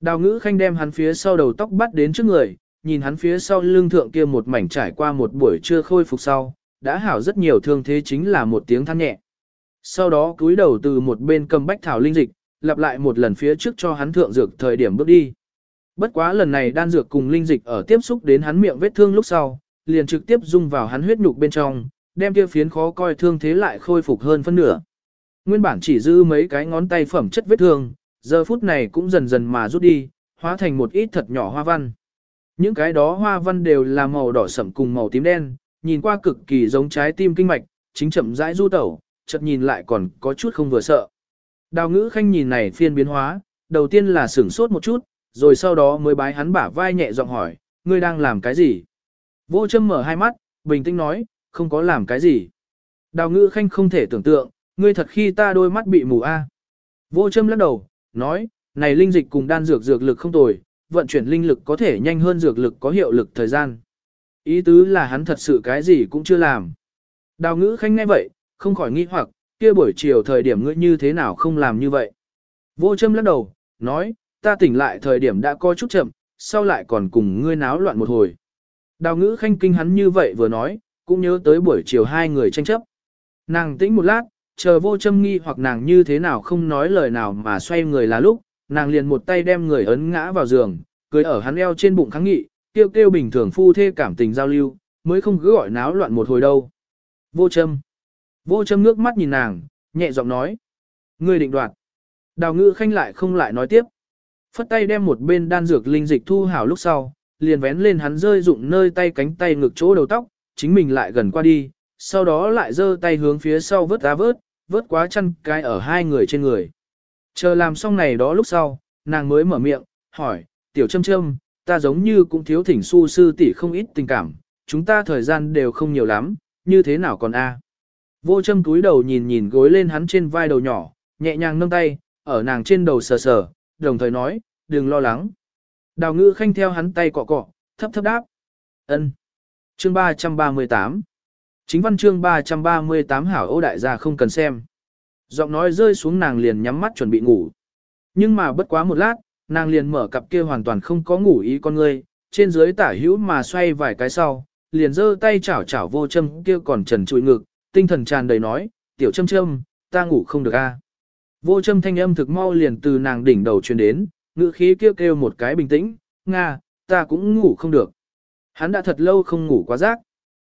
Đào ngữ khanh đem hắn phía sau đầu tóc bắt đến trước người, nhìn hắn phía sau lưng thượng kia một mảnh trải qua một buổi trưa khôi phục sau, đã hảo rất nhiều thương thế chính là một tiếng than nhẹ. Sau đó cúi đầu từ một bên cầm bách thảo linh dịch, lặp lại một lần phía trước cho hắn thượng dược thời điểm bước đi. Bất quá lần này đan dược cùng linh dịch ở tiếp xúc đến hắn miệng vết thương lúc sau, liền trực tiếp dung vào hắn huyết nhục bên trong, đem kia phiến khó coi thương thế lại khôi phục hơn phân nửa. Nguyên bản chỉ dư mấy cái ngón tay phẩm chất vết thương, giờ phút này cũng dần dần mà rút đi, hóa thành một ít thật nhỏ hoa văn. Những cái đó hoa văn đều là màu đỏ sẫm cùng màu tím đen, nhìn qua cực kỳ giống trái tim kinh mạch, chính chậm rãi du tẩu, chợt nhìn lại còn có chút không vừa sợ. Đào ngữ khanh nhìn này phiên biến hóa, đầu tiên là sửng sốt một chút, rồi sau đó mới bái hắn bả vai nhẹ giọng hỏi, ngươi đang làm cái gì? Vô châm mở hai mắt, bình tĩnh nói, không có làm cái gì. Đào ngữ khanh không thể tưởng tượng, ngươi thật khi ta đôi mắt bị mù a. Vô châm lắc đầu, nói, này linh dịch cùng đan dược dược lực không tồi, vận chuyển linh lực có thể nhanh hơn dược lực có hiệu lực thời gian. Ý tứ là hắn thật sự cái gì cũng chưa làm. Đào ngữ khanh nghe vậy, không khỏi nghi hoặc, kia buổi chiều thời điểm ngươi như thế nào không làm như vậy. Vô châm lắc đầu, nói, ta tỉnh lại thời điểm đã có chút chậm, sau lại còn cùng ngươi náo loạn một hồi. Đào ngữ khanh kinh hắn như vậy vừa nói, cũng nhớ tới buổi chiều hai người tranh chấp. Nàng tĩnh một lát, chờ vô châm nghi hoặc nàng như thế nào không nói lời nào mà xoay người là lúc, nàng liền một tay đem người ấn ngã vào giường, cưới ở hắn eo trên bụng kháng nghị, kêu kêu bình thường phu thê cảm tình giao lưu, mới không cứ gọi náo loạn một hồi đâu. Vô châm. Vô châm ngước mắt nhìn nàng, nhẹ giọng nói. Ngươi định đoạt. Đào ngữ khanh lại không lại nói tiếp. Phất tay đem một bên đan dược linh dịch thu hảo lúc sau, liền vén lên hắn rơi dụng nơi tay cánh tay ngực chỗ đầu tóc, chính mình lại gần qua đi, sau đó lại giơ tay hướng phía sau vớt ra vớt, vớt quá chăn cái ở hai người trên người. Chờ làm xong này đó lúc sau, nàng mới mở miệng, hỏi, tiểu châm châm, ta giống như cũng thiếu thỉnh su sư tỷ không ít tình cảm, chúng ta thời gian đều không nhiều lắm, như thế nào còn a? Vô châm túi đầu nhìn nhìn gối lên hắn trên vai đầu nhỏ, nhẹ nhàng nâng tay, ở nàng trên đầu sờ sờ, đồng thời nói, đừng lo lắng. Đào ngữ khanh theo hắn tay cọ cọ, thấp thấp đáp. ân Chương 338 Chính văn chương 338 hảo ô đại gia không cần xem. Giọng nói rơi xuống nàng liền nhắm mắt chuẩn bị ngủ. Nhưng mà bất quá một lát, nàng liền mở cặp kia hoàn toàn không có ngủ ý con ngươi, trên dưới tả hữu mà xoay vài cái sau, liền giơ tay chảo chảo vô châm kia còn trần trụi ngực, tinh thần tràn đầy nói, tiểu châm châm, ta ngủ không được a. Vô châm thanh âm thực mau liền từ nàng đỉnh đầu truyền đến, ngữ khí kêu kêu một cái bình tĩnh, Nga, ta cũng ngủ không được. Hắn đã thật lâu không ngủ quá giấc.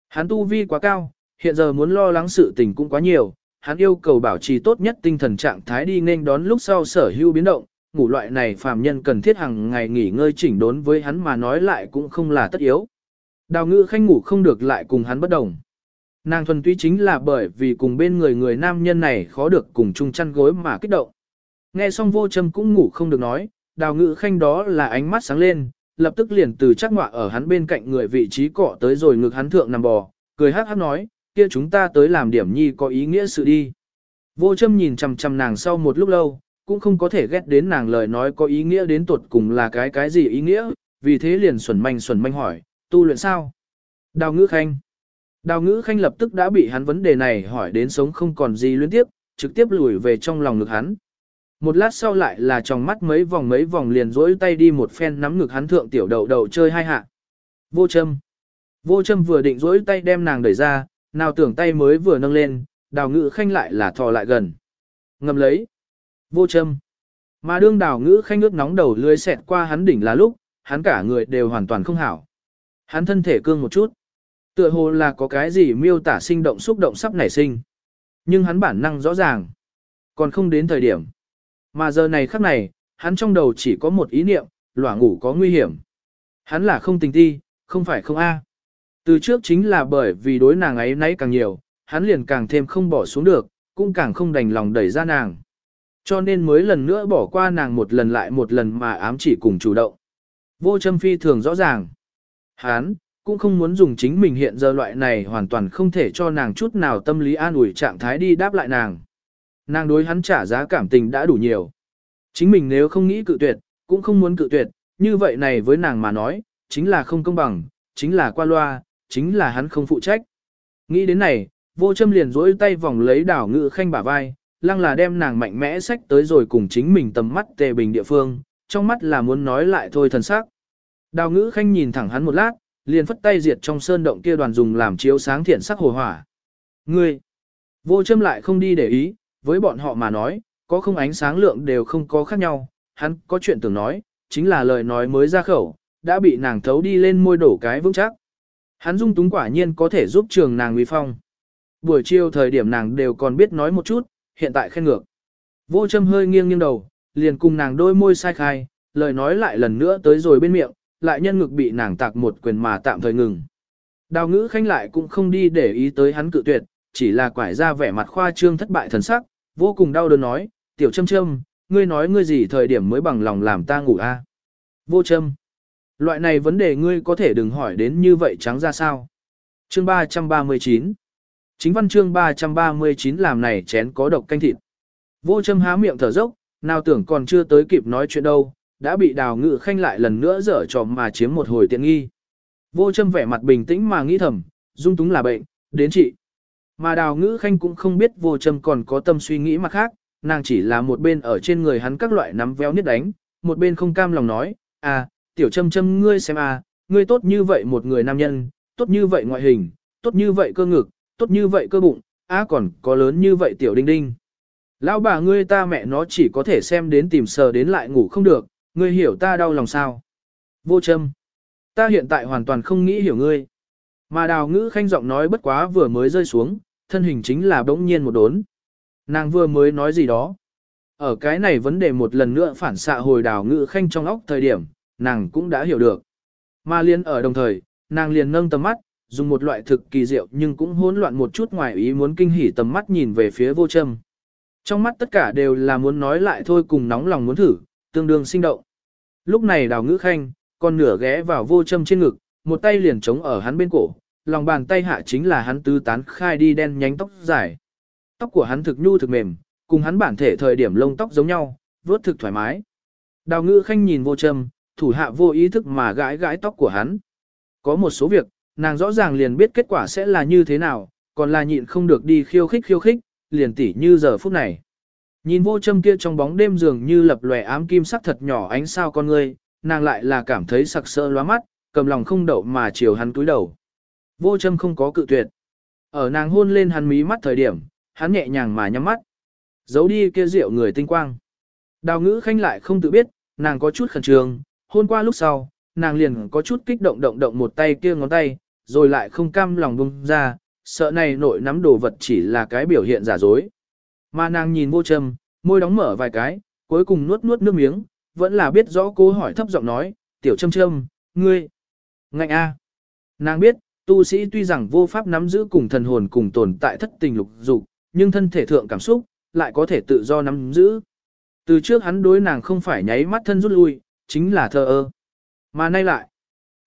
Hắn tu vi quá cao, hiện giờ muốn lo lắng sự tình cũng quá nhiều, hắn yêu cầu bảo trì tốt nhất tinh thần trạng thái đi nên đón lúc sau sở hữu biến động, ngủ loại này phàm nhân cần thiết hàng ngày nghỉ ngơi chỉnh đốn với hắn mà nói lại cũng không là tất yếu. Đào ngữ khanh ngủ không được lại cùng hắn bất đồng. Nàng thuần túy chính là bởi vì cùng bên người người nam nhân này khó được cùng chung chăn gối mà kích động. Nghe xong vô châm cũng ngủ không được nói, đào ngữ khanh đó là ánh mắt sáng lên, lập tức liền từ chắc ngọa ở hắn bên cạnh người vị trí cọ tới rồi ngực hắn thượng nằm bò, cười hát hát nói, kia chúng ta tới làm điểm nhi có ý nghĩa sự đi. Vô châm nhìn chằm chằm nàng sau một lúc lâu, cũng không có thể ghét đến nàng lời nói có ý nghĩa đến tuột cùng là cái cái gì ý nghĩa, vì thế liền xuẩn manh xuẩn manh hỏi, tu luyện sao? Đào ngữ khanh. Đào ngữ khanh lập tức đã bị hắn vấn đề này hỏi đến sống không còn gì liên tiếp, trực tiếp lùi về trong lòng ngực hắn. Một lát sau lại là trong mắt mấy vòng mấy vòng liền rỗi tay đi một phen nắm ngực hắn thượng tiểu đầu đầu chơi hai hạ. Vô châm. Vô châm vừa định rỗi tay đem nàng đẩy ra, nào tưởng tay mới vừa nâng lên, đào ngữ khanh lại là thò lại gần. Ngầm lấy. Vô châm. Mà đương đào ngữ khanh ước nóng đầu lưới xẹt qua hắn đỉnh là lúc, hắn cả người đều hoàn toàn không hảo. Hắn thân thể cương một chút. Tựa hồ là có cái gì miêu tả sinh động xúc động sắp nảy sinh. Nhưng hắn bản năng rõ ràng. Còn không đến thời điểm. Mà giờ này khắc này, hắn trong đầu chỉ có một ý niệm, lỏa ngủ có nguy hiểm. Hắn là không tình ti, không phải không a. Từ trước chính là bởi vì đối nàng ấy nấy càng nhiều, hắn liền càng thêm không bỏ xuống được, cũng càng không đành lòng đẩy ra nàng. Cho nên mới lần nữa bỏ qua nàng một lần lại một lần mà ám chỉ cùng chủ động. Vô châm phi thường rõ ràng. Hắn, cũng không muốn dùng chính mình hiện giờ loại này hoàn toàn không thể cho nàng chút nào tâm lý an ủi trạng thái đi đáp lại nàng. Nàng đối hắn trả giá cảm tình đã đủ nhiều. Chính mình nếu không nghĩ cự tuyệt, cũng không muốn cự tuyệt, như vậy này với nàng mà nói, chính là không công bằng, chính là qua loa, chính là hắn không phụ trách. Nghĩ đến này, vô châm liền rỗi tay vòng lấy đảo ngự khanh bả vai, lăng là đem nàng mạnh mẽ sách tới rồi cùng chính mình tầm mắt tề bình địa phương, trong mắt là muốn nói lại thôi thần sắc. Đào ngữ khanh nhìn thẳng hắn một lát, liền phất tay diệt trong sơn động kia đoàn dùng làm chiếu sáng thiện sắc hồ hỏa. Ngươi, vô châm lại không đi để ý, với bọn họ mà nói, có không ánh sáng lượng đều không có khác nhau, hắn có chuyện tưởng nói, chính là lời nói mới ra khẩu, đã bị nàng thấu đi lên môi đổ cái vững chắc. Hắn dung túng quả nhiên có thể giúp trường nàng uy phong. Buổi chiều thời điểm nàng đều còn biết nói một chút, hiện tại khen ngược. Vô châm hơi nghiêng nghiêng đầu, liền cùng nàng đôi môi sai khai, lời nói lại lần nữa tới rồi bên miệng, lại nhân ngực bị nàng tạc một quyền mà tạm thời ngừng. Đào ngữ khanh lại cũng không đi để ý tới hắn cự tuyệt, chỉ là quải ra vẻ mặt khoa trương thất bại thần sắc, vô cùng đau đớn nói, tiểu châm châm, ngươi nói ngươi gì thời điểm mới bằng lòng làm ta ngủ a? Vô châm. Loại này vấn đề ngươi có thể đừng hỏi đến như vậy trắng ra sao. Chương 339 Chính văn chương 339 làm này chén có độc canh thịt. Vô châm há miệng thở dốc, nào tưởng còn chưa tới kịp nói chuyện đâu, đã bị đào ngự khanh lại lần nữa dở trò mà chiếm một hồi tiện nghi. Vô châm vẻ mặt bình tĩnh mà nghĩ thầm, dung túng là bệnh, đến trị. Mà đào ngữ khanh cũng không biết vô châm còn có tâm suy nghĩ mặt khác, nàng chỉ là một bên ở trên người hắn các loại nắm véo niết đánh, một bên không cam lòng nói, à, tiểu châm châm ngươi xem à, ngươi tốt như vậy một người nam nhân, tốt như vậy ngoại hình, tốt như vậy cơ ngực, tốt như vậy cơ bụng, á còn có lớn như vậy tiểu đinh đinh. Lão bà ngươi ta mẹ nó chỉ có thể xem đến tìm sờ đến lại ngủ không được, ngươi hiểu ta đau lòng sao. Vô châm. Ta hiện tại hoàn toàn không nghĩ hiểu ngươi. Mà đào ngữ khanh giọng nói bất quá vừa mới rơi xuống, thân hình chính là bỗng nhiên một đốn. Nàng vừa mới nói gì đó. Ở cái này vấn đề một lần nữa phản xạ hồi đào ngữ khanh trong óc thời điểm, nàng cũng đã hiểu được. Mà liên ở đồng thời, nàng liền nâng tầm mắt, dùng một loại thực kỳ diệu nhưng cũng hỗn loạn một chút ngoài ý muốn kinh hỉ tầm mắt nhìn về phía vô châm. Trong mắt tất cả đều là muốn nói lại thôi cùng nóng lòng muốn thử, tương đương sinh động. Lúc này đào ngữ khanh, con nửa ghé vào vô châm trên ngực, một tay liền chống ở hắn bên cổ, lòng bàn tay hạ chính là hắn tứ tán khai đi đen nhánh tóc dài. Tóc của hắn thực nhu thực mềm, cùng hắn bản thể thời điểm lông tóc giống nhau, vuốt thực thoải mái. Đào ngữ khanh nhìn vô châm, thủ hạ vô ý thức mà gãi gãi tóc của hắn. Có một số việc, nàng rõ ràng liền biết kết quả sẽ là như thế nào, còn là nhịn không được đi khiêu khích khiêu khích, liền tỉ như giờ phút này. Nhìn vô châm kia trong bóng đêm dường như lập lòe ám kim sắc thật nhỏ ánh sao con người, nàng lại là cảm thấy sặc sỡ lóa mắt, cầm lòng không đậu mà chiều hắn túi đầu. Vô châm không có cự tuyệt. Ở nàng hôn lên hắn mí mắt thời điểm, hắn nhẹ nhàng mà nhắm mắt. Giấu đi kia rượu người tinh quang. Đào ngữ khanh lại không tự biết, nàng có chút khẩn trương, hôn qua lúc sau, nàng liền có chút kích động động động một tay kia ngón tay, rồi lại không cam lòng bung ra, sợ này nội nắm đồ vật chỉ là cái biểu hiện giả dối. Mà nàng nhìn vô châm, môi đóng mở vài cái, cuối cùng nuốt nuốt nước miếng, vẫn là biết rõ cô hỏi thấp giọng nói, tiểu châm châm, ngươi, ngạnh a. Nàng biết, tu sĩ tuy rằng vô pháp nắm giữ cùng thần hồn cùng tồn tại thất tình lục dục, nhưng thân thể thượng cảm xúc, lại có thể tự do nắm giữ. Từ trước hắn đối nàng không phải nháy mắt thân rút lui, chính là thơ ơ. Mà nay lại,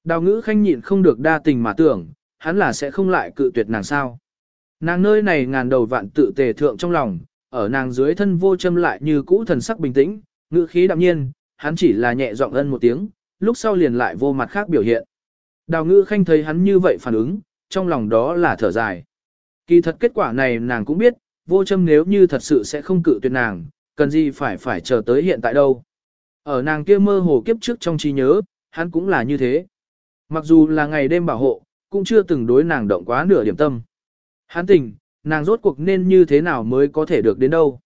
đào ngữ khanh nhịn không được đa tình mà tưởng, hắn là sẽ không lại cự tuyệt nàng sao. Nàng nơi này ngàn đầu vạn tự tề thượng trong lòng, ở nàng dưới thân vô châm lại như cũ thần sắc bình tĩnh, ngữ khí đạm nhiên, hắn chỉ là nhẹ giọng ân một tiếng, lúc sau liền lại vô mặt khác biểu hiện. Đào ngữ khanh thấy hắn như vậy phản ứng, trong lòng đó là thở dài. Kỳ thật kết quả này nàng cũng biết, vô châm nếu như thật sự sẽ không cự tuyệt nàng, cần gì phải phải chờ tới hiện tại đâu. Ở nàng kia mơ hồ kiếp trước trong trí nhớ, hắn cũng là như thế. Mặc dù là ngày đêm bảo hộ, cũng chưa từng đối nàng động quá nửa điểm tâm. Hắn tình, nàng rốt cuộc nên như thế nào mới có thể được đến đâu.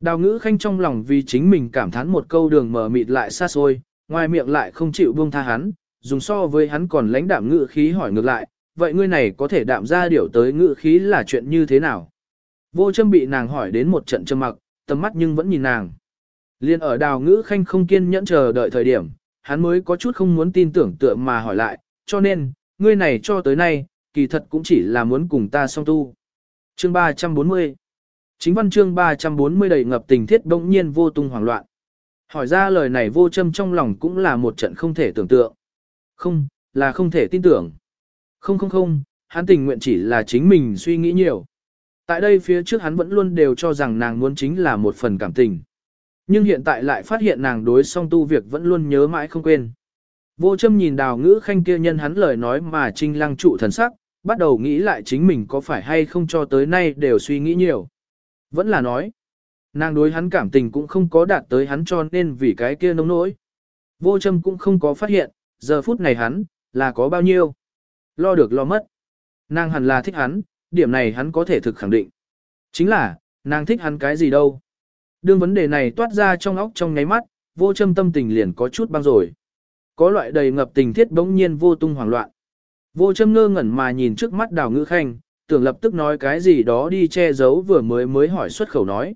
Đào ngữ khanh trong lòng vì chính mình cảm thán một câu đường mở mịt lại xa xôi, ngoài miệng lại không chịu buông tha hắn, dùng so với hắn còn lãnh đạm ngữ khí hỏi ngược lại, vậy ngươi này có thể đạm ra điều tới ngữ khí là chuyện như thế nào? Vô châm bị nàng hỏi đến một trận châm mặc, tầm mắt nhưng vẫn nhìn nàng. Liên ở đào ngữ khanh không kiên nhẫn chờ đợi thời điểm, hắn mới có chút không muốn tin tưởng tựa mà hỏi lại, cho nên, ngươi này cho tới nay, kỳ thật cũng chỉ là muốn cùng ta song tu. Chương 340 Chính văn chương 340 đầy ngập tình thiết bỗng nhiên vô tung hoảng loạn. Hỏi ra lời này vô châm trong lòng cũng là một trận không thể tưởng tượng. Không, là không thể tin tưởng. Không không không, hắn tình nguyện chỉ là chính mình suy nghĩ nhiều. Tại đây phía trước hắn vẫn luôn đều cho rằng nàng muốn chính là một phần cảm tình. Nhưng hiện tại lại phát hiện nàng đối song tu việc vẫn luôn nhớ mãi không quên. Vô châm nhìn đào ngữ khanh kia nhân hắn lời nói mà trinh lăng trụ thần sắc, bắt đầu nghĩ lại chính mình có phải hay không cho tới nay đều suy nghĩ nhiều. Vẫn là nói, nàng đối hắn cảm tình cũng không có đạt tới hắn cho nên vì cái kia nông nỗi. Vô châm cũng không có phát hiện, giờ phút này hắn, là có bao nhiêu. Lo được lo mất. Nàng hẳn là thích hắn, điểm này hắn có thể thực khẳng định. Chính là, nàng thích hắn cái gì đâu. Đương vấn đề này toát ra trong óc trong nháy mắt, vô châm tâm tình liền có chút băng rồi. Có loại đầy ngập tình thiết bỗng nhiên vô tung hoảng loạn. Vô châm ngơ ngẩn mà nhìn trước mắt đào ngữ khanh, tưởng lập tức nói cái gì đó đi che giấu vừa mới mới hỏi xuất khẩu nói.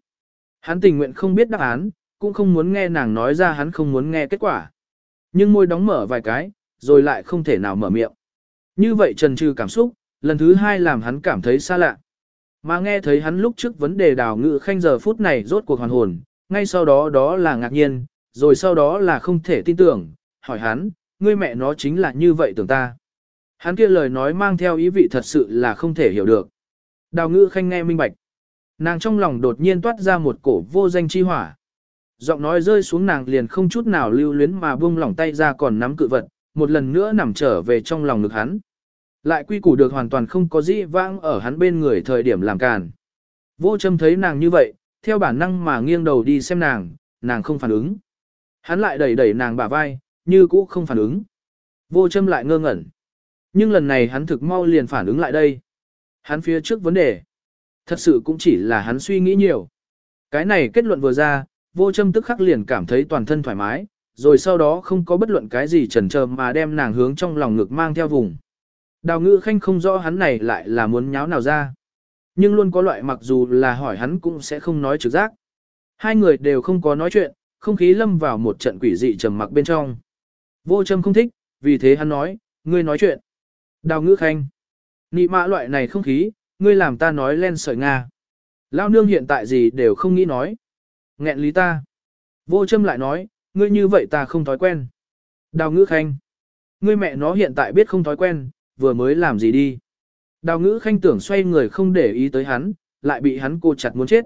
Hắn tình nguyện không biết đáp án, cũng không muốn nghe nàng nói ra hắn không muốn nghe kết quả. Nhưng môi đóng mở vài cái, rồi lại không thể nào mở miệng. Như vậy trần trừ cảm xúc, lần thứ hai làm hắn cảm thấy xa lạ. Mà nghe thấy hắn lúc trước vấn đề đào ngự khanh giờ phút này rốt cuộc hoàn hồn, ngay sau đó đó là ngạc nhiên, rồi sau đó là không thể tin tưởng, hỏi hắn, ngươi mẹ nó chính là như vậy tưởng ta. Hắn kia lời nói mang theo ý vị thật sự là không thể hiểu được. Đào ngự khanh nghe minh bạch. Nàng trong lòng đột nhiên toát ra một cổ vô danh chi hỏa. Giọng nói rơi xuống nàng liền không chút nào lưu luyến mà buông lỏng tay ra còn nắm cự vật, một lần nữa nằm trở về trong lòng ngực hắn. Lại quy củ được hoàn toàn không có dĩ vãng ở hắn bên người thời điểm làm càn. Vô châm thấy nàng như vậy, theo bản năng mà nghiêng đầu đi xem nàng, nàng không phản ứng. Hắn lại đẩy đẩy nàng bả vai, như cũ không phản ứng. Vô châm lại ngơ ngẩn. Nhưng lần này hắn thực mau liền phản ứng lại đây. Hắn phía trước vấn đề. Thật sự cũng chỉ là hắn suy nghĩ nhiều. Cái này kết luận vừa ra, vô châm tức khắc liền cảm thấy toàn thân thoải mái, rồi sau đó không có bất luận cái gì chần chờ mà đem nàng hướng trong lòng ngực mang theo vùng. Đào ngữ khanh không rõ hắn này lại là muốn nháo nào ra. Nhưng luôn có loại mặc dù là hỏi hắn cũng sẽ không nói trực giác. Hai người đều không có nói chuyện, không khí lâm vào một trận quỷ dị trầm mặc bên trong. Vô châm không thích, vì thế hắn nói, ngươi nói chuyện. Đào ngữ khanh. Nị mã loại này không khí, ngươi làm ta nói len sợi Nga. Lao nương hiện tại gì đều không nghĩ nói. Nghẹn lý ta. Vô châm lại nói, ngươi như vậy ta không thói quen. Đào ngữ khanh. Ngươi mẹ nó hiện tại biết không thói quen, vừa mới làm gì đi. Đào ngữ khanh tưởng xoay người không để ý tới hắn, lại bị hắn cô chặt muốn chết.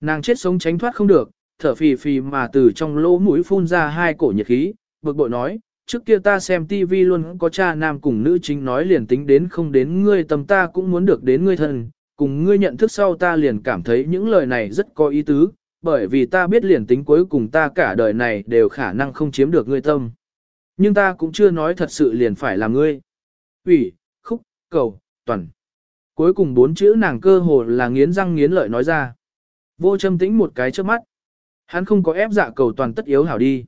Nàng chết sống tránh thoát không được, thở phì phì mà từ trong lỗ mũi phun ra hai cổ nhiệt khí, bực bội nói, trước kia ta xem TV luôn có cha nam cùng nữ chính nói liền tính đến không đến ngươi tầm ta cũng muốn được đến ngươi thân, cùng ngươi nhận thức sau ta liền cảm thấy những lời này rất có ý tứ, bởi vì ta biết liền tính cuối cùng ta cả đời này đều khả năng không chiếm được ngươi tâm. Nhưng ta cũng chưa nói thật sự liền phải là ngươi ủy, khúc, cầu, toàn. Cuối cùng bốn chữ nàng cơ hồ là nghiến răng nghiến lợi nói ra. Vô châm tĩnh một cái trước mắt. Hắn không có ép dạ cầu toàn tất yếu hảo đi.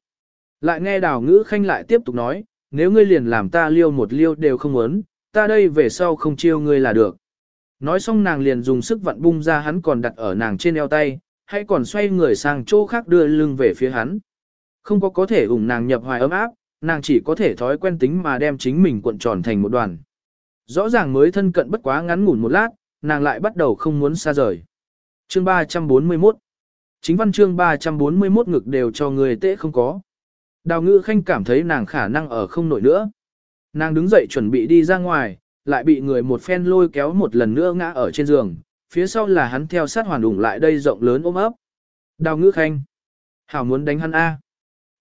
Lại nghe đào ngữ khanh lại tiếp tục nói, nếu ngươi liền làm ta liêu một liêu đều không muốn, ta đây về sau không chiêu ngươi là được. Nói xong nàng liền dùng sức vặn bung ra hắn còn đặt ở nàng trên eo tay, hay còn xoay người sang chỗ khác đưa lưng về phía hắn. Không có có thể ủng nàng nhập hoài ấm áp, nàng chỉ có thể thói quen tính mà đem chính mình cuộn tròn thành một đoàn. Rõ ràng mới thân cận bất quá ngắn ngủn một lát, nàng lại bắt đầu không muốn xa rời. Chương 341 Chính văn chương 341 ngực đều cho người tệ không có. Đào ngữ khanh cảm thấy nàng khả năng ở không nổi nữa. Nàng đứng dậy chuẩn bị đi ra ngoài, lại bị người một phen lôi kéo một lần nữa ngã ở trên giường, phía sau là hắn theo sát hoàn đủng lại đây rộng lớn ôm ấp. Đào ngữ khanh. Hảo muốn đánh hắn A.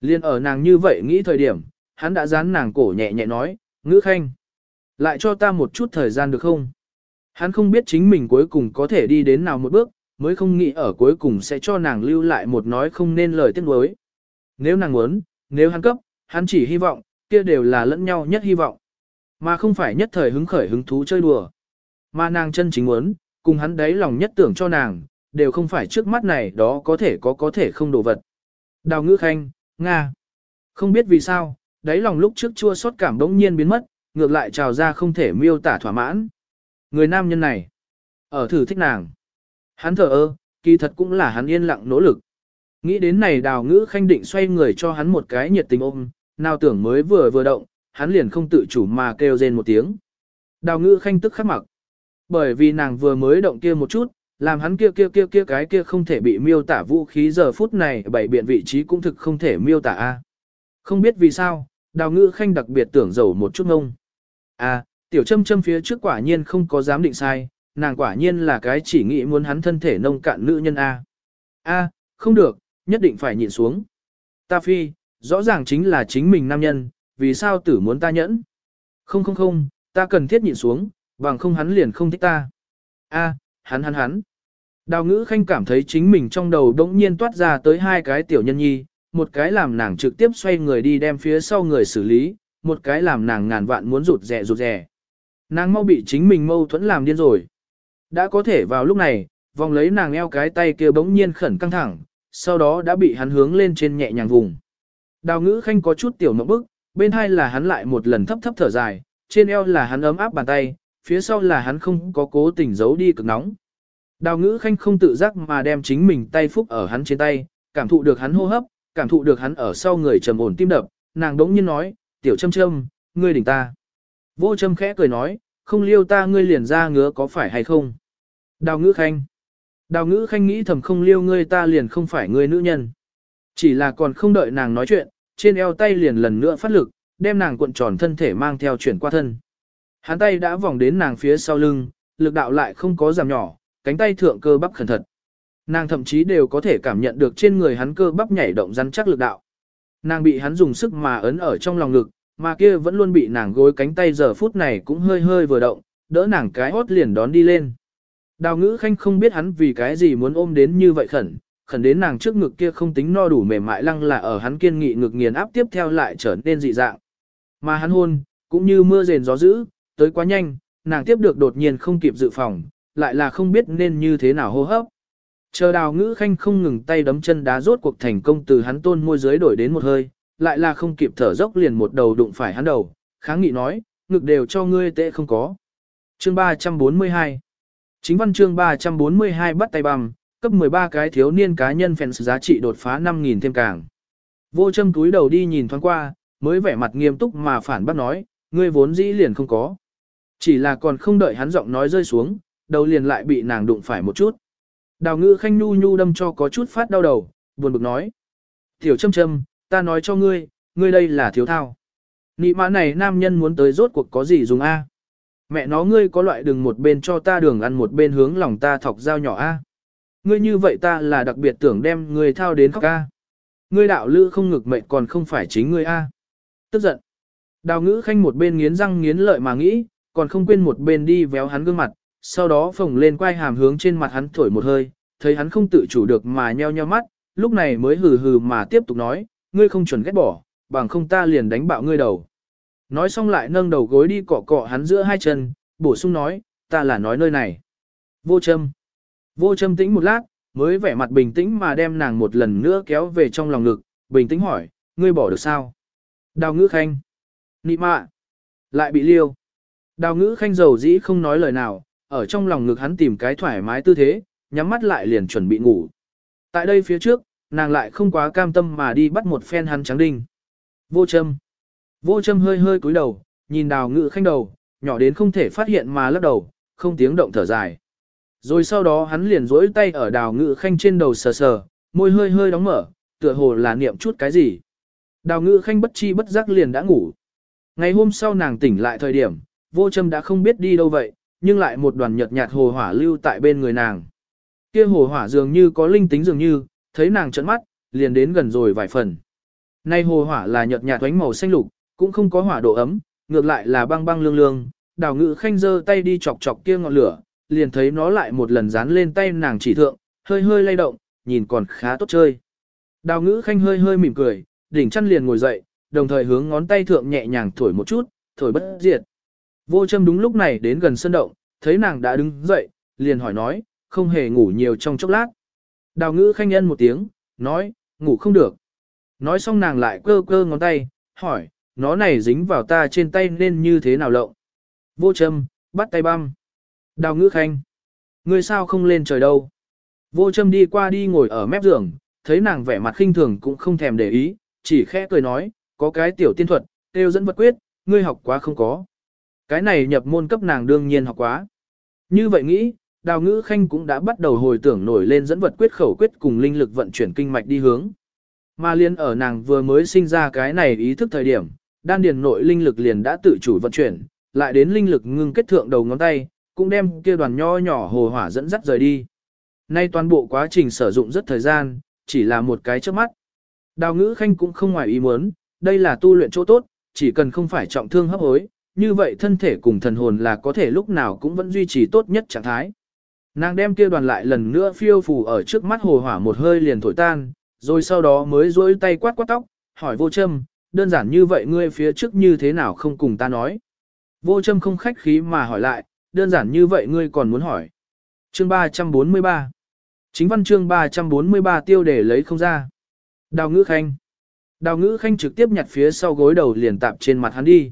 Liên ở nàng như vậy nghĩ thời điểm, hắn đã dán nàng cổ nhẹ nhẹ nói, ngữ khanh. Lại cho ta một chút thời gian được không? Hắn không biết chính mình cuối cùng có thể đi đến nào một bước, mới không nghĩ ở cuối cùng sẽ cho nàng lưu lại một nói không nên lời tiếc nuối. Nếu nàng muốn, nếu hắn cấp, hắn chỉ hy vọng, kia đều là lẫn nhau nhất hy vọng. Mà không phải nhất thời hứng khởi hứng thú chơi đùa. Mà nàng chân chính muốn, cùng hắn đấy lòng nhất tưởng cho nàng, đều không phải trước mắt này đó có thể có có thể không đồ vật. Đào ngữ khanh, Nga. Không biết vì sao, đáy lòng lúc trước chua xót cảm đống nhiên biến mất, ngược lại trào ra không thể miêu tả thỏa mãn. Người nam nhân này, ở thử thích nàng. Hắn thở ơ, kỳ thật cũng là hắn yên lặng nỗ lực. Nghĩ đến này đào ngữ khanh định xoay người cho hắn một cái nhiệt tình ôm, nào tưởng mới vừa vừa động, hắn liền không tự chủ mà kêu rên một tiếng. Đào ngữ khanh tức khắc mặc. Bởi vì nàng vừa mới động kia một chút, làm hắn kia kia kia kia cái kia không thể bị miêu tả vũ khí giờ phút này bảy biện vị trí cũng thực không thể miêu tả a. Không biết vì sao, đào ngữ khanh đặc biệt tưởng giàu một chút ngông. À, tiểu châm châm phía trước quả nhiên không có dám định sai, nàng quả nhiên là cái chỉ nghĩ muốn hắn thân thể nông cạn nữ nhân A. A, không được, nhất định phải nhịn xuống. Ta phi, rõ ràng chính là chính mình nam nhân, vì sao tử muốn ta nhẫn? Không không không, ta cần thiết nhịn xuống, bằng không hắn liền không thích ta. A, hắn hắn hắn. Đào ngữ khanh cảm thấy chính mình trong đầu đống nhiên toát ra tới hai cái tiểu nhân nhi, một cái làm nàng trực tiếp xoay người đi đem phía sau người xử lý, một cái làm nàng ngàn vạn muốn rụt rè rụt rè, Nàng mau bị chính mình mâu thuẫn làm điên rồi. Đã có thể vào lúc này, vòng lấy nàng eo cái tay kia bỗng nhiên khẩn căng thẳng, sau đó đã bị hắn hướng lên trên nhẹ nhàng vùng. Đào ngữ khanh có chút tiểu mộng bức, bên hai là hắn lại một lần thấp thấp thở dài, trên eo là hắn ấm áp bàn tay, phía sau là hắn không có cố tình giấu đi cực nóng. Đào ngữ khanh không tự giác mà đem chính mình tay phúc ở hắn trên tay, cảm thụ được hắn hô hấp, cảm thụ được hắn ở sau người trầm ổn tim đập, nàng đống nhiên nói, tiểu châm châm, ngươi đỉnh ta. Vô châm khẽ cười nói, không liêu ta ngươi liền ra ngứa có phải hay không. Đào ngữ khanh. Đào ngữ khanh nghĩ thầm không liêu ngươi ta liền không phải ngươi nữ nhân. Chỉ là còn không đợi nàng nói chuyện, trên eo tay liền lần nữa phát lực, đem nàng cuộn tròn thân thể mang theo chuyển qua thân. Hắn tay đã vòng đến nàng phía sau lưng, lực đạo lại không có giảm nhỏ, cánh tay thượng cơ bắp khẩn thật. Nàng thậm chí đều có thể cảm nhận được trên người hắn cơ bắp nhảy động rắn chắc lực đạo. Nàng bị hắn dùng sức mà ấn ở trong lòng ngực, mà kia vẫn luôn bị nàng gối cánh tay giờ phút này cũng hơi hơi vừa động, đỡ nàng cái hót liền đón đi lên. Đào ngữ khanh không biết hắn vì cái gì muốn ôm đến như vậy khẩn, khẩn đến nàng trước ngực kia không tính no đủ mềm mại lăng là ở hắn kiên nghị ngực nghiền áp tiếp theo lại trở nên dị dạng. Mà hắn hôn, cũng như mưa rền gió dữ, tới quá nhanh, nàng tiếp được đột nhiên không kịp dự phòng, lại là không biết nên như thế nào hô hấp. Chờ đào ngữ khanh không ngừng tay đấm chân đá rốt cuộc thành công từ hắn tôn môi dưới đổi đến một hơi, lại là không kịp thở dốc liền một đầu đụng phải hắn đầu, kháng nghị nói, ngực đều cho ngươi tệ không có. Chương 342 Chính văn chương 342 bắt tay bằng cấp 13 cái thiếu niên cá nhân fans giá trị đột phá 5.000 thêm càng. Vô châm túi đầu đi nhìn thoáng qua, mới vẻ mặt nghiêm túc mà phản bác nói, ngươi vốn dĩ liền không có. Chỉ là còn không đợi hắn giọng nói rơi xuống, đầu liền lại bị nàng đụng phải một chút. Đào ngữ khanh nhu nhu đâm cho có chút phát đau đầu, buồn bực nói. Tiểu châm châm, ta nói cho ngươi, ngươi đây là thiếu thao. Nị mã này nam nhân muốn tới rốt cuộc có gì dùng A. Mẹ nó ngươi có loại đường một bên cho ta đường ăn một bên hướng lòng ta thọc dao nhỏ A. Ngươi như vậy ta là đặc biệt tưởng đem ngươi thao đến khóc A. Ngươi đạo lữ không ngực mệnh còn không phải chính ngươi A. Tức giận. Đào ngữ khanh một bên nghiến răng nghiến lợi mà nghĩ, còn không quên một bên đi véo hắn gương mặt, sau đó phồng lên quay hàm hướng trên mặt hắn thổi một hơi, thấy hắn không tự chủ được mà nheo nheo mắt, lúc này mới hừ hừ mà tiếp tục nói, ngươi không chuẩn ghét bỏ, bằng không ta liền đánh bạo ngươi đầu. Nói xong lại nâng đầu gối đi cọ cọ hắn giữa hai chân, bổ sung nói, ta là nói nơi này. Vô châm. Vô châm tĩnh một lát, mới vẻ mặt bình tĩnh mà đem nàng một lần nữa kéo về trong lòng ngực, bình tĩnh hỏi, ngươi bỏ được sao? Đào ngữ khanh. Nị mạ. Lại bị liêu. Đào ngữ khanh dầu dĩ không nói lời nào, ở trong lòng ngực hắn tìm cái thoải mái tư thế, nhắm mắt lại liền chuẩn bị ngủ. Tại đây phía trước, nàng lại không quá cam tâm mà đi bắt một phen hắn trắng đinh. Vô châm. Vô châm hơi hơi cúi đầu, nhìn đào ngự khanh đầu, nhỏ đến không thể phát hiện mà lắc đầu, không tiếng động thở dài. Rồi sau đó hắn liền rỗi tay ở đào ngự khanh trên đầu sờ sờ, môi hơi hơi đóng mở, tựa hồ là niệm chút cái gì. Đào ngự khanh bất chi bất giác liền đã ngủ. Ngày hôm sau nàng tỉnh lại thời điểm, vô châm đã không biết đi đâu vậy, nhưng lại một đoàn nhợt nhạt hồ hỏa lưu tại bên người nàng. Kia hồ hỏa dường như có linh tính dường như, thấy nàng trợn mắt, liền đến gần rồi vài phần. Nay hồ hỏa là nhợt nhạt thoánh màu xanh lục, cũng không có hỏa độ ấm, ngược lại là băng băng lương lương, đào ngự khanh giơ tay đi chọc chọc kia ngọn lửa, liền thấy nó lại một lần dán lên tay nàng chỉ thượng, hơi hơi lay động, nhìn còn khá tốt chơi. Đào ngữ khanh hơi hơi mỉm cười, đỉnh chăn liền ngồi dậy, đồng thời hướng ngón tay thượng nhẹ nhàng thổi một chút, thổi bất diệt. Vô châm đúng lúc này đến gần sân động, thấy nàng đã đứng dậy, liền hỏi nói, không hề ngủ nhiều trong chốc lát. Đào ngữ khanh nhân một tiếng, nói, ngủ không được. Nói xong nàng lại cơ cơ ngón tay, hỏi, nó này dính vào ta trên tay nên như thế nào lộng. Vô châm, bắt tay băm. Đào ngữ khanh, ngươi sao không lên trời đâu. Vô châm đi qua đi ngồi ở mép giường, thấy nàng vẻ mặt khinh thường cũng không thèm để ý, chỉ khẽ cười nói, có cái tiểu tiên thuật, tiêu dẫn vật quyết, ngươi học quá không có. Cái này nhập môn cấp nàng đương nhiên học quá. Như vậy nghĩ, đào ngữ khanh cũng đã bắt đầu hồi tưởng nổi lên dẫn vật quyết khẩu quyết cùng linh lực vận chuyển kinh mạch đi hướng. Mà liên ở nàng vừa mới sinh ra cái này ý thức thời điểm, đan điền nội linh lực liền đã tự chủ vận chuyển, lại đến linh lực ngưng kết thượng đầu ngón tay, cũng đem kia đoàn nho nhỏ hồ hỏa dẫn dắt rời đi. Nay toàn bộ quá trình sử dụng rất thời gian, chỉ là một cái trước mắt. Đào ngữ khanh cũng không ngoài ý muốn, đây là tu luyện chỗ tốt, chỉ cần không phải trọng thương hấp hối, như vậy thân thể cùng thần hồn là có thể lúc nào cũng vẫn duy trì tốt nhất trạng thái. Nàng đem kia đoàn lại lần nữa phiêu phù ở trước mắt hồ hỏa một hơi liền thổi tan, rồi sau đó mới duỗi tay quát quát tóc, hỏi vô châm, đơn giản như vậy ngươi phía trước như thế nào không cùng ta nói. Vô châm không khách khí mà hỏi lại, đơn giản như vậy ngươi còn muốn hỏi. Chương 343 Chính văn chương 343 tiêu để lấy không ra. Đào ngữ khanh Đào ngữ khanh trực tiếp nhặt phía sau gối đầu liền tạp trên mặt hắn đi.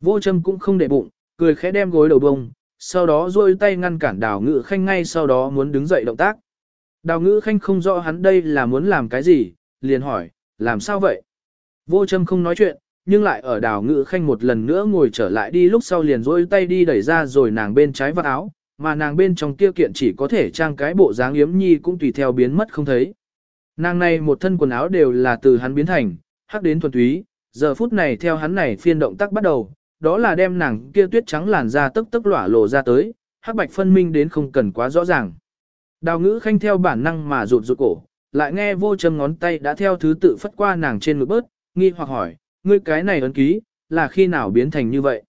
Vô châm cũng không để bụng, cười khẽ đem gối đầu bông, sau đó duỗi tay ngăn cản đào Ngự khanh ngay sau đó muốn đứng dậy động tác. Đào ngữ khanh không rõ hắn đây là muốn làm cái gì, liền hỏi, làm sao vậy? Vô châm không nói chuyện, nhưng lại ở đào ngữ khanh một lần nữa ngồi trở lại đi lúc sau liền duỗi tay đi đẩy ra rồi nàng bên trái vạt áo, mà nàng bên trong kia kiện chỉ có thể trang cái bộ dáng yếm nhi cũng tùy theo biến mất không thấy. Nàng này một thân quần áo đều là từ hắn biến thành, hắc đến thuần túy, giờ phút này theo hắn này phiên động tác bắt đầu, đó là đem nàng kia tuyết trắng làn da tức tức lỏa lộ ra tới, hắc bạch phân minh đến không cần quá rõ ràng. Đào ngữ khanh theo bản năng mà rụt rụt cổ, lại nghe vô châm ngón tay đã theo thứ tự phất qua nàng trên ngực bớt, nghi hoặc hỏi, ngươi cái này ấn ký, là khi nào biến thành như vậy?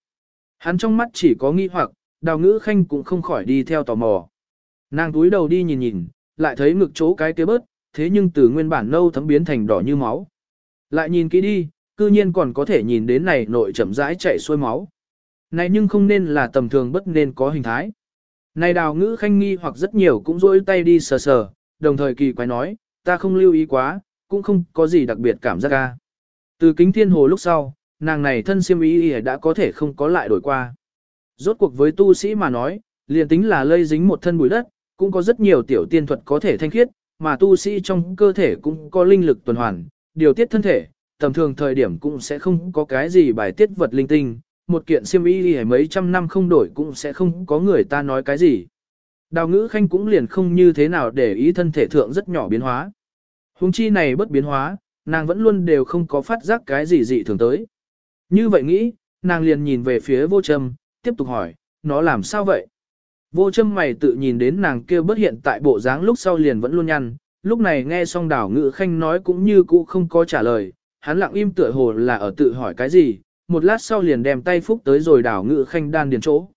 Hắn trong mắt chỉ có nghi hoặc, đào ngữ khanh cũng không khỏi đi theo tò mò. Nàng túi đầu đi nhìn nhìn, lại thấy ngực chỗ cái kia bớt, thế nhưng từ nguyên bản nâu thấm biến thành đỏ như máu. Lại nhìn kỹ đi, cư nhiên còn có thể nhìn đến này nội chậm rãi chảy xuôi máu. Này nhưng không nên là tầm thường bất nên có hình thái. Này đào ngữ khanh nghi hoặc rất nhiều cũng rỗi tay đi sờ sờ, đồng thời kỳ quái nói, ta không lưu ý quá, cũng không có gì đặc biệt cảm giác ca. Từ kính thiên hồ lúc sau, nàng này thân siêm ý đã có thể không có lại đổi qua. Rốt cuộc với tu sĩ mà nói, liền tính là lây dính một thân bụi đất, cũng có rất nhiều tiểu tiên thuật có thể thanh khiết, mà tu sĩ trong cơ thể cũng có linh lực tuần hoàn, điều tiết thân thể, tầm thường thời điểm cũng sẽ không có cái gì bài tiết vật linh tinh, một kiện siêm y hay mấy trăm năm không đổi cũng sẽ không có người ta nói cái gì. Đào ngữ khanh cũng liền không như thế nào để ý thân thể thượng rất nhỏ biến hóa. Hùng chi này bất biến hóa, nàng vẫn luôn đều không có phát giác cái gì dị thường tới. Như vậy nghĩ, nàng liền nhìn về phía vô châm, tiếp tục hỏi, nó làm sao vậy? Vô châm mày tự nhìn đến nàng kia bất hiện tại bộ dáng lúc sau liền vẫn luôn nhăn, lúc này nghe xong đảo ngữ khanh nói cũng như cũ không có trả lời, hắn lặng im tựa hồ là ở tự hỏi cái gì, một lát sau liền đem tay phúc tới rồi đào ngữ khanh đan điền chỗ.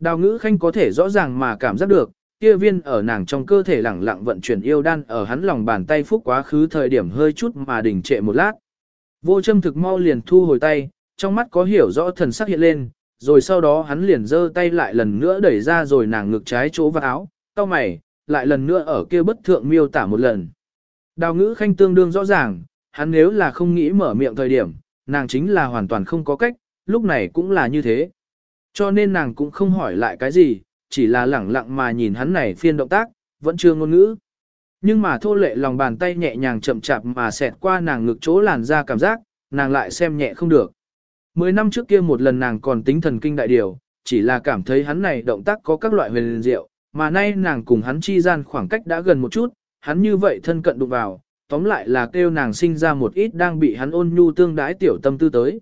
Đào ngữ khanh có thể rõ ràng mà cảm giác được, kia viên ở nàng trong cơ thể lẳng lặng vận chuyển yêu đan ở hắn lòng bàn tay phúc quá khứ thời điểm hơi chút mà đình trệ một lát. Vô châm thực mau liền thu hồi tay, trong mắt có hiểu rõ thần sắc hiện lên, rồi sau đó hắn liền giơ tay lại lần nữa đẩy ra rồi nàng ngực trái chỗ vào áo, cau mày, lại lần nữa ở kia bất thượng miêu tả một lần. Đào ngữ khanh tương đương rõ ràng, hắn nếu là không nghĩ mở miệng thời điểm, nàng chính là hoàn toàn không có cách, lúc này cũng là như thế. Cho nên nàng cũng không hỏi lại cái gì, chỉ là lẳng lặng mà nhìn hắn này phiên động tác, vẫn chưa ngôn ngữ. Nhưng mà thô lệ lòng bàn tay nhẹ nhàng chậm chạp mà xẹt qua nàng ngực chỗ làn ra cảm giác, nàng lại xem nhẹ không được. Mười năm trước kia một lần nàng còn tính thần kinh đại điều, chỉ là cảm thấy hắn này động tác có các loại huyền diệu, mà nay nàng cùng hắn chi gian khoảng cách đã gần một chút, hắn như vậy thân cận đụng vào, tóm lại là kêu nàng sinh ra một ít đang bị hắn ôn nhu tương đái tiểu tâm tư tới.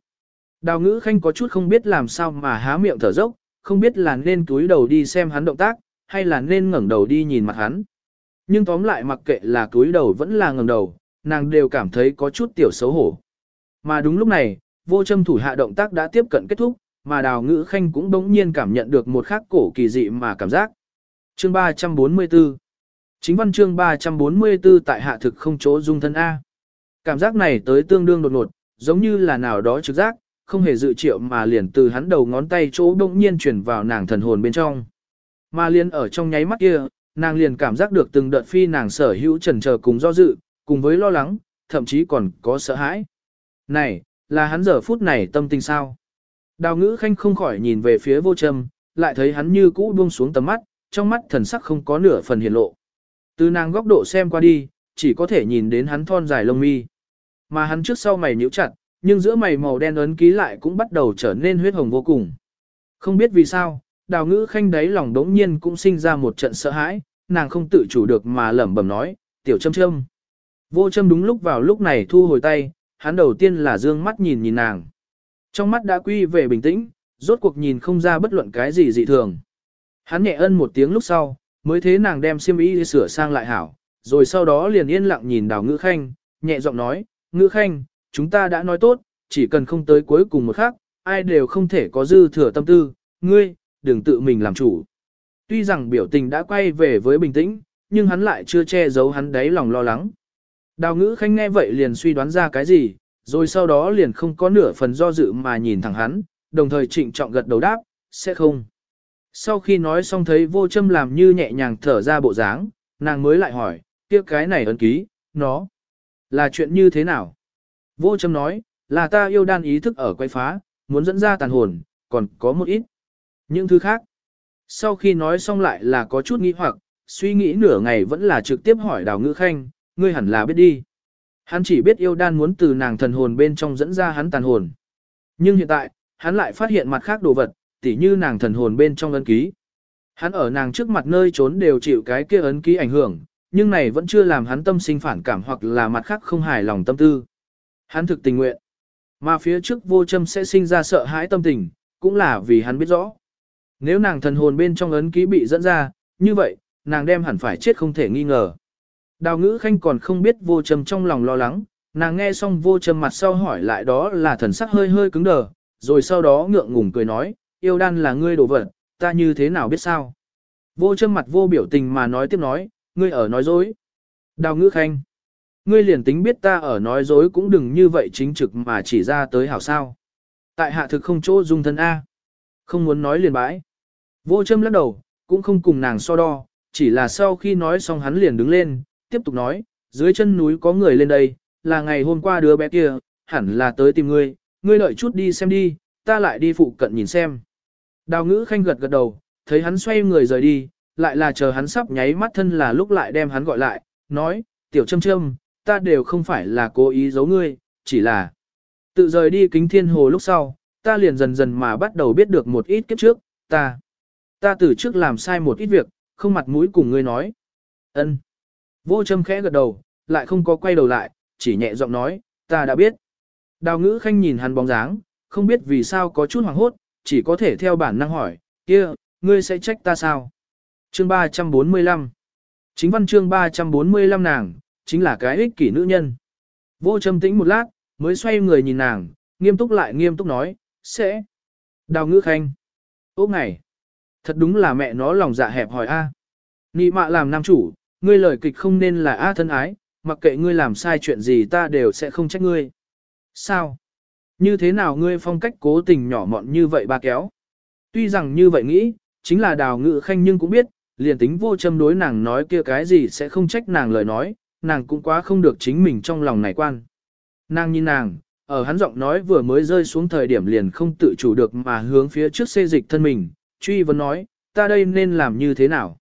Đào ngữ khanh có chút không biết làm sao mà há miệng thở dốc, không biết là nên túi đầu đi xem hắn động tác, hay là nên ngẩng đầu đi nhìn mặt hắn. Nhưng tóm lại mặc kệ là túi đầu vẫn là ngẩng đầu, nàng đều cảm thấy có chút tiểu xấu hổ. Mà đúng lúc này, vô châm thủ hạ động tác đã tiếp cận kết thúc, mà đào ngữ khanh cũng bỗng nhiên cảm nhận được một khắc cổ kỳ dị mà cảm giác. Chương 344 Chính văn chương 344 tại hạ thực không chỗ dung thân A. Cảm giác này tới tương đương đột ngột, giống như là nào đó trực giác, không hề dự triệu mà liền từ hắn đầu ngón tay chỗ đông nhiên chuyển vào nàng thần hồn bên trong. Mà liền ở trong nháy mắt kia, nàng liền cảm giác được từng đợt phi nàng sở hữu trần chờ cùng do dự, cùng với lo lắng, thậm chí còn có sợ hãi. Này, là hắn giờ phút này tâm tình sao? Đào ngữ khanh không khỏi nhìn về phía vô trâm, lại thấy hắn như cũ buông xuống tầm mắt, trong mắt thần sắc không có nửa phần hiển lộ. Từ nàng góc độ xem qua đi, chỉ có thể nhìn đến hắn thon dài lông mi. Mà hắn trước sau mày nhíu chặt, nhưng giữa mày màu đen ấn ký lại cũng bắt đầu trở nên huyết hồng vô cùng. Không biết vì sao, đào ngữ khanh đáy lòng đống nhiên cũng sinh ra một trận sợ hãi, nàng không tự chủ được mà lẩm bẩm nói, tiểu châm châm. Vô châm đúng lúc vào lúc này thu hồi tay, hắn đầu tiên là dương mắt nhìn nhìn nàng. Trong mắt đã quy về bình tĩnh, rốt cuộc nhìn không ra bất luận cái gì dị thường. Hắn nhẹ ân một tiếng lúc sau, mới thế nàng đem xiêm y sửa sang lại hảo, rồi sau đó liền yên lặng nhìn đào ngữ khanh, nhẹ giọng nói, ngữ khanh, chúng ta đã nói tốt, chỉ cần không tới cuối cùng một khắc, ai đều không thể có dư thừa tâm tư, ngươi, đừng tự mình làm chủ. Tuy rằng biểu tình đã quay về với bình tĩnh, nhưng hắn lại chưa che giấu hắn đáy lòng lo lắng. Đào ngữ khanh nghe vậy liền suy đoán ra cái gì, rồi sau đó liền không có nửa phần do dự mà nhìn thẳng hắn, đồng thời trịnh trọng gật đầu đáp, sẽ không. Sau khi nói xong thấy vô châm làm như nhẹ nhàng thở ra bộ dáng, nàng mới lại hỏi, kia cái này ấn ký, nó, là chuyện như thế nào? Vô châm nói, là ta yêu đan ý thức ở quay phá, muốn dẫn ra tàn hồn, còn có một ít. Những thứ khác. Sau khi nói xong lại là có chút nghĩ hoặc, suy nghĩ nửa ngày vẫn là trực tiếp hỏi đào ngữ khanh, ngươi hẳn là biết đi. Hắn chỉ biết yêu đan muốn từ nàng thần hồn bên trong dẫn ra hắn tàn hồn. Nhưng hiện tại, hắn lại phát hiện mặt khác đồ vật, tỉ như nàng thần hồn bên trong ấn ký. Hắn ở nàng trước mặt nơi trốn đều chịu cái kia ấn ký ảnh hưởng, nhưng này vẫn chưa làm hắn tâm sinh phản cảm hoặc là mặt khác không hài lòng tâm tư. Hắn thực tình nguyện. Mà phía trước vô châm sẽ sinh ra sợ hãi tâm tình, cũng là vì hắn biết rõ. Nếu nàng thần hồn bên trong ấn ký bị dẫn ra, như vậy, nàng đem hẳn phải chết không thể nghi ngờ. Đào ngữ khanh còn không biết vô châm trong lòng lo lắng, nàng nghe xong vô châm mặt sau hỏi lại đó là thần sắc hơi hơi cứng đờ, rồi sau đó ngượng ngùng cười nói, yêu đan là ngươi đồ vật, ta như thế nào biết sao. Vô châm mặt vô biểu tình mà nói tiếp nói, ngươi ở nói dối. Đào ngữ khanh. Ngươi liền tính biết ta ở nói dối cũng đừng như vậy chính trực mà chỉ ra tới hảo sao. Tại hạ thực không chỗ dung thân A. Không muốn nói liền bãi. Vô châm lắc đầu, cũng không cùng nàng so đo, chỉ là sau khi nói xong hắn liền đứng lên, tiếp tục nói, dưới chân núi có người lên đây, là ngày hôm qua đứa bé kia, hẳn là tới tìm ngươi, ngươi đợi chút đi xem đi, ta lại đi phụ cận nhìn xem. Đào ngữ khanh gật gật đầu, thấy hắn xoay người rời đi, lại là chờ hắn sắp nháy mắt thân là lúc lại đem hắn gọi lại, nói, tiểu châm châm, ta đều không phải là cố ý giấu ngươi, chỉ là tự rời đi kính thiên hồ lúc sau, ta liền dần dần mà bắt đầu biết được một ít kiếp trước, ta, ta từ trước làm sai một ít việc, không mặt mũi cùng ngươi nói. ân Vô châm khẽ gật đầu, lại không có quay đầu lại, chỉ nhẹ giọng nói, ta đã biết. Đào ngữ khanh nhìn hắn bóng dáng, không biết vì sao có chút hoảng hốt, chỉ có thể theo bản năng hỏi, kia, ngươi sẽ trách ta sao? Chương 345 Chính văn chương 345 nàng, chính là cái ích kỷ nữ nhân. Vô châm tĩnh một lát, mới xoay người nhìn nàng, nghiêm túc lại nghiêm túc nói, sẽ. Đào ngữ khanh. Ốc ngày. Thật đúng là mẹ nó lòng dạ hẹp hỏi a. Nị mạ làm nam chủ, ngươi lời kịch không nên là a thân ái, mặc kệ ngươi làm sai chuyện gì ta đều sẽ không trách ngươi. Sao? Như thế nào ngươi phong cách cố tình nhỏ mọn như vậy ba kéo? Tuy rằng như vậy nghĩ, chính là đào ngữ khanh nhưng cũng biết, liền tính vô châm đối nàng nói kia cái gì sẽ không trách nàng lời nói, nàng cũng quá không được chính mình trong lòng này quan. Nàng nhìn nàng, ở hắn giọng nói vừa mới rơi xuống thời điểm liền không tự chủ được mà hướng phía trước xê dịch thân mình, truy vấn nói, ta đây nên làm như thế nào?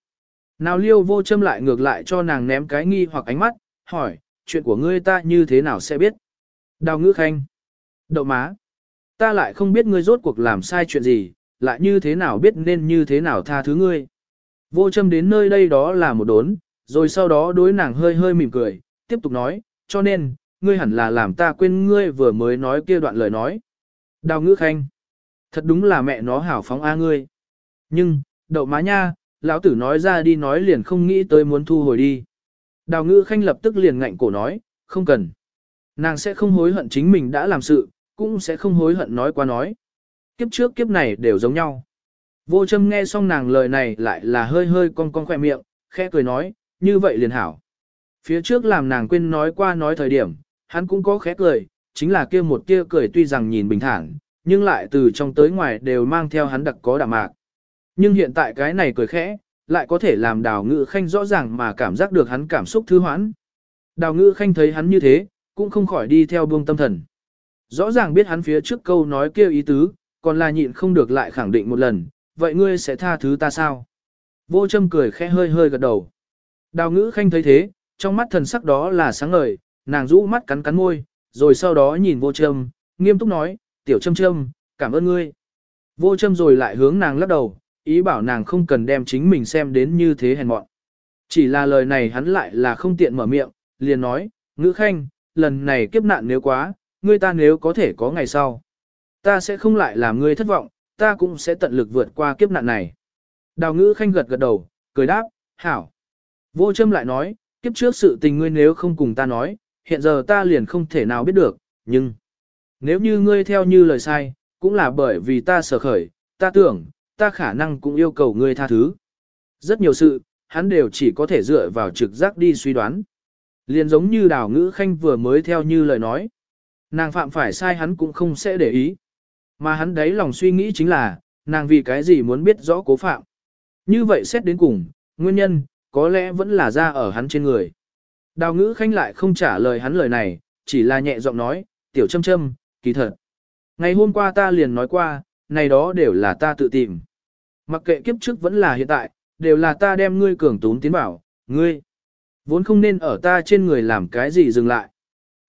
Nào liêu vô châm lại ngược lại cho nàng ném cái nghi hoặc ánh mắt, hỏi, chuyện của ngươi ta như thế nào sẽ biết? Đào ngữ khanh. Đậu má. Ta lại không biết ngươi rốt cuộc làm sai chuyện gì, lại như thế nào biết nên như thế nào tha thứ ngươi. Vô châm đến nơi đây đó là một đốn, rồi sau đó đối nàng hơi hơi mỉm cười, tiếp tục nói, cho nên, ngươi hẳn là làm ta quên ngươi vừa mới nói kia đoạn lời nói. Đào ngữ khanh. Thật đúng là mẹ nó hảo phóng a ngươi. Nhưng, đậu má nha, lão tử nói ra đi nói liền không nghĩ tới muốn thu hồi đi. Đào ngữ khanh lập tức liền ngạnh cổ nói, không cần. Nàng sẽ không hối hận chính mình đã làm sự, cũng sẽ không hối hận nói qua nói. Kiếp trước kiếp này đều giống nhau. Vô châm nghe xong nàng lời này lại là hơi hơi cong cong khoe miệng, khẽ cười nói, như vậy liền hảo. Phía trước làm nàng quên nói qua nói thời điểm, hắn cũng có khẽ cười, chính là kia một kia cười tuy rằng nhìn bình thản, nhưng lại từ trong tới ngoài đều mang theo hắn đặc có đạm mạc. Nhưng hiện tại cái này cười khẽ, lại có thể làm đào ngự khanh rõ ràng mà cảm giác được hắn cảm xúc thư hoãn. Đào ngự khanh thấy hắn như thế, cũng không khỏi đi theo buông tâm thần. Rõ ràng biết hắn phía trước câu nói kia ý tứ, còn là nhịn không được lại khẳng định một lần, vậy ngươi sẽ tha thứ ta sao? Vô châm cười khẽ hơi hơi gật đầu. Đào ngữ khanh thấy thế, trong mắt thần sắc đó là sáng ngời, nàng rũ mắt cắn cắn môi, rồi sau đó nhìn vô châm, nghiêm túc nói, tiểu châm châm, cảm ơn ngươi. Vô châm rồi lại hướng nàng lắc đầu, ý bảo nàng không cần đem chính mình xem đến như thế hèn mọn. Chỉ là lời này hắn lại là không tiện mở miệng, liền nói, ngữ khanh, lần này kiếp nạn nếu quá, ngươi ta nếu có thể có ngày sau. Ta sẽ không lại làm ngươi thất vọng, ta cũng sẽ tận lực vượt qua kiếp nạn này. Đào ngữ khanh gật gật đầu, cười đáp, hảo. Vô châm lại nói, kiếp trước sự tình ngươi nếu không cùng ta nói, hiện giờ ta liền không thể nào biết được, nhưng nếu như ngươi theo như lời sai, cũng là bởi vì ta sở khởi, ta tưởng, ta khả năng cũng yêu cầu ngươi tha thứ. Rất nhiều sự, hắn đều chỉ có thể dựa vào trực giác đi suy đoán. Liền giống như đào ngữ khanh vừa mới theo như lời nói. Nàng phạm phải sai hắn cũng không sẽ để ý. Mà hắn đấy lòng suy nghĩ chính là, nàng vì cái gì muốn biết rõ cố phạm. Như vậy xét đến cùng, nguyên nhân, có lẽ vẫn là ra ở hắn trên người. Đào ngữ khanh lại không trả lời hắn lời này, chỉ là nhẹ giọng nói, tiểu châm châm, kỳ thật. Ngày hôm qua ta liền nói qua, này đó đều là ta tự tìm. Mặc kệ kiếp trước vẫn là hiện tại, đều là ta đem ngươi cường tún tiến bảo, ngươi. Vốn không nên ở ta trên người làm cái gì dừng lại.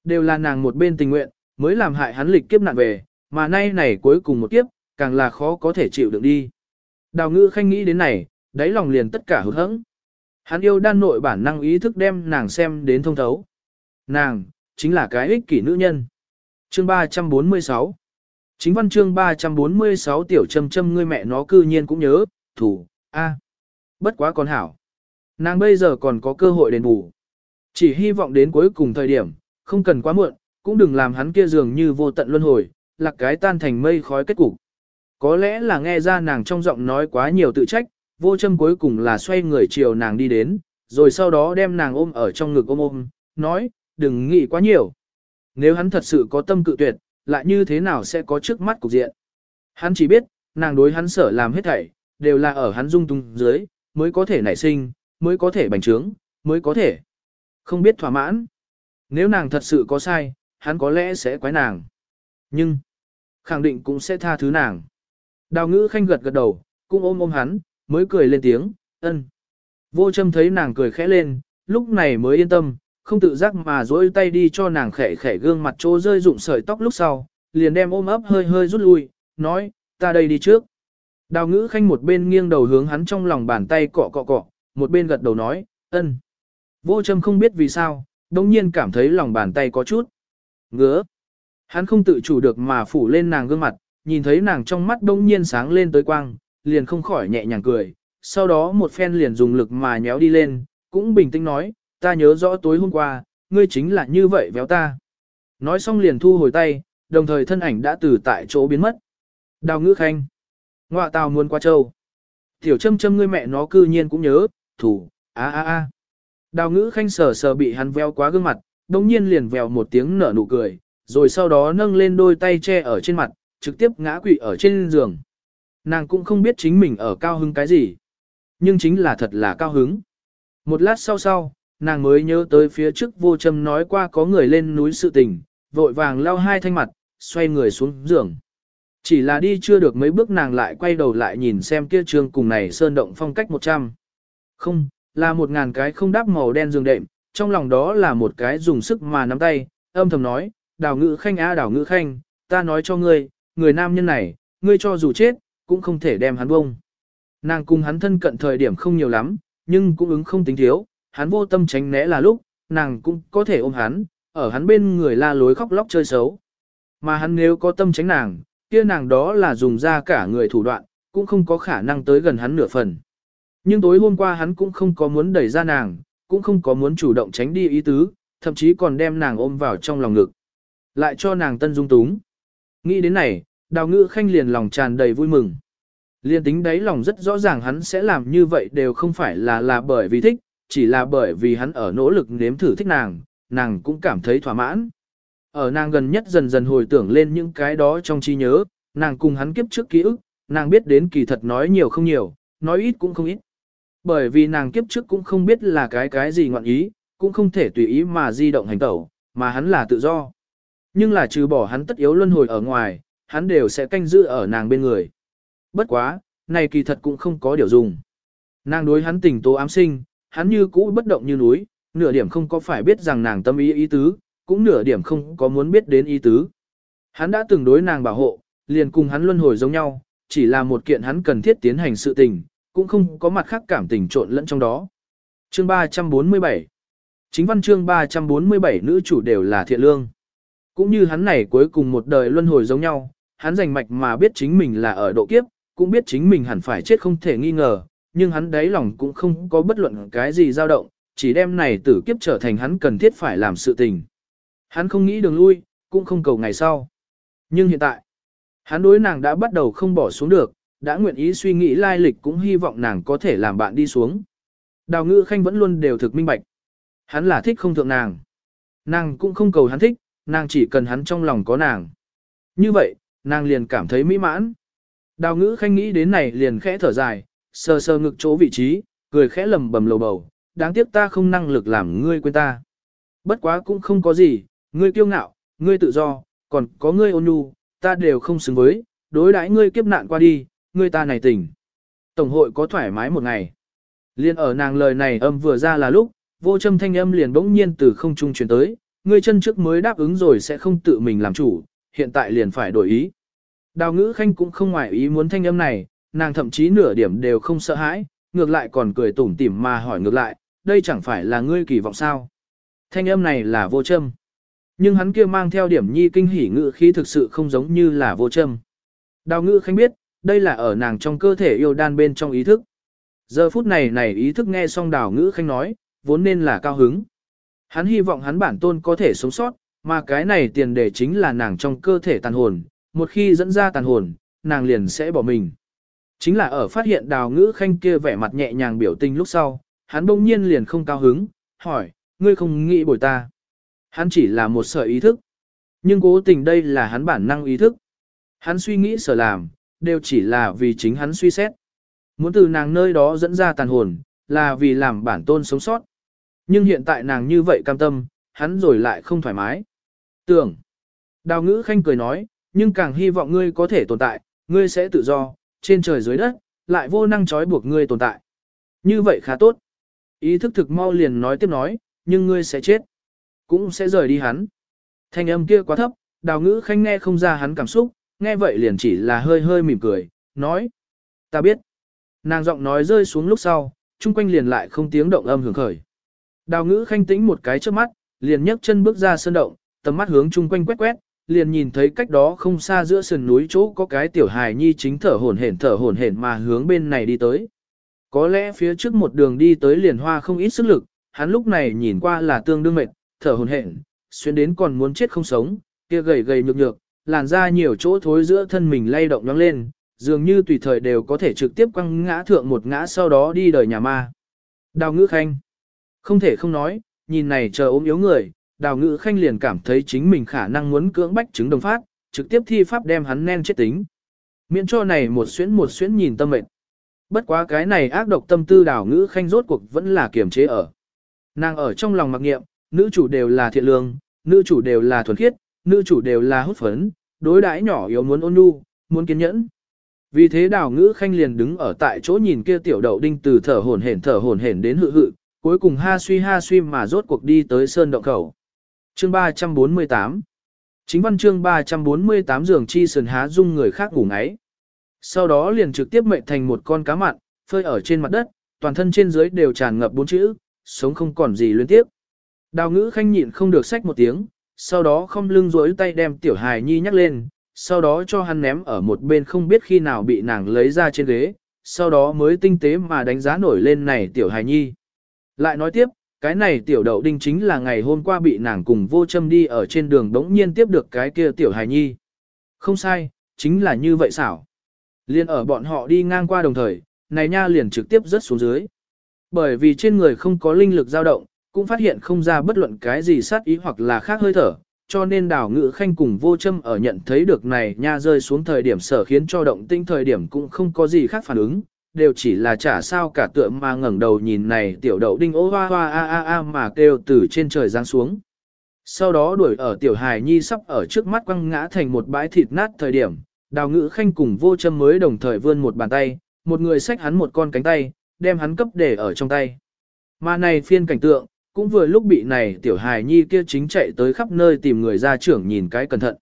Đều là nàng một bên tình nguyện, mới làm hại hắn lịch kiếp nạn về, mà nay này cuối cùng một kiếp, càng là khó có thể chịu được đi. Đào ngữ khanh nghĩ đến này, đáy lòng liền tất cả hụt hẫng. Hắn yêu đan nội bản năng ý thức đem nàng xem đến thông thấu. Nàng, chính là cái ích kỷ nữ nhân. Chương 346 Chính văn chương 346 tiểu châm châm ngươi mẹ nó cư nhiên cũng nhớ, thủ, a Bất quá còn hảo. Nàng bây giờ còn có cơ hội đền bù. Chỉ hy vọng đến cuối cùng thời điểm, không cần quá muộn, cũng đừng làm hắn kia dường như vô tận luân hồi, lạc cái tan thành mây khói kết cục. Có lẽ là nghe ra nàng trong giọng nói quá nhiều tự trách, vô châm cuối cùng là xoay người chiều nàng đi đến, rồi sau đó đem nàng ôm ở trong ngực ôm ôm, nói, đừng nghĩ quá nhiều. Nếu hắn thật sự có tâm cự tuyệt, lại như thế nào sẽ có trước mắt cục diện. Hắn chỉ biết, nàng đối hắn sở làm hết thảy, đều là ở hắn dung tung dưới, mới có thể nảy sinh, mới có thể bành trướng, mới có thể không biết thỏa mãn. Nếu nàng thật sự có sai, hắn có lẽ sẽ quái nàng. Nhưng, khẳng định cũng sẽ tha thứ nàng. Đào ngữ khanh gật gật đầu, cũng ôm ôm hắn, mới cười lên tiếng, ân. Vô châm thấy nàng cười khẽ lên, lúc này mới yên tâm, không tự giác mà dối tay đi cho nàng khẽ khẽ gương mặt chỗ rơi rụng sợi tóc lúc sau, liền đem ôm ấp hơi hơi rút lui, nói, ta đây đi trước. Đào ngữ khanh một bên nghiêng đầu hướng hắn trong lòng bàn tay cọ cọ cọ, một bên gật đầu nói, ân. Vô châm không biết vì sao, đồng nhiên cảm thấy lòng bàn tay có chút ngứa. Hắn không tự chủ được mà phủ lên nàng gương mặt, nhìn thấy nàng trong mắt đông nhiên sáng lên tới quang, liền không khỏi nhẹ nhàng cười, sau đó một phen liền dùng lực mà nhéo đi lên, cũng bình tĩnh nói, ta nhớ rõ tối hôm qua, ngươi chính là như vậy véo ta. Nói xong liền thu hồi tay, đồng thời thân ảnh đã từ tại chỗ biến mất. Đào ngữ khanh. Ngoạ tào muốn qua châu. Tiểu châm châm ngươi mẹ nó cư nhiên cũng nhớ, thủ, a a a. Đào ngữ khanh sờ sờ bị hắn veo quá gương mặt, đồng nhiên liền vèo một tiếng nở nụ cười, rồi sau đó nâng lên đôi tay che ở trên mặt, trực tiếp ngã quỵ ở trên giường. Nàng cũng không biết chính mình ở cao hứng cái gì. Nhưng chính là thật là cao hứng. Một lát sau sau, nàng mới nhớ tới phía trước vô châm nói qua có người lên núi sự tình, vội vàng lau hai thanh mặt, xoay người xuống giường. Chỉ là đi chưa được mấy bước nàng lại quay đầu lại nhìn xem kia trường cùng này sơn động phong cách 100. Không, là một ngàn cái không đáp màu đen giường đệm, trong lòng đó là một cái dùng sức mà nắm tay, âm thầm nói, đào ngữ khanh á đào ngữ khanh, ta nói cho ngươi, người nam nhân này, ngươi cho dù chết, cũng không thể đem hắn bông. Nàng cùng hắn thân cận thời điểm không nhiều lắm, nhưng cũng ứng không tính thiếu, hắn vô tâm tránh né là lúc, nàng cũng có thể ôm hắn, ở hắn bên người la lối khóc lóc chơi xấu. Mà hắn nếu có tâm tránh nàng, kia nàng đó là dùng ra cả người thủ đoạn, cũng không có khả năng tới gần hắn nửa phần. Nhưng tối hôm qua hắn cũng không có muốn đẩy ra nàng, cũng không có muốn chủ động tránh đi ý tứ, thậm chí còn đem nàng ôm vào trong lòng ngực. Lại cho nàng tân dung túng. Nghĩ đến này, đào ngữ khanh liền lòng tràn đầy vui mừng. Liên tính đấy lòng rất rõ ràng hắn sẽ làm như vậy đều không phải là là bởi vì thích, chỉ là bởi vì hắn ở nỗ lực nếm thử thích nàng, nàng cũng cảm thấy thỏa mãn. Ở nàng gần nhất dần dần hồi tưởng lên những cái đó trong trí nhớ, nàng cùng hắn kiếp trước ký ức, nàng biết đến kỳ thật nói nhiều không nhiều, nói ít cũng không ít. Bởi vì nàng kiếp trước cũng không biết là cái cái gì ngoạn ý, cũng không thể tùy ý mà di động hành tẩu, mà hắn là tự do. Nhưng là trừ bỏ hắn tất yếu luân hồi ở ngoài, hắn đều sẽ canh giữ ở nàng bên người. Bất quá, này kỳ thật cũng không có điều dùng. Nàng đối hắn tình tố ám sinh, hắn như cũ bất động như núi, nửa điểm không có phải biết rằng nàng tâm ý ý tứ, cũng nửa điểm không có muốn biết đến ý tứ. Hắn đã từng đối nàng bảo hộ, liền cùng hắn luân hồi giống nhau, chỉ là một kiện hắn cần thiết tiến hành sự tình, cũng không có mặt khác cảm tình trộn lẫn trong đó. Chương 347 Chính văn chương 347 nữ chủ đều là thiện lương. Cũng như hắn này cuối cùng một đời luân hồi giống nhau, hắn rành mạch mà biết chính mình là ở độ kiếp, cũng biết chính mình hẳn phải chết không thể nghi ngờ, nhưng hắn đáy lòng cũng không có bất luận cái gì dao động, chỉ đem này tử kiếp trở thành hắn cần thiết phải làm sự tình. Hắn không nghĩ đường lui, cũng không cầu ngày sau. Nhưng hiện tại, hắn đối nàng đã bắt đầu không bỏ xuống được, đã nguyện ý suy nghĩ lai lịch cũng hy vọng nàng có thể làm bạn đi xuống. Đào ngữ khanh vẫn luôn đều thực minh bạch. Hắn là thích không thượng nàng. Nàng cũng không cầu hắn thích, nàng chỉ cần hắn trong lòng có nàng. Như vậy, nàng liền cảm thấy mỹ mãn. Đào ngữ khanh nghĩ đến này liền khẽ thở dài, sờ sờ ngực chỗ vị trí, cười khẽ lầm bầm lầu bầu, đáng tiếc ta không năng lực làm ngươi quên ta. Bất quá cũng không có gì, ngươi kiêu ngạo, ngươi tự do, còn có ngươi ôn nhu, ta đều không xứng với, đối đãi ngươi kiếp nạn qua đi, ngươi ta này tỉnh. Tổng hội có thoải mái một ngày. Liên ở nàng lời này âm vừa ra là lúc, vô châm thanh âm liền bỗng nhiên từ không trung truyền tới, ngươi chân trước mới đáp ứng rồi sẽ không tự mình làm chủ, hiện tại liền phải đổi ý. Đào ngữ khanh cũng không ngoài ý muốn thanh âm này, nàng thậm chí nửa điểm đều không sợ hãi, ngược lại còn cười tủm tỉm mà hỏi ngược lại, đây chẳng phải là ngươi kỳ vọng sao. Thanh âm này là vô châm. Nhưng hắn kia mang theo điểm nhi kinh hỉ ngữ khí thực sự không giống như là vô châm. Đào ngữ khanh biết, đây là ở nàng trong cơ thể yêu đan bên trong ý thức. Giờ phút này này ý thức nghe xong đào ngữ khanh nói, vốn nên là cao hứng. Hắn hy vọng hắn bản tôn có thể sống sót, mà cái này tiền đề chính là nàng trong cơ thể tàn hồn, một khi dẫn ra tàn hồn, nàng liền sẽ bỏ mình. Chính là ở phát hiện đào ngữ khanh kia vẻ mặt nhẹ nhàng biểu tình lúc sau, hắn bỗng nhiên liền không cao hứng, hỏi, ngươi không nghĩ bồi ta. Hắn chỉ là một sợi ý thức. Nhưng cố tình đây là hắn bản năng ý thức. Hắn suy nghĩ sở làm, đều chỉ là vì chính hắn suy xét. Muốn từ nàng nơi đó dẫn ra tàn hồn, là vì làm bản tôn sống sót. Nhưng hiện tại nàng như vậy cam tâm, hắn rồi lại không thoải mái. Tưởng. Đào ngữ khanh cười nói, nhưng càng hy vọng ngươi có thể tồn tại, ngươi sẽ tự do, trên trời dưới đất, lại vô năng trói buộc ngươi tồn tại. Như vậy khá tốt. Ý thức thực mau liền nói tiếp nói, nhưng ngươi sẽ chết. Cũng sẽ rời đi hắn. Thanh âm kia quá thấp, đào ngữ khanh nghe không ra hắn cảm xúc, nghe vậy liền chỉ là hơi hơi mỉm cười, nói. Ta biết. Nàng giọng nói rơi xuống lúc sau, chung quanh liền lại không tiếng động âm hưởng khởi. Đào ngữ khanh tĩnh một cái trước mắt, liền nhấc chân bước ra sơn động, tầm mắt hướng chung quanh quét quét, liền nhìn thấy cách đó không xa giữa sườn núi chỗ có cái tiểu hài nhi chính thở hổn hển thở hổn hển mà hướng bên này đi tới. Có lẽ phía trước một đường đi tới liền hoa không ít sức lực, hắn lúc này nhìn qua là tương đương mệt, thở hổn hển, xuyên đến còn muốn chết không sống, kia gầy gầy nhược nhược, làn da nhiều chỗ thối giữa thân mình lay động nhoáng lên, dường như tùy thời đều có thể trực tiếp quăng ngã thượng một ngã sau đó đi đời nhà ma. Đào ngữ khanh. Không thể không nói, nhìn này chờ ốm yếu người, đào ngữ khanh liền cảm thấy chính mình khả năng muốn cưỡng bách chứng đồng phát, trực tiếp thi pháp đem hắn nen chết tính. Miễn cho này một xuyến một xuyến nhìn tâm mệnh. Bất quá cái này ác độc tâm tư đào ngữ khanh rốt cuộc vẫn là kiềm chế ở. Nàng ở trong lòng mặc nghiệm, nữ chủ đều là thiện lương, nữ chủ đều là thuần khiết, nữ chủ đều là hút phấn, đối đãi nhỏ yếu muốn ôn nhu, muốn kiên nhẫn. Vì thế đào ngữ khanh liền đứng ở tại chỗ nhìn kia tiểu đậu đinh từ thở hổn hển thở hổn hển đến hự hự, cuối cùng ha suy ha suy mà rốt cuộc đi tới sơn động khẩu. Chương 348 Chính văn chương 348 giường chi sườn há dung người khác ngủ ngáy. Sau đó liền trực tiếp mệnh thành một con cá mặn, phơi ở trên mặt đất, toàn thân trên dưới đều tràn ngập bốn chữ, sống không còn gì liên tiếp. Đào ngữ khanh nhịn không được sách một tiếng, sau đó không lưng rối tay đem tiểu hài nhi nhắc lên, sau đó cho hắn ném ở một bên không biết khi nào bị nàng lấy ra trên ghế, sau đó mới tinh tế mà đánh giá nổi lên này tiểu hài nhi. Lại nói tiếp, cái này tiểu đậu đinh chính là ngày hôm qua bị nàng cùng vô châm đi ở trên đường đống nhiên tiếp được cái kia tiểu hài nhi. Không sai, chính là như vậy xảo. Liên ở bọn họ đi ngang qua đồng thời, này nha liền trực tiếp rớt xuống dưới. Bởi vì trên người không có linh lực dao động, cũng phát hiện không ra bất luận cái gì sát ý hoặc là khác hơi thở, cho nên đào ngự khanh cùng vô châm ở nhận thấy được này nha rơi xuống thời điểm sở khiến cho động tinh thời điểm cũng không có gì khác phản ứng, đều chỉ là chả sao cả tựa mà ngẩng đầu nhìn này tiểu đậu đinh ô hoa hoa a a a mà kêu từ trên trời giáng xuống. Sau đó đuổi ở tiểu hài nhi sắp ở trước mắt quăng ngã thành một bãi thịt nát thời điểm, đào ngữ khanh cùng vô châm mới đồng thời vươn một bàn tay, một người xách hắn một con cánh tay, đem hắn cấp để ở trong tay. Mà này phiên cảnh tượng, cũng vừa lúc bị này tiểu hài nhi kia chính chạy tới khắp nơi tìm người ra trưởng nhìn cái cẩn thận.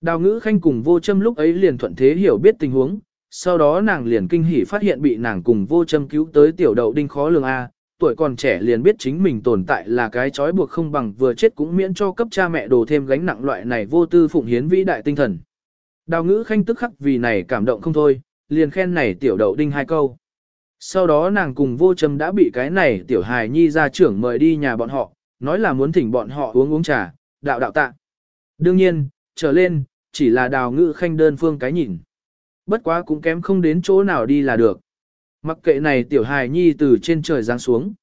Đào ngữ khanh cùng vô châm lúc ấy liền thuận thế hiểu biết tình huống, sau đó nàng liền kinh hỉ phát hiện bị nàng cùng vô châm cứu tới tiểu đậu đinh khó lường A, tuổi còn trẻ liền biết chính mình tồn tại là cái trói buộc không bằng vừa chết cũng miễn cho cấp cha mẹ đồ thêm gánh nặng loại này vô tư phụng hiến vĩ đại tinh thần. Đào ngữ khanh tức khắc vì này cảm động không thôi, liền khen này tiểu đậu đinh hai câu. Sau đó nàng cùng vô châm đã bị cái này tiểu hài nhi ra trưởng mời đi nhà bọn họ, nói là muốn thỉnh bọn họ uống uống trà, đạo đạo tạ. Đương nhiên, trở lên, chỉ là đào ngự khanh đơn phương cái nhìn. Bất quá cũng kém không đến chỗ nào đi là được. Mặc kệ này tiểu hài nhi từ trên trời giáng xuống.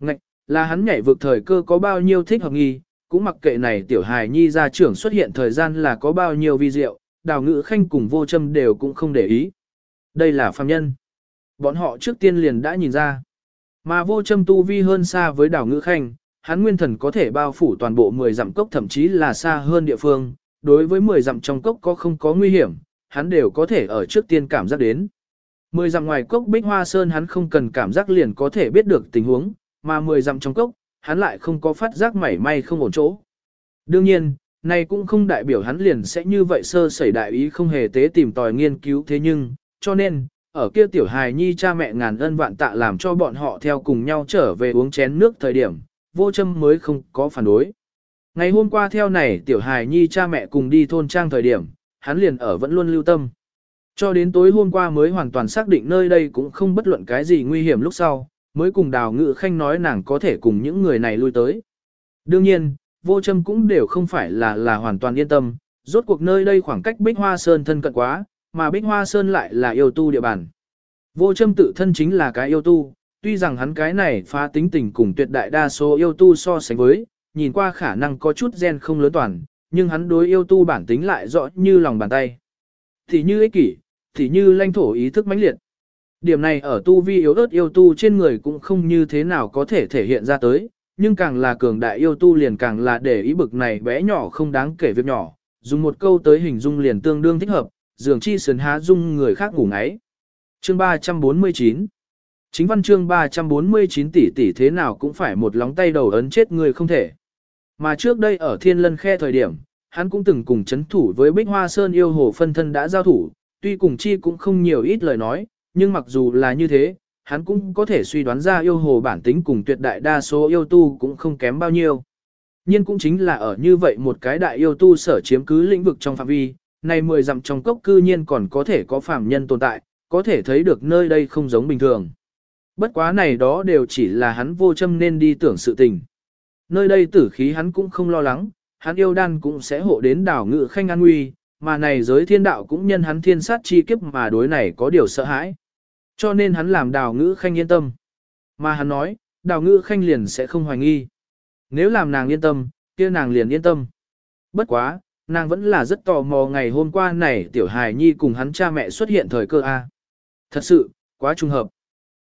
Ngạch, là hắn nhảy vượt thời cơ có bao nhiêu thích hợp nghi, cũng mặc kệ này tiểu hài nhi ra trưởng xuất hiện thời gian là có bao nhiêu vi diệu, đào ngự khanh cùng vô châm đều cũng không để ý. Đây là phàm nhân. Bọn họ trước tiên liền đã nhìn ra. Mà vô châm tu vi hơn xa với đảo ngữ khanh, hắn nguyên thần có thể bao phủ toàn bộ 10 dặm cốc thậm chí là xa hơn địa phương. Đối với 10 dặm trong cốc có không có nguy hiểm, hắn đều có thể ở trước tiên cảm giác đến. 10 dặm ngoài cốc bích hoa sơn hắn không cần cảm giác liền có thể biết được tình huống, mà 10 dặm trong cốc, hắn lại không có phát giác mảy may không ổn chỗ. Đương nhiên, này cũng không đại biểu hắn liền sẽ như vậy sơ sẩy đại ý không hề tế tìm tòi nghiên cứu thế nhưng, cho nên, ở kia tiểu hài nhi cha mẹ ngàn ân vạn tạ làm cho bọn họ theo cùng nhau trở về uống chén nước thời điểm, vô châm mới không có phản đối. Ngày hôm qua theo này tiểu hài nhi cha mẹ cùng đi thôn trang thời điểm, hắn liền ở vẫn luôn lưu tâm. Cho đến tối hôm qua mới hoàn toàn xác định nơi đây cũng không bất luận cái gì nguy hiểm lúc sau, mới cùng đào ngự khanh nói nàng có thể cùng những người này lui tới. Đương nhiên, vô châm cũng đều không phải là là hoàn toàn yên tâm, rốt cuộc nơi đây khoảng cách Bích Hoa Sơn thân cận quá, mà Bích Hoa Sơn lại là yêu tu địa bàn. Vô châm tự thân chính là cái yêu tu, tuy rằng hắn cái này phá tính tình cùng tuyệt đại đa số yêu tu so sánh với, nhìn qua khả năng có chút gen không lớn toàn, nhưng hắn đối yêu tu bản tính lại rõ như lòng bàn tay. Thì như ích kỷ, thì như lãnh thổ ý thức mãnh liệt. Điểm này ở tu vi yếu ớt yêu tu trên người cũng không như thế nào có thể thể hiện ra tới, nhưng càng là cường đại yêu tu liền càng là để ý bực này bé nhỏ không đáng kể việc nhỏ, dùng một câu tới hình dung liền tương đương thích hợp, dường chi sườn há dung người khác ngủ ngáy. Chương 349 Chính văn chương 349 tỷ tỷ thế nào cũng phải một lóng tay đầu ấn chết người không thể. Mà trước đây ở thiên lân khe thời điểm, hắn cũng từng cùng chấn thủ với Bích Hoa Sơn yêu hồ phân thân đã giao thủ, tuy cùng chi cũng không nhiều ít lời nói, nhưng mặc dù là như thế, hắn cũng có thể suy đoán ra yêu hồ bản tính cùng tuyệt đại đa số yêu tu cũng không kém bao nhiêu. Nhưng cũng chính là ở như vậy một cái đại yêu tu sở chiếm cứ lĩnh vực trong phạm vi, này mười dặm trong cốc cư nhiên còn có thể có phàm nhân tồn tại, có thể thấy được nơi đây không giống bình thường. Bất quá này đó đều chỉ là hắn vô châm nên đi tưởng sự tình. Nơi đây tử khí hắn cũng không lo lắng, hắn yêu đan cũng sẽ hộ đến đảo ngự khanh an nguy, mà này giới thiên đạo cũng nhân hắn thiên sát chi kiếp mà đối này có điều sợ hãi. Cho nên hắn làm đào ngữ khanh yên tâm. Mà hắn nói, đào ngữ khanh liền sẽ không hoài nghi. Nếu làm nàng yên tâm, kia nàng liền yên tâm. Bất quá, nàng vẫn là rất tò mò ngày hôm qua này tiểu hài nhi cùng hắn cha mẹ xuất hiện thời cơ A. Thật sự, quá trùng hợp.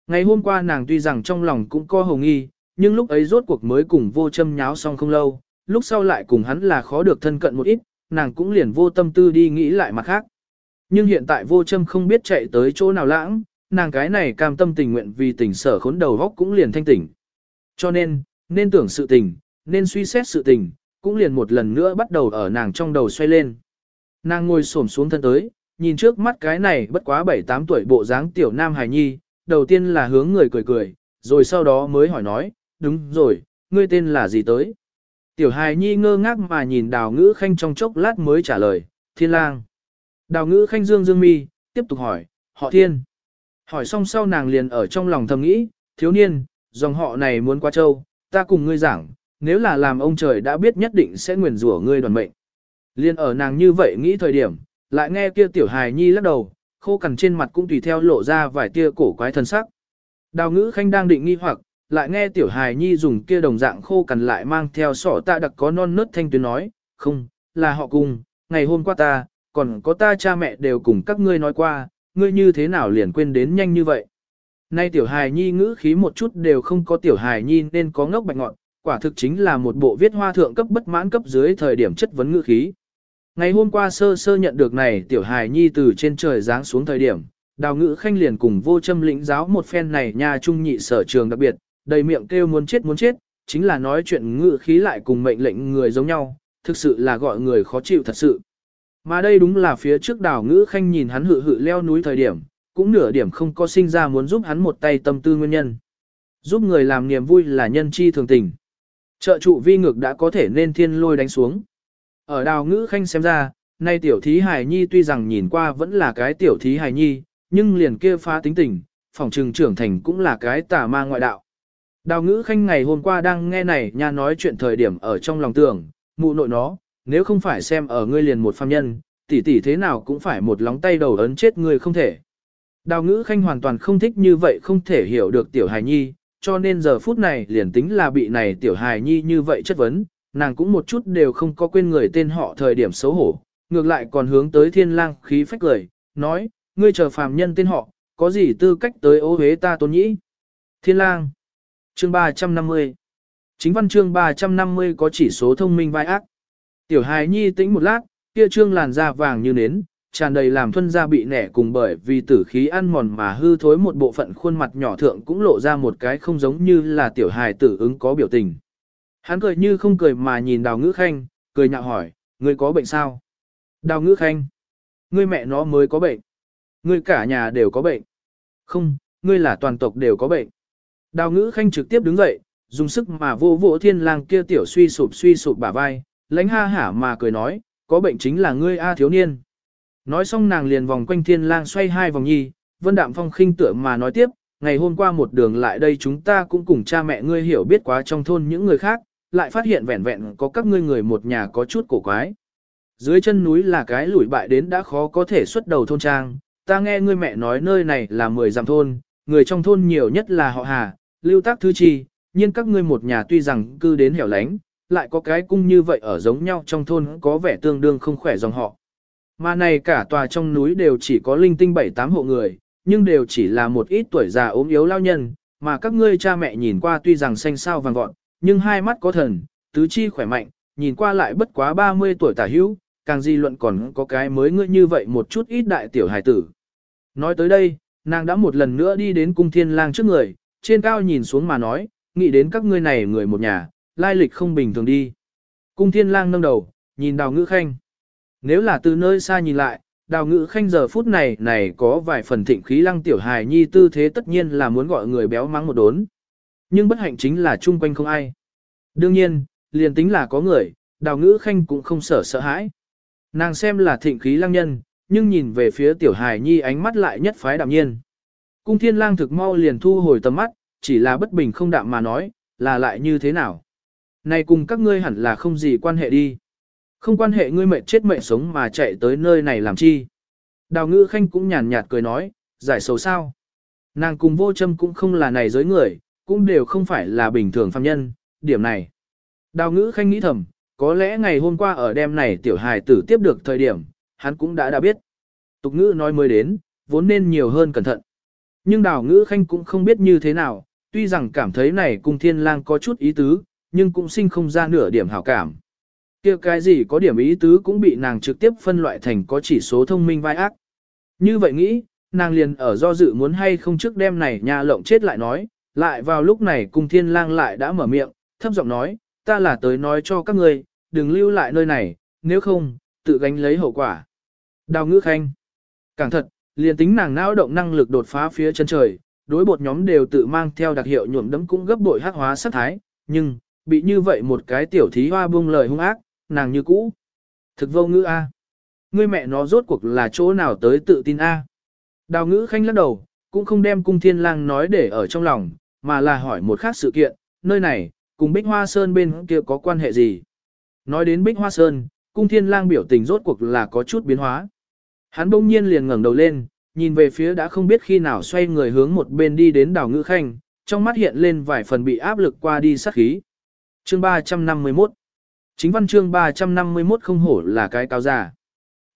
Ngày hôm qua nàng tuy rằng trong lòng cũng có hồng nghi, nhưng lúc ấy rốt cuộc mới cùng vô châm nháo xong không lâu, lúc sau lại cùng hắn là khó được thân cận một ít, nàng cũng liền vô tâm tư đi nghĩ lại mặt khác. Nhưng hiện tại vô châm không biết chạy tới chỗ nào lãng, nàng cái này cam tâm tình nguyện vì tình sở khốn đầu góc cũng liền thanh tỉnh. Cho nên, nên tưởng sự tình, nên suy xét sự tình, cũng liền một lần nữa bắt đầu ở nàng trong đầu xoay lên. Nàng ngồi xổm xuống thân tới, nhìn trước mắt cái này bất quá 7-8 tuổi bộ dáng tiểu nam hài nhi, đầu tiên là hướng người cười cười, rồi sau đó mới hỏi nói, đúng rồi, ngươi tên là gì tới? Tiểu hài nhi ngơ ngác mà nhìn đào ngữ khanh trong chốc lát mới trả lời, thiên lang. Đào ngữ khanh dương dương mi, tiếp tục hỏi, họ thiên. Hỏi xong sau nàng liền ở trong lòng thầm nghĩ, thiếu niên, dòng họ này muốn qua châu, ta cùng ngươi giảng, nếu là làm ông trời đã biết nhất định sẽ nguyền rủa ngươi đoàn mệnh. Liên ở nàng như vậy nghĩ thời điểm, lại nghe kia tiểu hài nhi lắc đầu, khô cằn trên mặt cũng tùy theo lộ ra vài tia cổ quái thân sắc. Đào ngữ khanh đang định nghi hoặc, lại nghe tiểu hài nhi dùng kia đồng dạng khô cằn lại mang theo sỏ ta đặc có non nớt thanh tuyến nói, không, là họ cùng, ngày hôm qua ta, còn có ta cha mẹ đều cùng các ngươi nói qua, ngươi như thế nào liền quên đến nhanh như vậy. Nay tiểu hài nhi ngữ khí một chút đều không có tiểu hài nhi nên có ngốc bạch ngọn, quả thực chính là một bộ viết hoa thượng cấp bất mãn cấp dưới thời điểm chất vấn ngữ khí. Ngày hôm qua sơ sơ nhận được này tiểu hài nhi từ trên trời giáng xuống thời điểm, đào ngữ khanh liền cùng vô châm lĩnh giáo một phen này nhà trung nhị sở trường đặc biệt, đầy miệng kêu muốn chết muốn chết, chính là nói chuyện ngữ khí lại cùng mệnh lệnh người giống nhau, thực sự là gọi người khó chịu thật sự. Mà đây đúng là phía trước đào ngữ khanh nhìn hắn hự hự leo núi thời điểm, cũng nửa điểm không có sinh ra muốn giúp hắn một tay tâm tư nguyên nhân. Giúp người làm niềm vui là nhân chi thường tình. Trợ trụ vi ngược đã có thể nên thiên lôi đánh xuống. Ở đào ngữ khanh xem ra, nay tiểu thí hài nhi tuy rằng nhìn qua vẫn là cái tiểu thí hài nhi, nhưng liền kia phá tính tình, phòng trừng trưởng thành cũng là cái tà ma ngoại đạo. Đào ngữ khanh ngày hôm qua đang nghe này nha nói chuyện thời điểm ở trong lòng tưởng, mụ nội nó, nếu không phải xem ở ngươi liền một phàm nhân, tỷ tỷ thế nào cũng phải một lóng tay đầu ấn chết ngươi không thể. Đào ngữ khanh hoàn toàn không thích như vậy không thể hiểu được tiểu hài nhi, cho nên giờ phút này liền tính là bị này tiểu hài nhi như vậy chất vấn, nàng cũng một chút đều không có quên người tên họ thời điểm xấu hổ, ngược lại còn hướng tới thiên lang khí phách cười, nói, ngươi chờ phàm nhân tên họ, có gì tư cách tới ô hế ta tôn nhĩ. Thiên lang, chương 350, chính văn chương 350 có chỉ số thông minh vai ác. Tiểu hài nhi tĩnh một lát, kia trương làn da vàng như nến, tràn đầy làm thuân gia bị nẻ cùng bởi vì tử khí ăn mòn mà hư thối một bộ phận khuôn mặt nhỏ thượng cũng lộ ra một cái không giống như là tiểu hài tử ứng có biểu tình. Hắn cười như không cười mà nhìn đào ngữ khanh, cười nhạo hỏi, ngươi có bệnh sao? Đào ngữ khanh, ngươi mẹ nó mới có bệnh. Ngươi cả nhà đều có bệnh. Không, ngươi là toàn tộc đều có bệnh. Đào ngữ khanh trực tiếp đứng dậy, dùng sức mà vô vỗ thiên lang kia tiểu suy sụp suy sụp bả vai, lãnh ha hả mà cười nói, có bệnh chính là ngươi A thiếu niên. Nói xong nàng liền vòng quanh thiên lang xoay hai vòng nhi, vân đạm phong khinh tựa mà nói tiếp, ngày hôm qua một đường lại đây chúng ta cũng cùng cha mẹ ngươi hiểu biết quá trong thôn những người khác, lại phát hiện vẹn vẹn có các ngươi người một nhà có chút cổ quái. Dưới chân núi là cái lủi bại đến đã khó có thể xuất đầu thôn trang, ta nghe ngươi mẹ nói nơi này là 10 dặm thôn, người trong thôn nhiều nhất là họ Hà, lưu tác thứ chi, nhưng các ngươi một nhà tuy rằng cư đến hẻo lánh, lại có cái cung như vậy ở giống nhau trong thôn có vẻ tương đương không khỏe dòng họ. Mà này cả tòa trong núi đều chỉ có linh tinh bảy tám hộ người, nhưng đều chỉ là một ít tuổi già ốm yếu lao nhân, mà các ngươi cha mẹ nhìn qua tuy rằng xanh sao vàng gọn, nhưng hai mắt có thần, tứ chi khỏe mạnh, nhìn qua lại bất quá 30 tuổi tả hữu, càng di luận còn có cái mới ngươi như vậy một chút ít đại tiểu hài tử. Nói tới đây, nàng đã một lần nữa đi đến cung thiên lang trước người, trên cao nhìn xuống mà nói, nghĩ đến các ngươi này người một nhà, lai lịch không bình thường đi. Cung thiên lang nâng đầu, nhìn đào ngữ khanh. Nếu là từ nơi xa nhìn lại, đào ngữ khanh giờ phút này này có vài phần thịnh khí lăng tiểu hài nhi tư thế tất nhiên là muốn gọi người béo mắng một đốn. Nhưng bất hạnh chính là chung quanh không ai. Đương nhiên, liền tính là có người, đào ngữ khanh cũng không sợ sợ hãi. Nàng xem là thịnh khí lăng nhân, nhưng nhìn về phía tiểu hài nhi ánh mắt lại nhất phái đạm nhiên. Cung thiên lang thực mau liền thu hồi tầm mắt, chỉ là bất bình không đạm mà nói, là lại như thế nào. Này cùng các ngươi hẳn là không gì quan hệ đi. Không quan hệ ngươi mệt chết mệt sống mà chạy tới nơi này làm chi. Đào ngữ khanh cũng nhàn nhạt cười nói, giải sầu sao. Nàng cùng vô châm cũng không là này giới người, cũng đều không phải là bình thường phàm nhân, điểm này. Đào ngữ khanh nghĩ thầm, có lẽ ngày hôm qua ở đêm này tiểu hài tử tiếp được thời điểm, hắn cũng đã đã biết. Tục ngữ nói mới đến, vốn nên nhiều hơn cẩn thận. Nhưng đào ngữ khanh cũng không biết như thế nào, tuy rằng cảm thấy này cung thiên lang có chút ý tứ, nhưng cũng sinh không ra nửa điểm hảo cảm kia cái gì có điểm ý tứ cũng bị nàng trực tiếp phân loại thành có chỉ số thông minh vai ác. Như vậy nghĩ, nàng liền ở do dự muốn hay không trước đêm này nhà lộng chết lại nói, lại vào lúc này cung thiên lang lại đã mở miệng, thấp giọng nói, ta là tới nói cho các ngươi, đừng lưu lại nơi này, nếu không, tự gánh lấy hậu quả. Đào ngữ khanh. Càng thật, liền tính nàng não động năng lực đột phá phía chân trời, đối bột nhóm đều tự mang theo đặc hiệu nhuộm đấm cũng gấp bội hắc hóa sát thái, nhưng, bị như vậy một cái tiểu thí hoa buông lời hung ác, nàng như cũ. Thực vô ngữ A. Ngươi mẹ nó rốt cuộc là chỗ nào tới tự tin A. Đào ngữ khanh lắc đầu, cũng không đem cung thiên lang nói để ở trong lòng, mà là hỏi một khác sự kiện, nơi này, cùng Bích Hoa Sơn bên kia có quan hệ gì? Nói đến Bích Hoa Sơn, cung thiên lang biểu tình rốt cuộc là có chút biến hóa. Hắn bỗng nhiên liền ngẩng đầu lên, nhìn về phía đã không biết khi nào xoay người hướng một bên đi đến đào ngữ khanh, trong mắt hiện lên vài phần bị áp lực qua đi sát khí. Chương 351 Chính văn chương 351 không hổ là cái cao giả.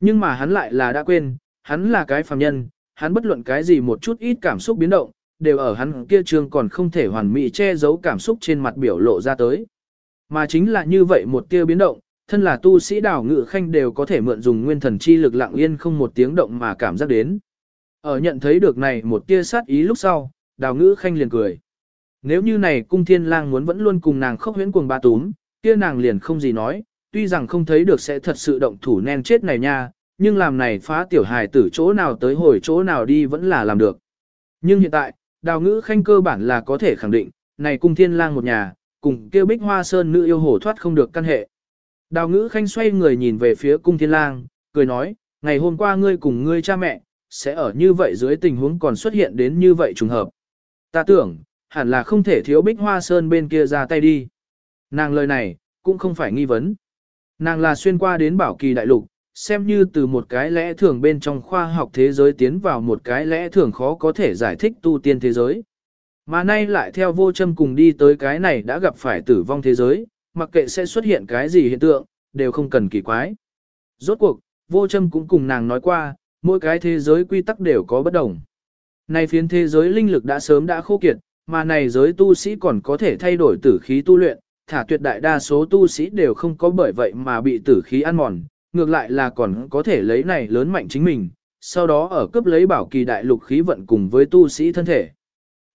Nhưng mà hắn lại là đã quên, hắn là cái phàm nhân, hắn bất luận cái gì một chút ít cảm xúc biến động, đều ở hắn kia chương còn không thể hoàn mỹ che giấu cảm xúc trên mặt biểu lộ ra tới. Mà chính là như vậy một tia biến động, thân là tu sĩ đảo ngự khanh đều có thể mượn dùng nguyên thần chi lực lặng yên không một tiếng động mà cảm giác đến. Ở nhận thấy được này một tia sát ý lúc sau, đào ngữ khanh liền cười. Nếu như này cung thiên lang muốn vẫn luôn cùng nàng khốc huyễn cuồng ba túm, kia nàng liền không gì nói, tuy rằng không thấy được sẽ thật sự động thủ nên chết này nha, nhưng làm này phá tiểu hài tử chỗ nào tới hồi chỗ nào đi vẫn là làm được. Nhưng hiện tại, đào ngữ khanh cơ bản là có thể khẳng định, này cung thiên lang một nhà, cùng kêu bích hoa sơn nữ yêu hồ thoát không được căn hệ. Đào ngữ khanh xoay người nhìn về phía cung thiên lang, cười nói, ngày hôm qua ngươi cùng ngươi cha mẹ, sẽ ở như vậy dưới tình huống còn xuất hiện đến như vậy trùng hợp. Ta tưởng, hẳn là không thể thiếu bích hoa sơn bên kia ra tay đi. Nàng lời này, cũng không phải nghi vấn. Nàng là xuyên qua đến bảo kỳ đại lục, xem như từ một cái lẽ thường bên trong khoa học thế giới tiến vào một cái lẽ thường khó có thể giải thích tu tiên thế giới. Mà nay lại theo vô châm cùng đi tới cái này đã gặp phải tử vong thế giới, mặc kệ sẽ xuất hiện cái gì hiện tượng, đều không cần kỳ quái. Rốt cuộc, vô châm cũng cùng nàng nói qua, mỗi cái thế giới quy tắc đều có bất đồng. Này phiến thế giới linh lực đã sớm đã khô kiệt, mà này giới tu sĩ còn có thể thay đổi tử khí tu luyện, thả tuyệt đại đa số tu sĩ đều không có bởi vậy mà bị tử khí ăn mòn, ngược lại là còn có thể lấy này lớn mạnh chính mình, sau đó ở cướp lấy bảo kỳ đại lục khí vận cùng với tu sĩ thân thể.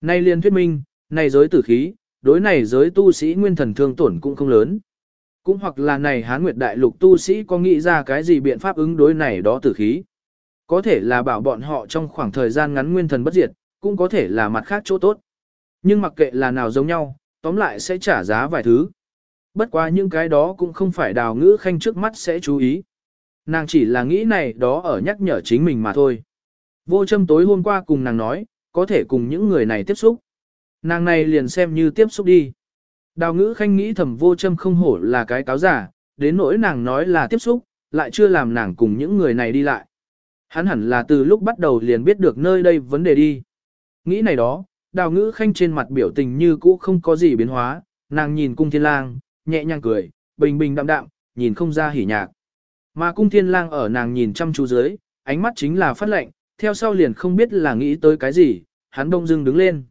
nay liên thuyết minh, này giới tử khí, đối này giới tu sĩ nguyên thần thương tổn cũng không lớn. Cũng hoặc là này hán nguyệt đại lục tu sĩ có nghĩ ra cái gì biện pháp ứng đối này đó tử khí. Có thể là bảo bọn họ trong khoảng thời gian ngắn nguyên thần bất diệt, cũng có thể là mặt khác chỗ tốt. Nhưng mặc kệ là nào giống nhau, tóm lại sẽ trả giá vài thứ. Bất quá những cái đó cũng không phải đào ngữ khanh trước mắt sẽ chú ý. Nàng chỉ là nghĩ này đó ở nhắc nhở chính mình mà thôi. Vô châm tối hôm qua cùng nàng nói, có thể cùng những người này tiếp xúc. Nàng này liền xem như tiếp xúc đi. Đào ngữ khanh nghĩ thầm vô châm không hổ là cái cáo giả, đến nỗi nàng nói là tiếp xúc, lại chưa làm nàng cùng những người này đi lại. Hắn hẳn là từ lúc bắt đầu liền biết được nơi đây vấn đề đi. Nghĩ này đó, đào ngữ khanh trên mặt biểu tình như cũ không có gì biến hóa, nàng nhìn cung thiên lang, nhẹ nhàng cười, bình bình đạm đạm, nhìn không ra hỉ nhạc. Mà cung thiên lang ở nàng nhìn chăm chú dưới, ánh mắt chính là phát lệnh, theo sau liền không biết là nghĩ tới cái gì, hắn đông dưng đứng lên.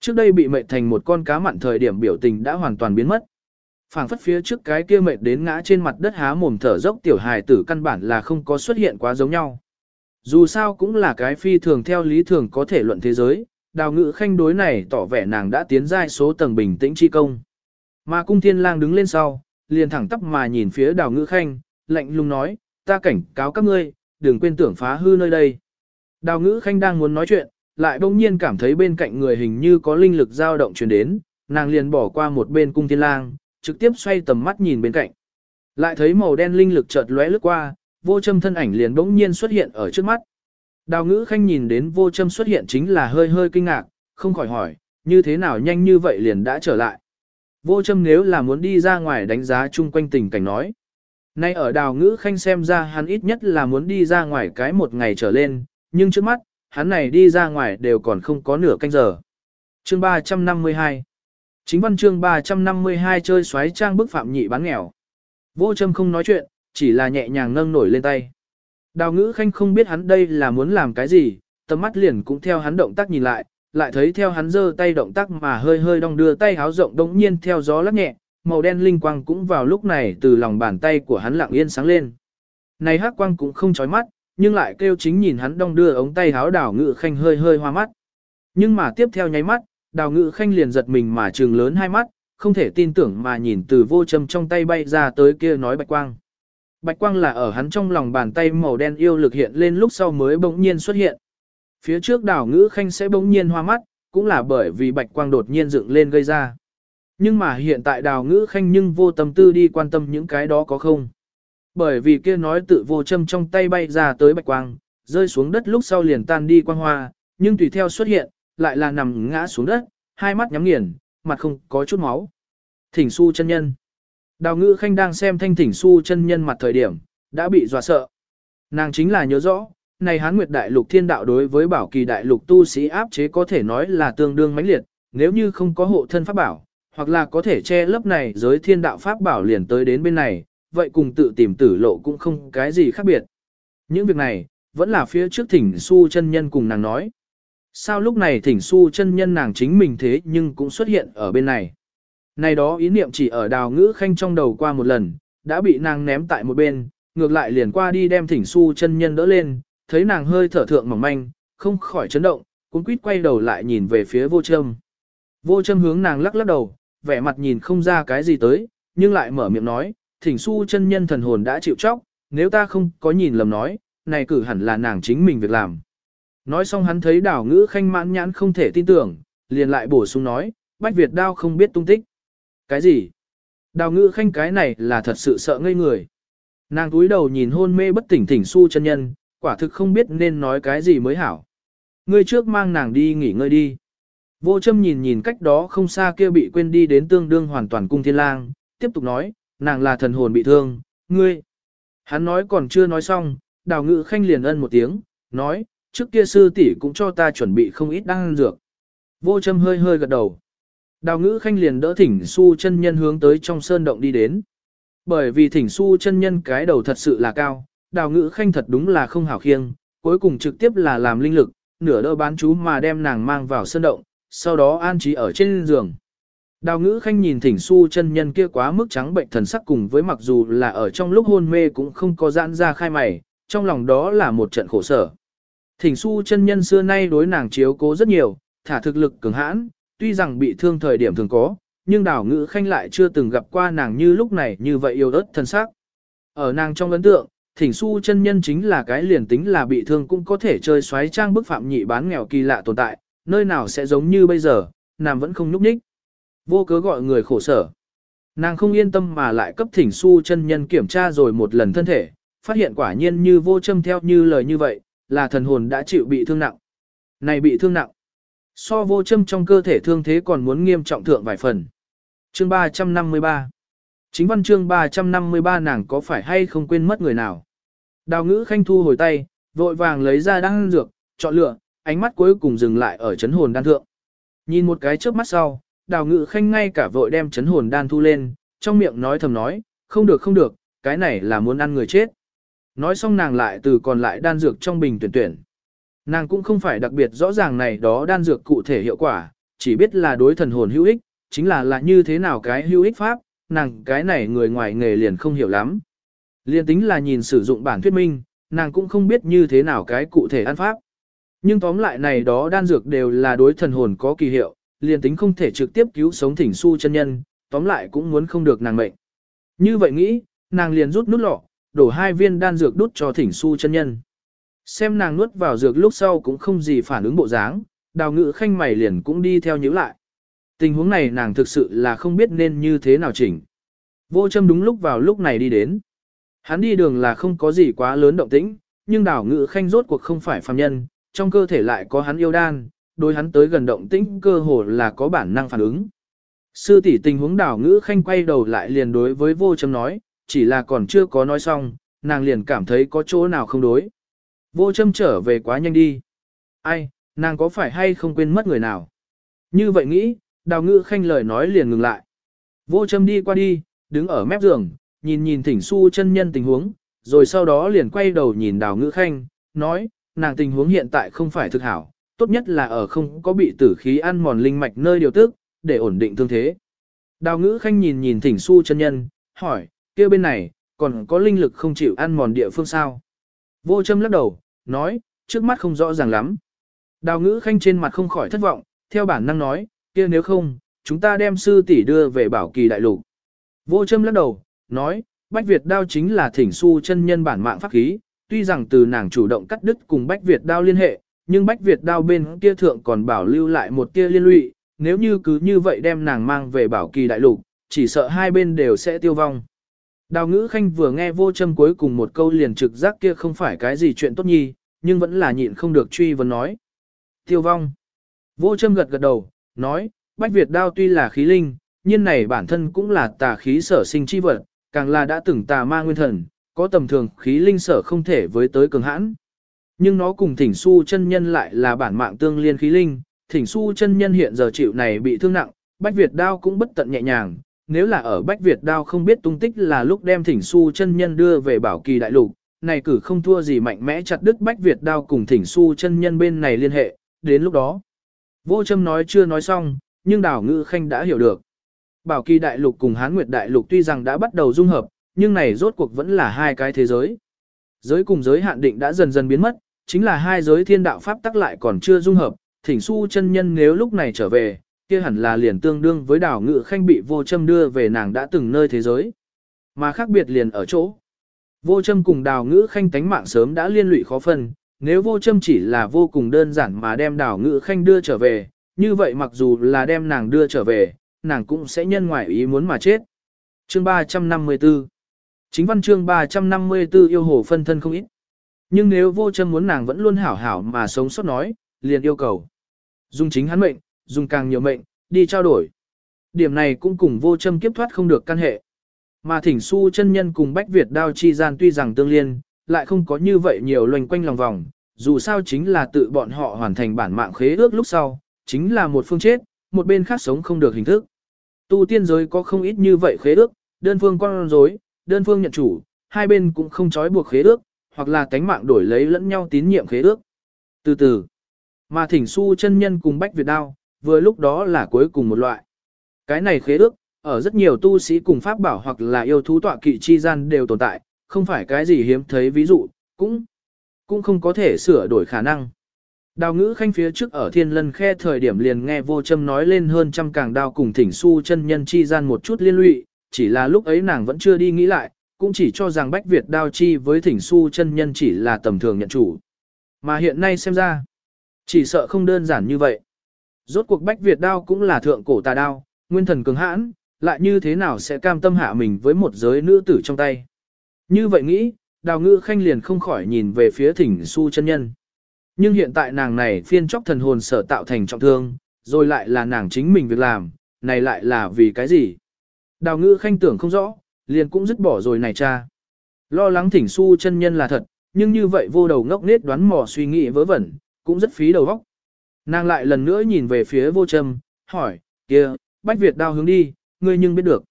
Trước đây bị mệt thành một con cá mặn thời điểm biểu tình đã hoàn toàn biến mất. phảng phất phía trước cái kia mệt đến ngã trên mặt đất há mồm thở dốc tiểu hài tử căn bản là không có xuất hiện quá giống nhau. Dù sao cũng là cái phi thường theo lý thường có thể luận thế giới, đào ngự khanh đối này tỏ vẻ nàng đã tiến giai số tầng bình tĩnh chi công. Mà cung thiên lang đứng lên sau, liền thẳng tắp mà nhìn phía đào ngự khanh, lạnh lùng nói, ta cảnh cáo các ngươi, đừng quên tưởng phá hư nơi đây. Đào ngữ khanh đang muốn nói chuyện, lại bỗng nhiên cảm thấy bên cạnh người hình như có linh lực dao động truyền đến, nàng liền bỏ qua một bên cung thiên lang, trực tiếp xoay tầm mắt nhìn bên cạnh. Lại thấy màu đen linh lực chợt lóe lướt qua, vô châm thân ảnh liền bỗng nhiên xuất hiện ở trước mắt. Đào ngữ khanh nhìn đến vô châm xuất hiện chính là hơi hơi kinh ngạc, không khỏi hỏi, như thế nào nhanh như vậy liền đã trở lại. Vô châm nếu là muốn đi ra ngoài đánh giá chung quanh tình cảnh nói. Nay ở đào ngữ khanh xem ra hắn ít nhất là muốn đi ra ngoài cái một ngày trở lên, nhưng trước mắt, hắn này đi ra ngoài đều còn không có nửa canh giờ. Chương 352 Chính văn chương 352 chơi xoáy trang bức phạm nhị bán nghèo. Vô châm không nói chuyện, chỉ là nhẹ nhàng nâng nổi lên tay. Đào ngữ khanh không biết hắn đây là muốn làm cái gì, tầm mắt liền cũng theo hắn động tác nhìn lại, lại thấy theo hắn giơ tay động tác mà hơi hơi đong đưa tay háo rộng đống nhiên theo gió lắc nhẹ, màu đen linh quang cũng vào lúc này từ lòng bàn tay của hắn lặng yên sáng lên. Này hắc quang cũng không chói mắt, nhưng lại kêu chính nhìn hắn đong đưa ống tay háo đào ngự khanh hơi hơi hoa mắt. Nhưng mà tiếp theo nháy mắt, đào ngự khanh liền giật mình mà trừng lớn hai mắt, không thể tin tưởng mà nhìn từ vô châm trong tay bay ra tới kia nói bạch quang. Bạch quang là ở hắn trong lòng bàn tay màu đen yêu lực hiện lên lúc sau mới bỗng nhiên xuất hiện. Phía trước đào ngữ khanh sẽ bỗng nhiên hoa mắt, cũng là bởi vì bạch quang đột nhiên dựng lên gây ra. Nhưng mà hiện tại đào ngữ khanh nhưng vô tâm tư đi quan tâm những cái đó có không. Bởi vì kia nói tự vô châm trong tay bay ra tới bạch quang, rơi xuống đất lúc sau liền tan đi quang hoa, nhưng tùy theo xuất hiện, lại là nằm ngã xuống đất, hai mắt nhắm nghiền, mặt không có chút máu. Thỉnh su chân nhân. Đào ngữ khanh đang xem thanh thỉnh su chân nhân mặt thời điểm, đã bị dọa sợ. Nàng chính là nhớ rõ, này hán nguyệt đại lục thiên đạo đối với bảo kỳ đại lục tu sĩ áp chế có thể nói là tương đương mãnh liệt, nếu như không có hộ thân pháp bảo, hoặc là có thể che lấp này giới thiên đạo pháp bảo liền tới đến bên này, vậy cùng tự tìm tử lộ cũng không cái gì khác biệt. Những việc này, vẫn là phía trước thỉnh su chân nhân cùng nàng nói. Sao lúc này thỉnh su chân nhân nàng chính mình thế nhưng cũng xuất hiện ở bên này. Này đó ý niệm chỉ ở đào ngữ khanh trong đầu qua một lần, đã bị nàng ném tại một bên, ngược lại liền qua đi đem thỉnh su chân nhân đỡ lên, thấy nàng hơi thở thượng mỏng manh, không khỏi chấn động, cuốn quýt quay đầu lại nhìn về phía vô châm. Vô châm hướng nàng lắc lắc đầu, vẻ mặt nhìn không ra cái gì tới, nhưng lại mở miệng nói, thỉnh su chân nhân thần hồn đã chịu chóc, nếu ta không có nhìn lầm nói, này cử hẳn là nàng chính mình việc làm. Nói xong hắn thấy đảo ngữ khanh mãn nhãn không thể tin tưởng, liền lại bổ sung nói, Bách Việt đao không biết tung tích. Cái gì? Đào ngữ khanh cái này là thật sự sợ ngây người. Nàng túi đầu nhìn hôn mê bất tỉnh thỉnh su chân nhân, quả thực không biết nên nói cái gì mới hảo. Ngươi trước mang nàng đi nghỉ ngơi đi. Vô châm nhìn nhìn cách đó không xa kia bị quên đi đến tương đương hoàn toàn cung thiên lang, tiếp tục nói, nàng là thần hồn bị thương, ngươi. Hắn nói còn chưa nói xong, đào ngự khanh liền ân một tiếng, nói, trước kia sư tỷ cũng cho ta chuẩn bị không ít đan dược. Vô châm hơi hơi gật đầu. Đào ngữ khanh liền đỡ thỉnh su chân nhân hướng tới trong sơn động đi đến. Bởi vì thỉnh su chân nhân cái đầu thật sự là cao, đào ngữ khanh thật đúng là không hảo khiêng, cuối cùng trực tiếp là làm linh lực, nửa đỡ bán chú mà đem nàng mang vào sơn động, sau đó an trí ở trên giường. Đào ngữ khanh nhìn thỉnh su chân nhân kia quá mức trắng bệnh thần sắc cùng với mặc dù là ở trong lúc hôn mê cũng không có giãn ra khai mày, trong lòng đó là một trận khổ sở. Thỉnh su chân nhân xưa nay đối nàng chiếu cố rất nhiều, thả thực lực cường hãn, tuy rằng bị thương thời điểm thường có, nhưng đảo ngữ khanh lại chưa từng gặp qua nàng như lúc này như vậy yêu ớt thân sắc. Ở nàng trong ấn tượng, thỉnh su chân nhân chính là cái liền tính là bị thương cũng có thể chơi xoáy trang bức phạm nhị bán nghèo kỳ lạ tồn tại, nơi nào sẽ giống như bây giờ, nàng vẫn không nhúc nhích. Vô cớ gọi người khổ sở. Nàng không yên tâm mà lại cấp thỉnh su chân nhân kiểm tra rồi một lần thân thể, phát hiện quả nhiên như vô châm theo như lời như vậy, là thần hồn đã chịu bị thương nặng. Này bị thương nặng. So vô châm trong cơ thể thương thế còn muốn nghiêm trọng thượng vài phần. Chương 353 Chính văn chương 353 nàng có phải hay không quên mất người nào. Đào ngữ khanh thu hồi tay, vội vàng lấy ra đan dược, chọn lựa, ánh mắt cuối cùng dừng lại ở chấn hồn đan thượng. Nhìn một cái trước mắt sau, đào ngữ khanh ngay cả vội đem chấn hồn đan thu lên, trong miệng nói thầm nói, không được không được, cái này là muốn ăn người chết. Nói xong nàng lại từ còn lại đan dược trong bình tuyển tuyển. Nàng cũng không phải đặc biệt rõ ràng này đó đan dược cụ thể hiệu quả, chỉ biết là đối thần hồn hữu ích, chính là là như thế nào cái hữu ích pháp, nàng cái này người ngoài nghề liền không hiểu lắm. Liên tính là nhìn sử dụng bản thuyết minh, nàng cũng không biết như thế nào cái cụ thể ăn pháp. Nhưng tóm lại này đó đan dược đều là đối thần hồn có kỳ hiệu, liền tính không thể trực tiếp cứu sống thỉnh su chân nhân, tóm lại cũng muốn không được nàng mệnh. Như vậy nghĩ, nàng liền rút nút lọ, đổ hai viên đan dược đút cho thỉnh su chân nhân. Xem nàng nuốt vào dược lúc sau cũng không gì phản ứng bộ dáng, đào ngự khanh mày liền cũng đi theo nhíu lại. Tình huống này nàng thực sự là không biết nên như thế nào chỉnh. Vô châm đúng lúc vào lúc này đi đến. Hắn đi đường là không có gì quá lớn động tĩnh, nhưng đào ngự khanh rốt cuộc không phải phàm nhân, trong cơ thể lại có hắn yêu đan, đối hắn tới gần động tĩnh cơ hồ là có bản năng phản ứng. Sư tỷ tình huống đảo ngữ khanh quay đầu lại liền đối với vô châm nói, chỉ là còn chưa có nói xong, nàng liền cảm thấy có chỗ nào không đối. Vô châm trở về quá nhanh đi. Ai, nàng có phải hay không quên mất người nào? Như vậy nghĩ, đào ngữ khanh lời nói liền ngừng lại. Vô châm đi qua đi, đứng ở mép giường, nhìn nhìn thỉnh su chân nhân tình huống, rồi sau đó liền quay đầu nhìn đào ngữ khanh, nói, nàng tình huống hiện tại không phải thực hảo, tốt nhất là ở không có bị tử khí ăn mòn linh mạch nơi điều tức, để ổn định thương thế. Đào ngữ khanh nhìn nhìn thỉnh su chân nhân, hỏi, kia bên này, còn có linh lực không chịu ăn mòn địa phương sao? Vô châm lắc đầu, nói, trước mắt không rõ ràng lắm. Đào ngữ khanh trên mặt không khỏi thất vọng, theo bản năng nói, kia nếu không, chúng ta đem sư tỷ đưa về bảo kỳ đại lục. Vô châm lắc đầu, nói, Bách Việt đao chính là thỉnh su chân nhân bản mạng pháp khí, tuy rằng từ nàng chủ động cắt đứt cùng Bách Việt đao liên hệ, nhưng Bách Việt đao bên kia thượng còn bảo lưu lại một tia liên lụy, nếu như cứ như vậy đem nàng mang về bảo kỳ đại lục, chỉ sợ hai bên đều sẽ tiêu vong. Đào ngữ khanh vừa nghe vô châm cuối cùng một câu liền trực giác kia không phải cái gì chuyện tốt nhi, nhưng vẫn là nhịn không được truy vấn nói. Tiêu vong. Vô châm gật gật đầu, nói, Bách Việt đao tuy là khí linh, nhưng này bản thân cũng là tà khí sở sinh chi vật, càng là đã từng tà ma nguyên thần, có tầm thường khí linh sở không thể với tới cường hãn. Nhưng nó cùng thỉnh su chân nhân lại là bản mạng tương liên khí linh, thỉnh su chân nhân hiện giờ chịu này bị thương nặng, Bách Việt đao cũng bất tận nhẹ nhàng, nếu là ở Bách Việt đao không biết tung tích là lúc đem thỉnh su chân nhân đưa về bảo kỳ đại lục, này cử không thua gì mạnh mẽ chặt đứt Bách Việt đao cùng thỉnh su chân nhân bên này liên hệ, đến lúc đó. Vô châm nói chưa nói xong, nhưng đảo ngữ khanh đã hiểu được. Bảo kỳ đại lục cùng hán nguyệt đại lục tuy rằng đã bắt đầu dung hợp, nhưng này rốt cuộc vẫn là hai cái thế giới. Giới cùng giới hạn định đã dần dần biến mất, chính là hai giới thiên đạo pháp tắc lại còn chưa dung hợp, thỉnh su chân nhân nếu lúc này trở về, kia hẳn là liền tương đương với đảo ngự khanh bị vô châm đưa về nàng đã từng nơi thế giới. Mà khác biệt liền ở chỗ. Vô châm cùng đào ngữ khanh tánh mạng sớm đã liên lụy khó phân, nếu vô châm chỉ là vô cùng đơn giản mà đem đào ngữ khanh đưa trở về, như vậy mặc dù là đem nàng đưa trở về, nàng cũng sẽ nhân ngoại ý muốn mà chết. Chương 354 Chính văn chương 354 yêu hồ phân thân không ít. Nhưng nếu vô châm muốn nàng vẫn luôn hảo hảo mà sống sót nói, liền yêu cầu. Dùng chính hắn mệnh, dùng càng nhiều mệnh, đi trao đổi. Điểm này cũng cùng vô châm kiếp thoát không được căn hệ. Mà thỉnh su chân nhân cùng Bách Việt đao chi gian tuy rằng tương liên, lại không có như vậy nhiều loành quanh lòng vòng, dù sao chính là tự bọn họ hoàn thành bản mạng khế ước lúc sau, chính là một phương chết, một bên khác sống không được hình thức. Tu tiên giới có không ít như vậy khế ước, đơn phương con rối, đơn phương nhận chủ, hai bên cũng không trói buộc khế ước, hoặc là tánh mạng đổi lấy lẫn nhau tín nhiệm khế ước. Từ từ, mà thỉnh su chân nhân cùng Bách Việt đao, vừa lúc đó là cuối cùng một loại. Cái này khế ước, ở rất nhiều tu sĩ cùng pháp bảo hoặc là yêu thú tọa kỵ chi gian đều tồn tại, không phải cái gì hiếm thấy ví dụ, cũng cũng không có thể sửa đổi khả năng. Đào ngữ khanh phía trước ở thiên lân khe thời điểm liền nghe vô châm nói lên hơn trăm càng đao cùng thỉnh su chân nhân chi gian một chút liên lụy, chỉ là lúc ấy nàng vẫn chưa đi nghĩ lại, cũng chỉ cho rằng Bách Việt đao chi với thỉnh su chân nhân chỉ là tầm thường nhận chủ. Mà hiện nay xem ra, chỉ sợ không đơn giản như vậy. Rốt cuộc Bách Việt đao cũng là thượng cổ tà đao, nguyên thần cường hãn, lại như thế nào sẽ cam tâm hạ mình với một giới nữ tử trong tay. Như vậy nghĩ, đào ngữ khanh liền không khỏi nhìn về phía thỉnh su chân nhân. Nhưng hiện tại nàng này phiên chóc thần hồn sở tạo thành trọng thương, rồi lại là nàng chính mình việc làm, này lại là vì cái gì? Đào ngữ khanh tưởng không rõ, liền cũng dứt bỏ rồi này cha. Lo lắng thỉnh su chân nhân là thật, nhưng như vậy vô đầu ngốc nết đoán mò suy nghĩ vớ vẩn, cũng rất phí đầu óc. Nàng lại lần nữa nhìn về phía vô châm, hỏi, kia, bách Việt đao hướng đi, ngươi nhưng biết được.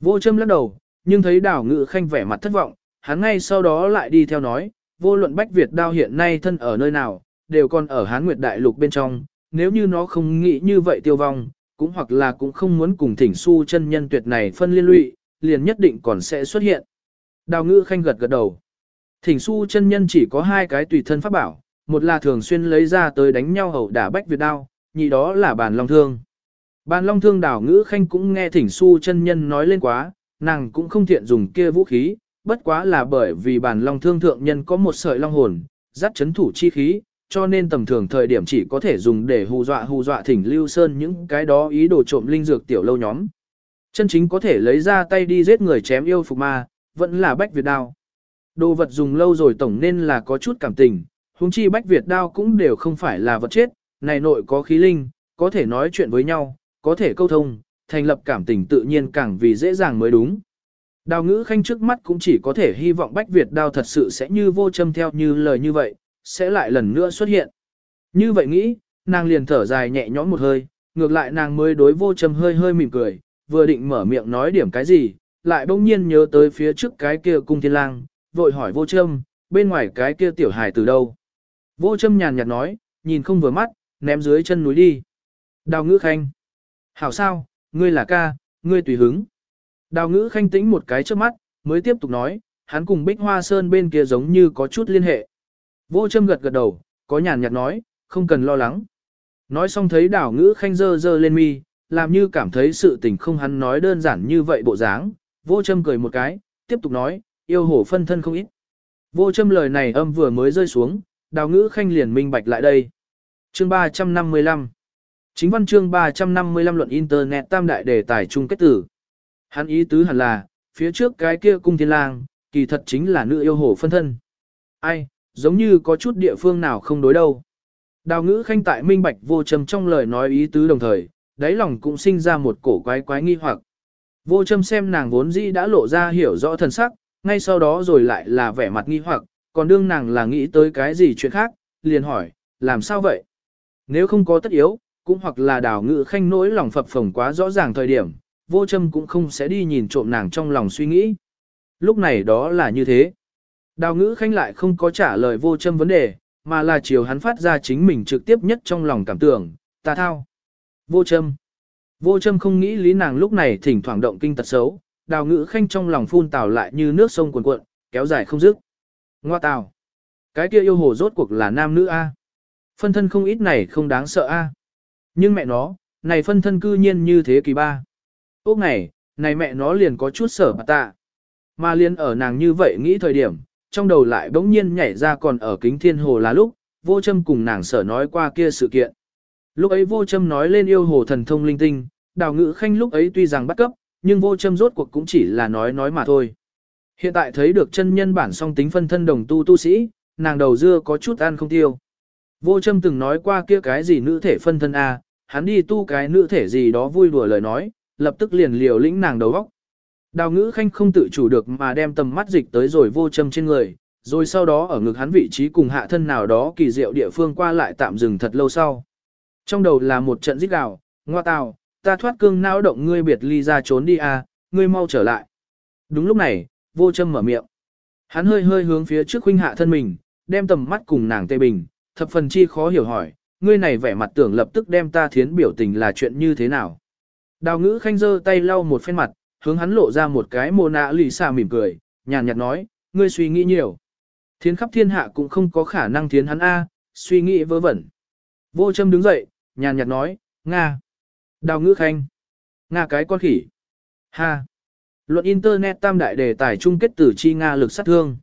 Vô châm lắc đầu, nhưng thấy đảo ngự khanh vẻ mặt thất vọng, hắn ngay sau đó lại đi theo nói, vô luận bách Việt đao hiện nay thân ở nơi nào, đều còn ở hán nguyệt đại lục bên trong, nếu như nó không nghĩ như vậy tiêu vong, cũng hoặc là cũng không muốn cùng thỉnh su chân nhân tuyệt này phân liên lụy, liền nhất định còn sẽ xuất hiện. Đào ngữ khanh gật gật đầu. Thỉnh su chân nhân chỉ có hai cái tùy thân pháp bảo, một là thường xuyên lấy ra tới đánh nhau hậu đả bách Việt đao, nhị đó là bàn long thương. Bàn long thương đảo ngữ khanh cũng nghe thỉnh su chân nhân nói lên quá, nàng cũng không thiện dùng kia vũ khí, bất quá là bởi vì bàn long thương thượng nhân có một sợi long hồn, dắt chấn thủ chi khí, cho nên tầm thường thời điểm chỉ có thể dùng để hù dọa hù dọa thỉnh lưu sơn những cái đó ý đồ trộm linh dược tiểu lâu nhóm. Chân chính có thể lấy ra tay đi giết người chém yêu phục ma, vẫn là bách Việt đao. Đồ vật dùng lâu rồi tổng nên là có chút cảm tình, huống chi bách Việt đao cũng đều không phải là vật chết, này nội có khí linh, có thể nói chuyện với nhau, có thể câu thông, thành lập cảm tình tự nhiên càng vì dễ dàng mới đúng. Đào ngữ khanh trước mắt cũng chỉ có thể hy vọng bách Việt đao thật sự sẽ như vô châm theo như lời như vậy, sẽ lại lần nữa xuất hiện. Như vậy nghĩ, nàng liền thở dài nhẹ nhõm một hơi, ngược lại nàng mới đối vô châm hơi hơi mỉm cười, vừa định mở miệng nói điểm cái gì, lại bỗng nhiên nhớ tới phía trước cái kia cung thiên lang, vội hỏi vô châm, bên ngoài cái kia tiểu hài từ đâu. Vô châm nhàn nhạt nói, nhìn không vừa mắt, ném dưới chân núi đi. Đào ngữ khanh. Hảo sao, ngươi là ca, ngươi tùy hứng. Đào ngữ khanh tĩnh một cái trước mắt, mới tiếp tục nói, hắn cùng Bích Hoa Sơn bên kia giống như có chút liên hệ. Vô châm gật gật đầu, có nhàn nhạt nói, không cần lo lắng. Nói xong thấy Đào ngữ khanh dơ dơ lên mi, làm như cảm thấy sự tình không hắn nói đơn giản như vậy bộ dáng. Vô châm cười một cái, tiếp tục nói, yêu hổ phân thân không ít. Vô châm lời này âm vừa mới rơi xuống, đào ngữ khanh liền minh bạch lại đây. Chương 355 Chính văn chương 355 luận Internet tam đại đề tài chung kết tử. Hắn ý tứ hẳn là, phía trước cái kia cung thiên lang, kỳ thật chính là nữ yêu hồ phân thân. Ai, giống như có chút địa phương nào không đối đâu. Đào ngữ khanh tại minh bạch vô trầm trong lời nói ý tứ đồng thời, đáy lòng cũng sinh ra một cổ quái quái nghi hoặc. Vô trầm xem nàng vốn dĩ đã lộ ra hiểu rõ thần sắc, ngay sau đó rồi lại là vẻ mặt nghi hoặc, còn đương nàng là nghĩ tới cái gì chuyện khác, liền hỏi, làm sao vậy? Nếu không có tất yếu, cũng hoặc là đào ngữ khanh nỗi lòng phập phồng quá rõ ràng thời điểm, vô châm cũng không sẽ đi nhìn trộm nàng trong lòng suy nghĩ. Lúc này đó là như thế. Đào ngữ khanh lại không có trả lời vô châm vấn đề, mà là chiều hắn phát ra chính mình trực tiếp nhất trong lòng cảm tưởng, ta thao. Vô châm. Vô châm không nghĩ lý nàng lúc này thỉnh thoảng động kinh tật xấu, đào ngữ khanh trong lòng phun tào lại như nước sông cuồn cuộn, kéo dài không dứt. Ngoa tào. Cái kia yêu hồ rốt cuộc là nam nữ A. Phân thân không ít này không đáng sợ A. Nhưng mẹ nó, này phân thân cư nhiên như thế kỳ ba. Ốc này, này mẹ nó liền có chút sở bà tạ. Mà liền ở nàng như vậy nghĩ thời điểm, trong đầu lại bỗng nhiên nhảy ra còn ở kính thiên hồ là lúc, vô châm cùng nàng sở nói qua kia sự kiện. Lúc ấy vô châm nói lên yêu hồ thần thông linh tinh, đào ngữ khanh lúc ấy tuy rằng bắt cấp, nhưng vô châm rốt cuộc cũng chỉ là nói nói mà thôi. Hiện tại thấy được chân nhân bản song tính phân thân đồng tu tu sĩ, nàng đầu dưa có chút ăn không tiêu. Vô châm từng nói qua kia cái gì nữ thể phân thân A, hắn đi tu cái nữ thể gì đó vui đùa lời nói, lập tức liền liều lĩnh nàng đầu góc. Đào ngữ khanh không tự chủ được mà đem tầm mắt dịch tới rồi vô châm trên người, rồi sau đó ở ngực hắn vị trí cùng hạ thân nào đó kỳ diệu địa phương qua lại tạm dừng thật lâu sau. Trong đầu là một trận giết gào, ngoa tào, ta thoát cương não động ngươi biệt ly ra trốn đi à, ngươi mau trở lại. Đúng lúc này, vô châm mở miệng. Hắn hơi hơi hướng phía trước huynh hạ thân mình, đem tầm mắt cùng nàng tê bình, thập phần chi khó hiểu hỏi, ngươi này vẻ mặt tưởng lập tức đem ta thiến biểu tình là chuyện như thế nào. Đào ngữ khanh giơ tay lau một phen mặt, hướng hắn lộ ra một cái mồ nạ lì xà mỉm cười, nhàn nhạt nói, ngươi suy nghĩ nhiều. Thiến khắp thiên hạ cũng không có khả năng thiến hắn A, suy nghĩ vớ vẩn. Vô châm đứng dậy, nhàn nhạt nói, Nga. Đào ngữ khanh. Nga cái con khỉ. Ha. Luận Internet tam đại đề tài chung kết tử chi Nga lực sát thương.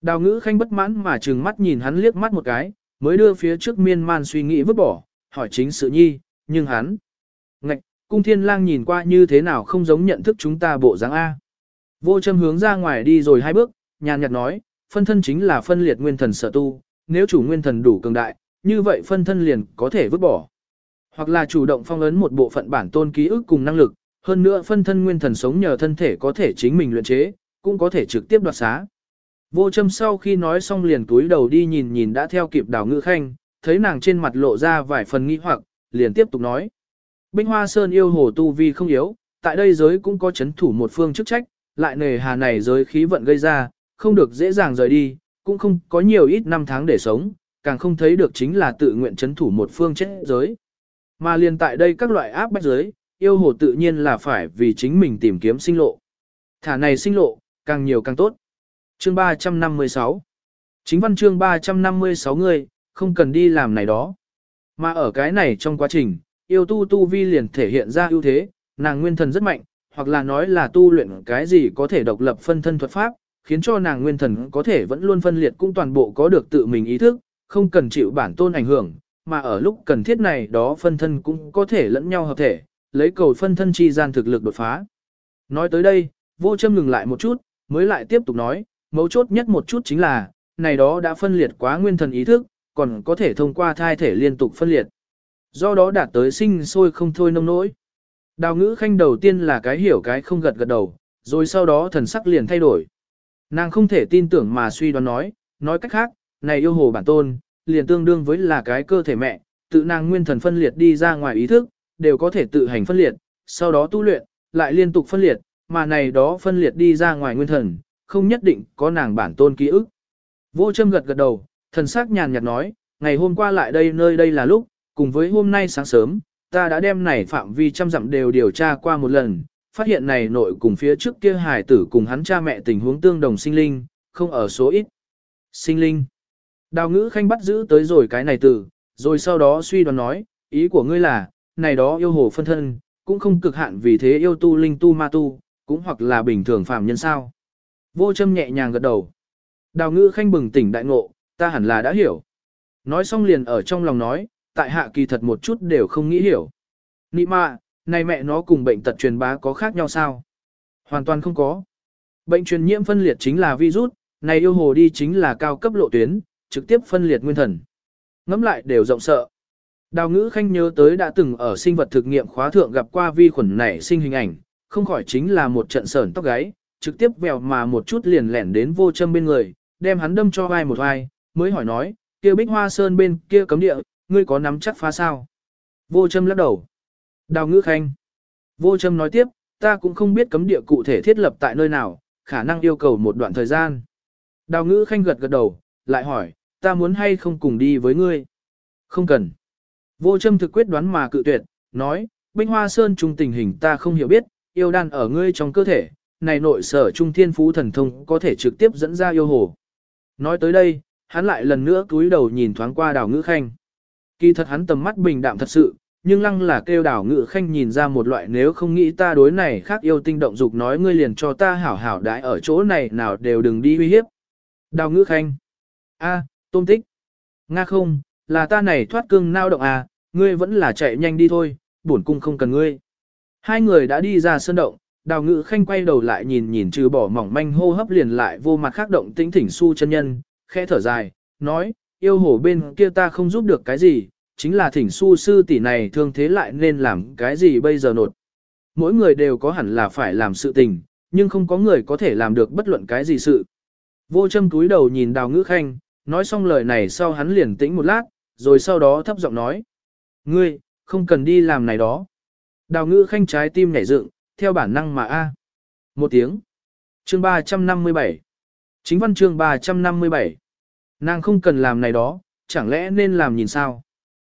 Đào ngữ khanh bất mãn mà trừng mắt nhìn hắn liếc mắt một cái, mới đưa phía trước miên man suy nghĩ vứt bỏ, hỏi chính sự nhi, nhưng hắn... Ngạch, cung thiên lang nhìn qua như thế nào không giống nhận thức chúng ta bộ dáng A. Vô châm hướng ra ngoài đi rồi hai bước, nhàn nhạt nói, phân thân chính là phân liệt nguyên thần sở tu, nếu chủ nguyên thần đủ cường đại, như vậy phân thân liền có thể vứt bỏ. Hoặc là chủ động phong ấn một bộ phận bản tôn ký ức cùng năng lực, hơn nữa phân thân nguyên thần sống nhờ thân thể có thể chính mình luyện chế, cũng có thể trực tiếp đoạt xá. Vô châm sau khi nói xong liền túi đầu đi nhìn nhìn đã theo kịp đào ngữ khanh, thấy nàng trên mặt lộ ra vài phần nghi hoặc, liền tiếp tục nói. Binh Hoa Sơn yêu hồ tu vi không yếu, tại đây giới cũng có chấn thủ một phương chức trách, lại nề hà này giới khí vận gây ra, không được dễ dàng rời đi, cũng không có nhiều ít năm tháng để sống, càng không thấy được chính là tự nguyện chấn thủ một phương chết giới. Mà liền tại đây các loại áp bách giới, yêu hồ tự nhiên là phải vì chính mình tìm kiếm sinh lộ. Thả này sinh lộ, càng nhiều càng tốt. Chương 356 Chính văn chương 356 người, không cần đi làm này đó. Mà ở cái này trong quá trình, yêu tu tu vi liền thể hiện ra ưu thế, nàng nguyên thần rất mạnh, hoặc là nói là tu luyện cái gì có thể độc lập phân thân thuật pháp, khiến cho nàng nguyên thần có thể vẫn luôn phân liệt cũng toàn bộ có được tự mình ý thức, không cần chịu bản tôn ảnh hưởng, mà ở lúc cần thiết này đó phân thân cũng có thể lẫn nhau hợp thể, lấy cầu phân thân chi gian thực lực đột phá. Nói tới đây, vô châm ngừng lại một chút, mới lại tiếp tục nói, mấu chốt nhất một chút chính là, này đó đã phân liệt quá nguyên thần ý thức, còn có thể thông qua thai thể liên tục phân liệt. Do đó đạt tới sinh sôi không thôi nông nỗi. Đào ngữ khanh đầu tiên là cái hiểu cái không gật gật đầu, rồi sau đó thần sắc liền thay đổi. Nàng không thể tin tưởng mà suy đoán nói, nói cách khác, này yêu hồ bản tôn, liền tương đương với là cái cơ thể mẹ, tự nàng nguyên thần phân liệt đi ra ngoài ý thức, đều có thể tự hành phân liệt, sau đó tu luyện, lại liên tục phân liệt, mà này đó phân liệt đi ra ngoài nguyên thần, không nhất định có nàng bản tôn ký ức. Vô châm gật gật đầu, thần sắc nhàn nhạt nói, ngày hôm qua lại đây nơi đây là lúc, cùng với hôm nay sáng sớm, ta đã đem này phạm vi trăm dặm đều điều tra qua một lần, phát hiện này nội cùng phía trước kia hài tử cùng hắn cha mẹ tình huống tương đồng sinh linh, không ở số ít. Sinh linh. Đào ngữ khanh bắt giữ tới rồi cái này từ, rồi sau đó suy đoán nói, ý của ngươi là, này đó yêu hồ phân thân, cũng không cực hạn vì thế yêu tu linh tu ma tu, cũng hoặc là bình thường phàm nhân sao. Vô châm nhẹ nhàng gật đầu. Đào ngữ khanh bừng tỉnh đại ngộ, ta hẳn là đã hiểu. Nói xong liền ở trong lòng nói, tại hạ kỳ thật một chút đều không nghĩ hiểu. Nị mạ, này mẹ nó cùng bệnh tật truyền bá có khác nhau sao? Hoàn toàn không có. Bệnh truyền nhiễm phân liệt chính là virus, này yêu hồ đi chính là cao cấp lộ tuyến, trực tiếp phân liệt nguyên thần. Ngắm lại đều rộng sợ. Đào ngữ khanh nhớ tới đã từng ở sinh vật thực nghiệm khóa thượng gặp qua vi khuẩn này sinh hình ảnh, không khỏi chính là một trận sởn tóc gáy, trực tiếp vèo mà một chút liền lẻn đến vô châm bên người, đem hắn đâm cho vai một vai, mới hỏi nói, kia bích hoa sơn bên kia cấm địa, ngươi có nắm chắc phá sao? Vô châm lắc đầu. Đào ngữ khanh. Vô châm nói tiếp, ta cũng không biết cấm địa cụ thể thiết lập tại nơi nào, khả năng yêu cầu một đoạn thời gian. Đào ngữ khanh gật gật đầu, lại hỏi, ta muốn hay không cùng đi với ngươi? Không cần. Vô châm thực quyết đoán mà cự tuyệt, nói, Binh Hoa Sơn trung tình hình ta không hiểu biết, yêu đan ở ngươi trong cơ thể, này nội sở trung thiên phú thần thông có thể trực tiếp dẫn ra yêu hồ. Nói tới đây, hắn lại lần nữa cúi đầu nhìn thoáng qua đào ngữ khanh. Kỳ thật hắn tầm mắt bình đạm thật sự, nhưng lăng là kêu đảo Ngữ khanh nhìn ra một loại nếu không nghĩ ta đối này khác yêu tinh động dục nói ngươi liền cho ta hảo hảo đãi ở chỗ này nào đều đừng đi uy hiếp. Đào ngữ khanh. a tôm tích. Nga không, là ta này thoát cương nao động à, ngươi vẫn là chạy nhanh đi thôi, bổn cung không cần ngươi. Hai người đã đi ra sơn động, đào ngữ khanh quay đầu lại nhìn nhìn trừ bỏ mỏng manh hô hấp liền lại vô mặt khác động tĩnh thỉnh su chân nhân, khẽ thở dài, nói, yêu hổ bên kia ta không giúp được cái gì, chính là thỉnh su sư tỷ này thương thế lại nên làm cái gì bây giờ nột. Mỗi người đều có hẳn là phải làm sự tình, nhưng không có người có thể làm được bất luận cái gì sự. Vô châm túi đầu nhìn đào ngữ khanh, nói xong lời này sau hắn liền tĩnh một lát, rồi sau đó thấp giọng nói. Ngươi, không cần đi làm này đó. Đào ngữ khanh trái tim nhảy dựng, theo bản năng mà a. Một tiếng. Chương 357. Chính văn chương 357. Nàng không cần làm này đó, chẳng lẽ nên làm nhìn sao?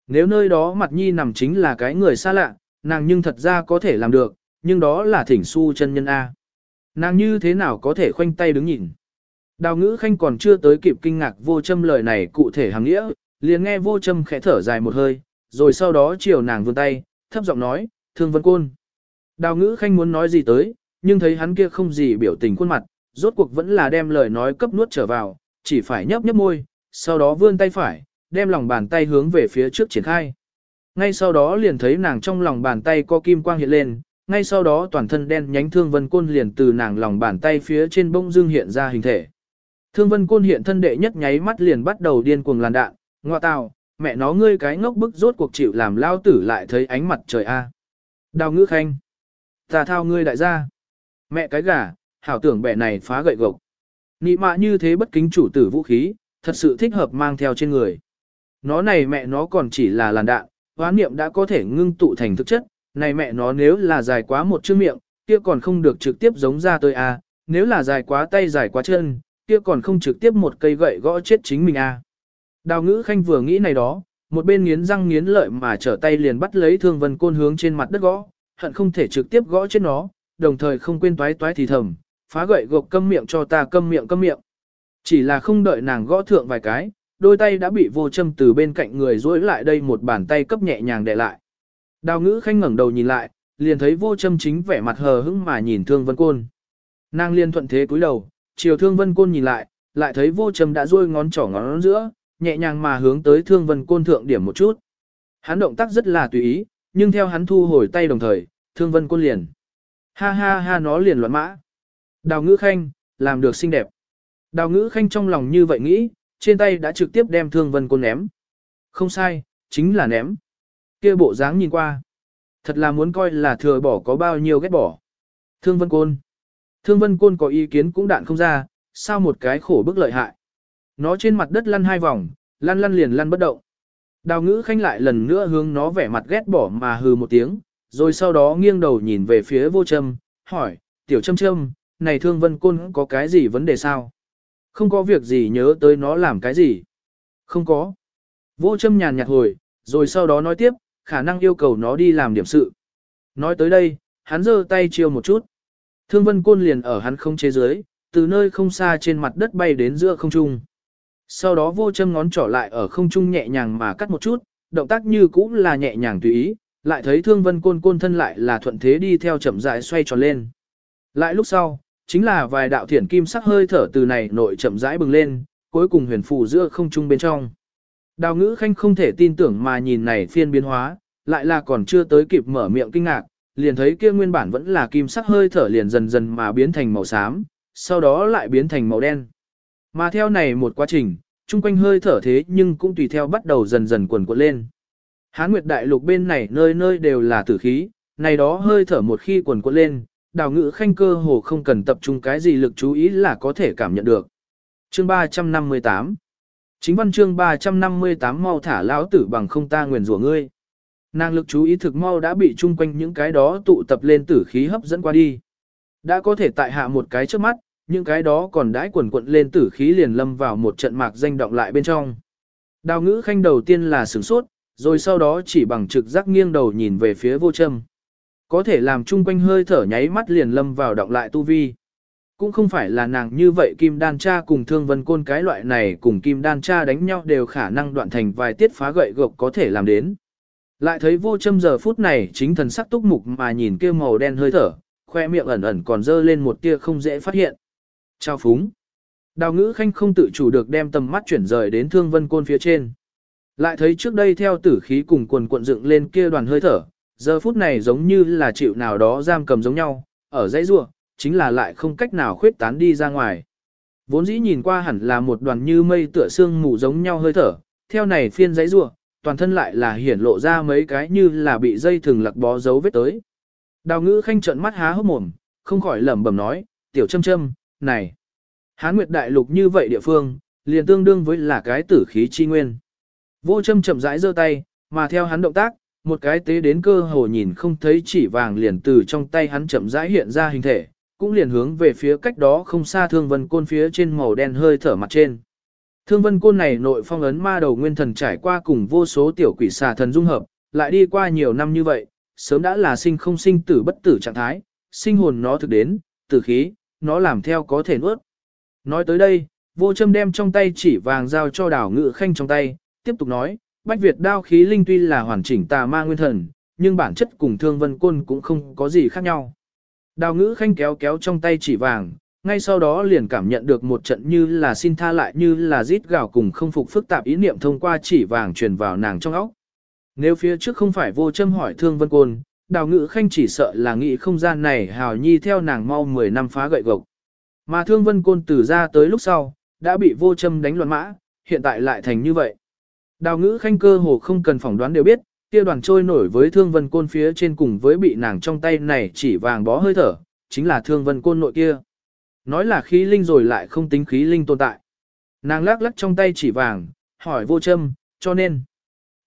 Nếu nơi đó mặt nhi nằm chính là cái người xa lạ, nàng nhưng thật ra có thể làm được, nhưng đó là thỉnh su chân nhân A. Nàng như thế nào có thể khoanh tay đứng nhìn? Đào ngữ khanh còn chưa tới kịp kinh ngạc vô châm lời này cụ thể hàng nghĩa, liền nghe vô châm khẽ thở dài một hơi, rồi sau đó chiều nàng vươn tay, thấp giọng nói, thương vân côn. Đào ngữ khanh muốn nói gì tới, nhưng thấy hắn kia không gì biểu tình khuôn mặt, rốt cuộc vẫn là đem lời nói cấp nuốt trở vào, chỉ phải nhấp nhấp môi, sau đó vươn tay phải, đem lòng bàn tay hướng về phía trước triển khai. Ngay sau đó liền thấy nàng trong lòng bàn tay có kim quang hiện lên, ngay sau đó toàn thân đen nhánh thương vân côn liền từ nàng lòng bàn tay phía trên bông dương hiện ra hình thể. Thương vân côn hiện thân đệ nhất nháy mắt liền bắt đầu điên cuồng làn đạn, ngoa tào, mẹ nó ngươi cái ngốc bức rốt cuộc chịu làm lao tử lại thấy ánh mặt trời a. Đào ngữ khanh. ta thao ngươi đại gia. Mẹ cái gà, hảo tưởng bẻ này phá gậy gộc. Nị mạ như thế bất kính chủ tử vũ khí, thật sự thích hợp mang theo trên người. Nó này mẹ nó còn chỉ là làn đạn, hóa niệm đã có thể ngưng tụ thành thực chất, này mẹ nó nếu là dài quá một chữ miệng, kia còn không được trực tiếp giống ra tôi a, nếu là dài quá tay dài quá chân, kia còn không trực tiếp một cây gậy gõ chết chính mình a. Đào ngữ khanh vừa nghĩ này đó, một bên nghiến răng nghiến lợi mà trở tay liền bắt lấy thương vân côn hướng trên mặt đất gõ, hận không thể trực tiếp gõ chết nó, đồng thời không quên toái toái thì thầm, phá gậy gộc câm miệng cho ta câm miệng câm miệng. Chỉ là không đợi nàng gõ thượng vài cái, đôi tay đã bị vô châm từ bên cạnh người duỗi lại đây một bàn tay cấp nhẹ nhàng đè lại. Đào ngữ khanh ngẩng đầu nhìn lại, liền thấy vô châm chính vẻ mặt hờ hững mà nhìn thương vân côn. Nàng liên thuận thế cúi đầu, chiều thương vân côn nhìn lại, lại thấy vô châm đã duỗi ngón trỏ ngón giữa, nhẹ nhàng mà hướng tới thương vân côn thượng điểm một chút. Hắn động tác rất là tùy ý, nhưng theo hắn thu hồi tay đồng thời, thương vân côn liền. Ha ha ha nó liền loạn mã. Đào ngữ khanh, làm được xinh đẹp. Đào ngữ khanh trong lòng như vậy nghĩ, trên tay đã trực tiếp đem thương vân côn ném. Không sai, chính là ném. kia bộ dáng nhìn qua. Thật là muốn coi là thừa bỏ có bao nhiêu ghét bỏ. Thương vân côn. Thương vân côn có ý kiến cũng đạn không ra, sao một cái khổ bức lợi hại. Nó trên mặt đất lăn hai vòng, lăn lăn liền lăn bất động. Đào ngữ khanh lại lần nữa hướng nó vẻ mặt ghét bỏ mà hừ một tiếng, rồi sau đó nghiêng đầu nhìn về phía vô châm, hỏi, tiểu châm châm, này thương vân côn có cái gì vấn đề sao? Không có việc gì nhớ tới nó làm cái gì? Không có. Vô châm nhàn nhạt hồi, rồi sau đó nói tiếp, khả năng yêu cầu nó đi làm điểm sự. Nói tới đây, hắn giơ tay chiêu một chút. Thương vân côn liền ở hắn không chế dưới, từ nơi không xa trên mặt đất bay đến giữa không trung. Sau đó vô châm ngón trỏ lại ở không trung nhẹ nhàng mà cắt một chút, động tác như cũng là nhẹ nhàng tùy ý, lại thấy thương vân côn côn thân lại là thuận thế đi theo chậm rãi xoay tròn lên. Lại lúc sau, chính là vài đạo thiển kim sắc hơi thở từ này nội chậm rãi bừng lên, cuối cùng huyền phù giữa không trung bên trong. Đào ngữ khanh không thể tin tưởng mà nhìn này phiên biến hóa, lại là còn chưa tới kịp mở miệng kinh ngạc, liền thấy kia nguyên bản vẫn là kim sắc hơi thở liền dần dần mà biến thành màu xám, sau đó lại biến thành màu đen. Mà theo này một quá trình, chung quanh hơi thở thế nhưng cũng tùy theo bắt đầu dần dần quần cuộn lên. Hán Nguyệt Đại Lục bên này nơi nơi đều là tử khí, này đó hơi thở một khi quần cuộn lên, đào ngữ khanh cơ hồ không cần tập trung cái gì lực chú ý là có thể cảm nhận được. Chương 358 Chính văn chương 358 mau thả lão tử bằng không ta nguyền rủa ngươi. Nàng lực chú ý thực mau đã bị chung quanh những cái đó tụ tập lên tử khí hấp dẫn qua đi. Đã có thể tại hạ một cái trước mắt, những cái đó còn đãi quần quận lên tử khí liền lâm vào một trận mạc danh động lại bên trong. Đào ngữ khanh đầu tiên là sửng sốt, rồi sau đó chỉ bằng trực giác nghiêng đầu nhìn về phía vô châm. Có thể làm chung quanh hơi thở nháy mắt liền lâm vào động lại tu vi. Cũng không phải là nàng như vậy kim đan cha cùng thương vân côn cái loại này cùng kim đan cha đánh nhau đều khả năng đoạn thành vài tiết phá gậy gộc có thể làm đến. Lại thấy vô châm giờ phút này chính thần sắc túc mục mà nhìn kia màu đen hơi thở, khoe miệng ẩn ẩn còn dơ lên một tia không dễ phát hiện. Trao phúng. Đào ngữ khanh không tự chủ được đem tầm mắt chuyển rời đến thương vân côn phía trên. Lại thấy trước đây theo tử khí cùng quần cuộn dựng lên kia đoàn hơi thở, giờ phút này giống như là chịu nào đó giam cầm giống nhau, ở dãy rua, chính là lại không cách nào khuyết tán đi ra ngoài. Vốn dĩ nhìn qua hẳn là một đoàn như mây tựa xương mù giống nhau hơi thở, theo này phiên dãy rua, toàn thân lại là hiển lộ ra mấy cái như là bị dây thừng lặc bó dấu vết tới. Đào ngữ khanh trợn mắt há hốc mồm, không khỏi lẩm bẩm nói, tiểu châm châm, này. Hán Nguyệt Đại Lục như vậy địa phương, liền tương đương với là cái tử khí chi nguyên. Vô châm chậm rãi giơ tay, mà theo hắn động tác, một cái tế đến cơ hồ nhìn không thấy chỉ vàng liền từ trong tay hắn chậm rãi hiện ra hình thể, cũng liền hướng về phía cách đó không xa thương vân côn phía trên màu đen hơi thở mặt trên. Thương vân côn này nội phong ấn ma đầu nguyên thần trải qua cùng vô số tiểu quỷ xà thần dung hợp, lại đi qua nhiều năm như vậy, sớm đã là sinh không sinh tử bất tử trạng thái, sinh hồn nó thực đến, tử khí, nó làm theo có thể nuốt. Nói tới đây, vô châm đem trong tay chỉ vàng giao cho đảo ngự khanh trong tay, tiếp tục nói, Bách Việt đao khí linh tuy là hoàn chỉnh tà ma nguyên thần, nhưng bản chất cùng thương vân côn cũng không có gì khác nhau. Đào ngữ khanh kéo kéo trong tay chỉ vàng, ngay sau đó liền cảm nhận được một trận như là xin tha lại như là rít gào cùng không phục phức tạp ý niệm thông qua chỉ vàng truyền vào nàng trong óc. Nếu phía trước không phải vô châm hỏi thương vân côn, đào ngự khanh chỉ sợ là nghĩ không gian này hào nhi theo nàng mau 10 năm phá gậy gộc. Mà thương vân côn từ ra tới lúc sau, đã bị vô châm đánh loạn mã, hiện tại lại thành như vậy. Đào ngữ khanh cơ hồ không cần phỏng đoán đều biết, kia đoàn trôi nổi với thương vân côn phía trên cùng với bị nàng trong tay này chỉ vàng bó hơi thở, chính là thương vân côn nội kia. Nói là khí linh rồi lại không tính khí linh tồn tại. Nàng lắc lắc trong tay chỉ vàng, hỏi vô châm, cho nên,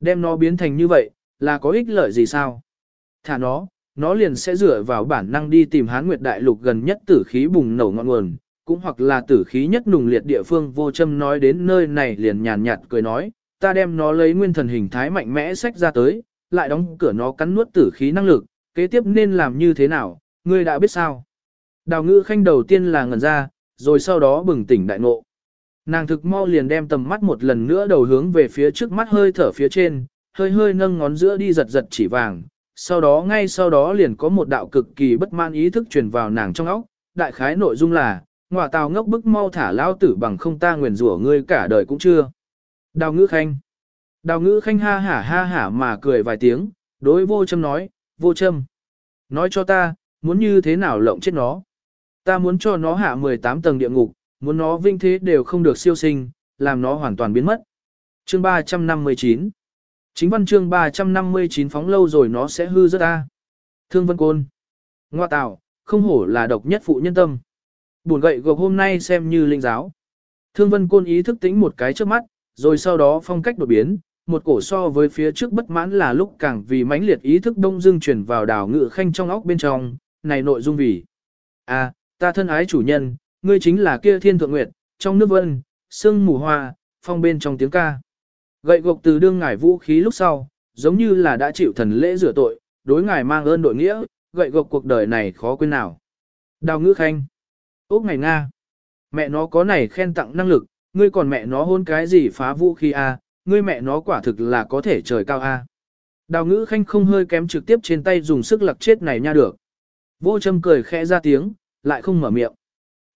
đem nó biến thành như vậy, là có ích lợi gì sao? Thả nó, nó liền sẽ dựa vào bản năng đi tìm hán nguyệt đại lục gần nhất tử khí bùng nổ ngọn nguồn, cũng hoặc là tử khí nhất nùng liệt địa phương vô châm nói đến nơi này liền nhàn nhạt cười nói, ta đem nó lấy nguyên thần hình thái mạnh mẽ sách ra tới, lại đóng cửa nó cắn nuốt tử khí năng lực, kế tiếp nên làm như thế nào, ngươi đã biết sao. Đào ngữ khanh đầu tiên là ngẩn ra, rồi sau đó bừng tỉnh đại ngộ. Nàng thực mau liền đem tầm mắt một lần nữa đầu hướng về phía trước mắt hơi thở phía trên, hơi hơi nâng ngón giữa đi giật giật chỉ vàng, sau đó ngay sau đó liền có một đạo cực kỳ bất man ý thức truyền vào nàng trong óc, đại khái nội dung là, ngọa tào ngốc bức mau thả lao tử bằng không ta nguyền rủa ngươi cả đời cũng chưa. Đào ngữ khanh. Đào ngữ khanh ha hả ha hả mà cười vài tiếng, đối vô châm nói, vô châm. Nói cho ta, muốn như thế nào lộng chết nó. Ta muốn cho nó hạ 18 tầng địa ngục, muốn nó vinh thế đều không được siêu sinh, làm nó hoàn toàn biến mất. Chương 359 Chính văn chương 359 phóng lâu rồi nó sẽ hư rất ta. Thương Vân Côn Ngoa tạo, không hổ là độc nhất phụ nhân tâm. Buồn gậy gộc hôm nay xem như linh giáo. Thương Vân Côn ý thức tính một cái trước mắt, rồi sau đó phong cách đột biến, một cổ so với phía trước bất mãn là lúc càng vì mãnh liệt ý thức đông dương chuyển vào đảo ngự khanh trong óc bên trong, này nội dung vì. À, ta thân ái chủ nhân, ngươi chính là kia thiên thượng nguyệt, trong nước vân, sương mù hoa, phong bên trong tiếng ca. Gậy gộc từ đương ngài vũ khí lúc sau, giống như là đã chịu thần lễ rửa tội, đối ngài mang ơn đội nghĩa, gậy gộc cuộc đời này khó quên nào. Đào ngữ khanh. Úc ngày Nga. Mẹ nó có này khen tặng năng lực, ngươi còn mẹ nó hôn cái gì phá vũ khí a? ngươi mẹ nó quả thực là có thể trời cao a. Đào ngữ khanh không hơi kém trực tiếp trên tay dùng sức lặc chết này nha được. Vô châm cười khẽ ra tiếng, lại không mở miệng.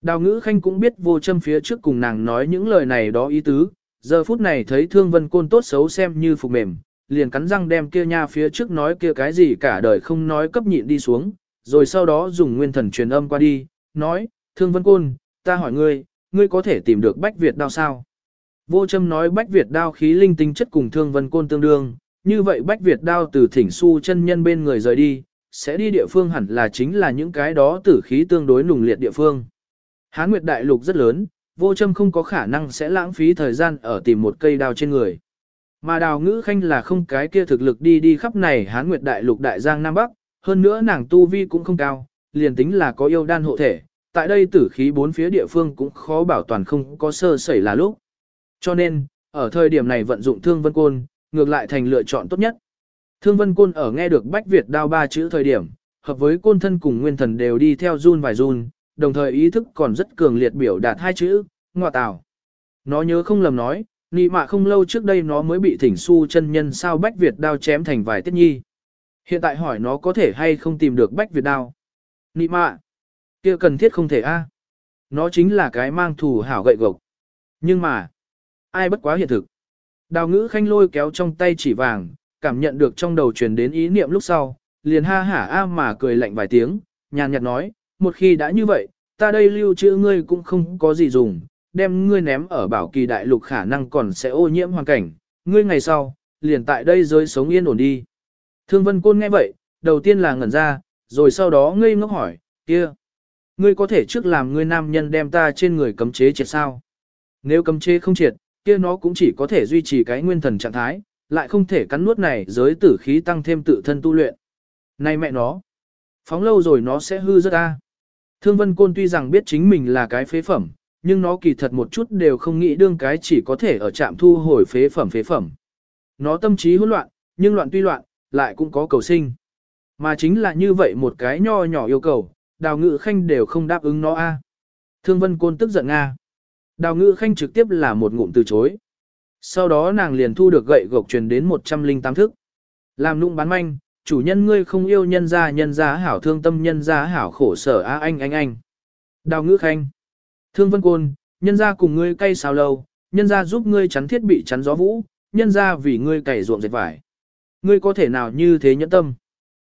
Đào ngữ khanh cũng biết vô châm phía trước cùng nàng nói những lời này đó ý tứ, giờ phút này thấy thương vân côn tốt xấu xem như phục mềm, liền cắn răng đem kia nha phía trước nói kia cái gì cả đời không nói cấp nhịn đi xuống, rồi sau đó dùng nguyên thần truyền âm qua đi, nói, thương vân côn, ta hỏi ngươi, ngươi có thể tìm được bách Việt đao sao? Vô châm nói bách Việt đao khí linh tinh chất cùng thương vân côn tương đương, như vậy bách Việt đao từ thỉnh su chân nhân bên người rời đi, sẽ đi địa phương hẳn là chính là những cái đó tử khí tương đối nùng liệt địa phương. Hán Nguyệt Đại Lục rất lớn, vô châm không có khả năng sẽ lãng phí thời gian ở tìm một cây đao trên người. Mà đào ngữ khanh là không cái kia thực lực đi đi khắp này Hán Nguyệt Đại Lục Đại Giang Nam Bắc, hơn nữa nàng tu vi cũng không cao, liền tính là có yêu đan hộ thể, tại đây tử khí bốn phía địa phương cũng khó bảo toàn không có sơ sẩy là lúc. Cho nên, ở thời điểm này vận dụng thương vân côn, ngược lại thành lựa chọn tốt nhất. Thương vân côn ở nghe được Bách Việt đao ba chữ thời điểm, hợp với côn thân cùng nguyên thần đều đi theo run vài run, đồng thời ý thức còn rất cường liệt biểu đạt hai chữ, ngọa tào. Nó nhớ không lầm nói, nị mạ không lâu trước đây nó mới bị thỉnh su chân nhân sao Bách Việt đao chém thành vài tiết nhi. Hiện tại hỏi nó có thể hay không tìm được Bách Việt đao. Nị mạ, kia cần thiết không thể a. Nó chính là cái mang thủ hảo gậy gộc. Nhưng mà, ai bất quá hiện thực. Đào ngữ khanh lôi kéo trong tay chỉ vàng, cảm nhận được trong đầu truyền đến ý niệm lúc sau, liền ha hả a mà cười lạnh vài tiếng, nhàn nhạt nói, một khi đã như vậy, ta đây lưu trữ ngươi cũng không có gì dùng, đem ngươi ném ở bảo kỳ đại lục khả năng còn sẽ ô nhiễm hoàn cảnh, ngươi ngày sau, liền tại đây rơi sống yên ổn đi. Thương Vân Côn nghe vậy, đầu tiên là ngẩn ra, rồi sau đó ngây ngốc hỏi, kia, ngươi có thể trước làm ngươi nam nhân đem ta trên người cấm chế triệt sao? Nếu cấm chế không triệt, kia nó cũng chỉ có thể duy trì cái nguyên thần trạng thái, lại không thể cắn nuốt này giới tử khí tăng thêm tự thân tu luyện. Này mẹ nó, phóng lâu rồi nó sẽ hư rất ta. Thương Vân Côn tuy rằng biết chính mình là cái phế phẩm, nhưng nó kỳ thật một chút đều không nghĩ đương cái chỉ có thể ở trạm thu hồi phế phẩm phế phẩm. Nó tâm trí hỗn loạn, nhưng loạn tuy loạn, lại cũng có cầu sinh. Mà chính là như vậy một cái nho nhỏ yêu cầu, đào ngự khanh đều không đáp ứng nó a. Thương Vân Côn tức giận Nga. Đào ngự khanh trực tiếp là một ngụm từ chối. Sau đó nàng liền thu được gậy gộc truyền đến 108 thức. Làm nụng bán manh, chủ nhân ngươi không yêu nhân gia nhân gia hảo thương tâm nhân gia hảo khổ sở a anh anh anh. Đào ngữ khanh. Thương vân côn, nhân gia cùng ngươi cay sao lâu, nhân gia giúp ngươi chắn thiết bị chắn gió vũ, nhân gia vì ngươi cày ruộng dệt vải. Ngươi có thể nào như thế nhẫn tâm?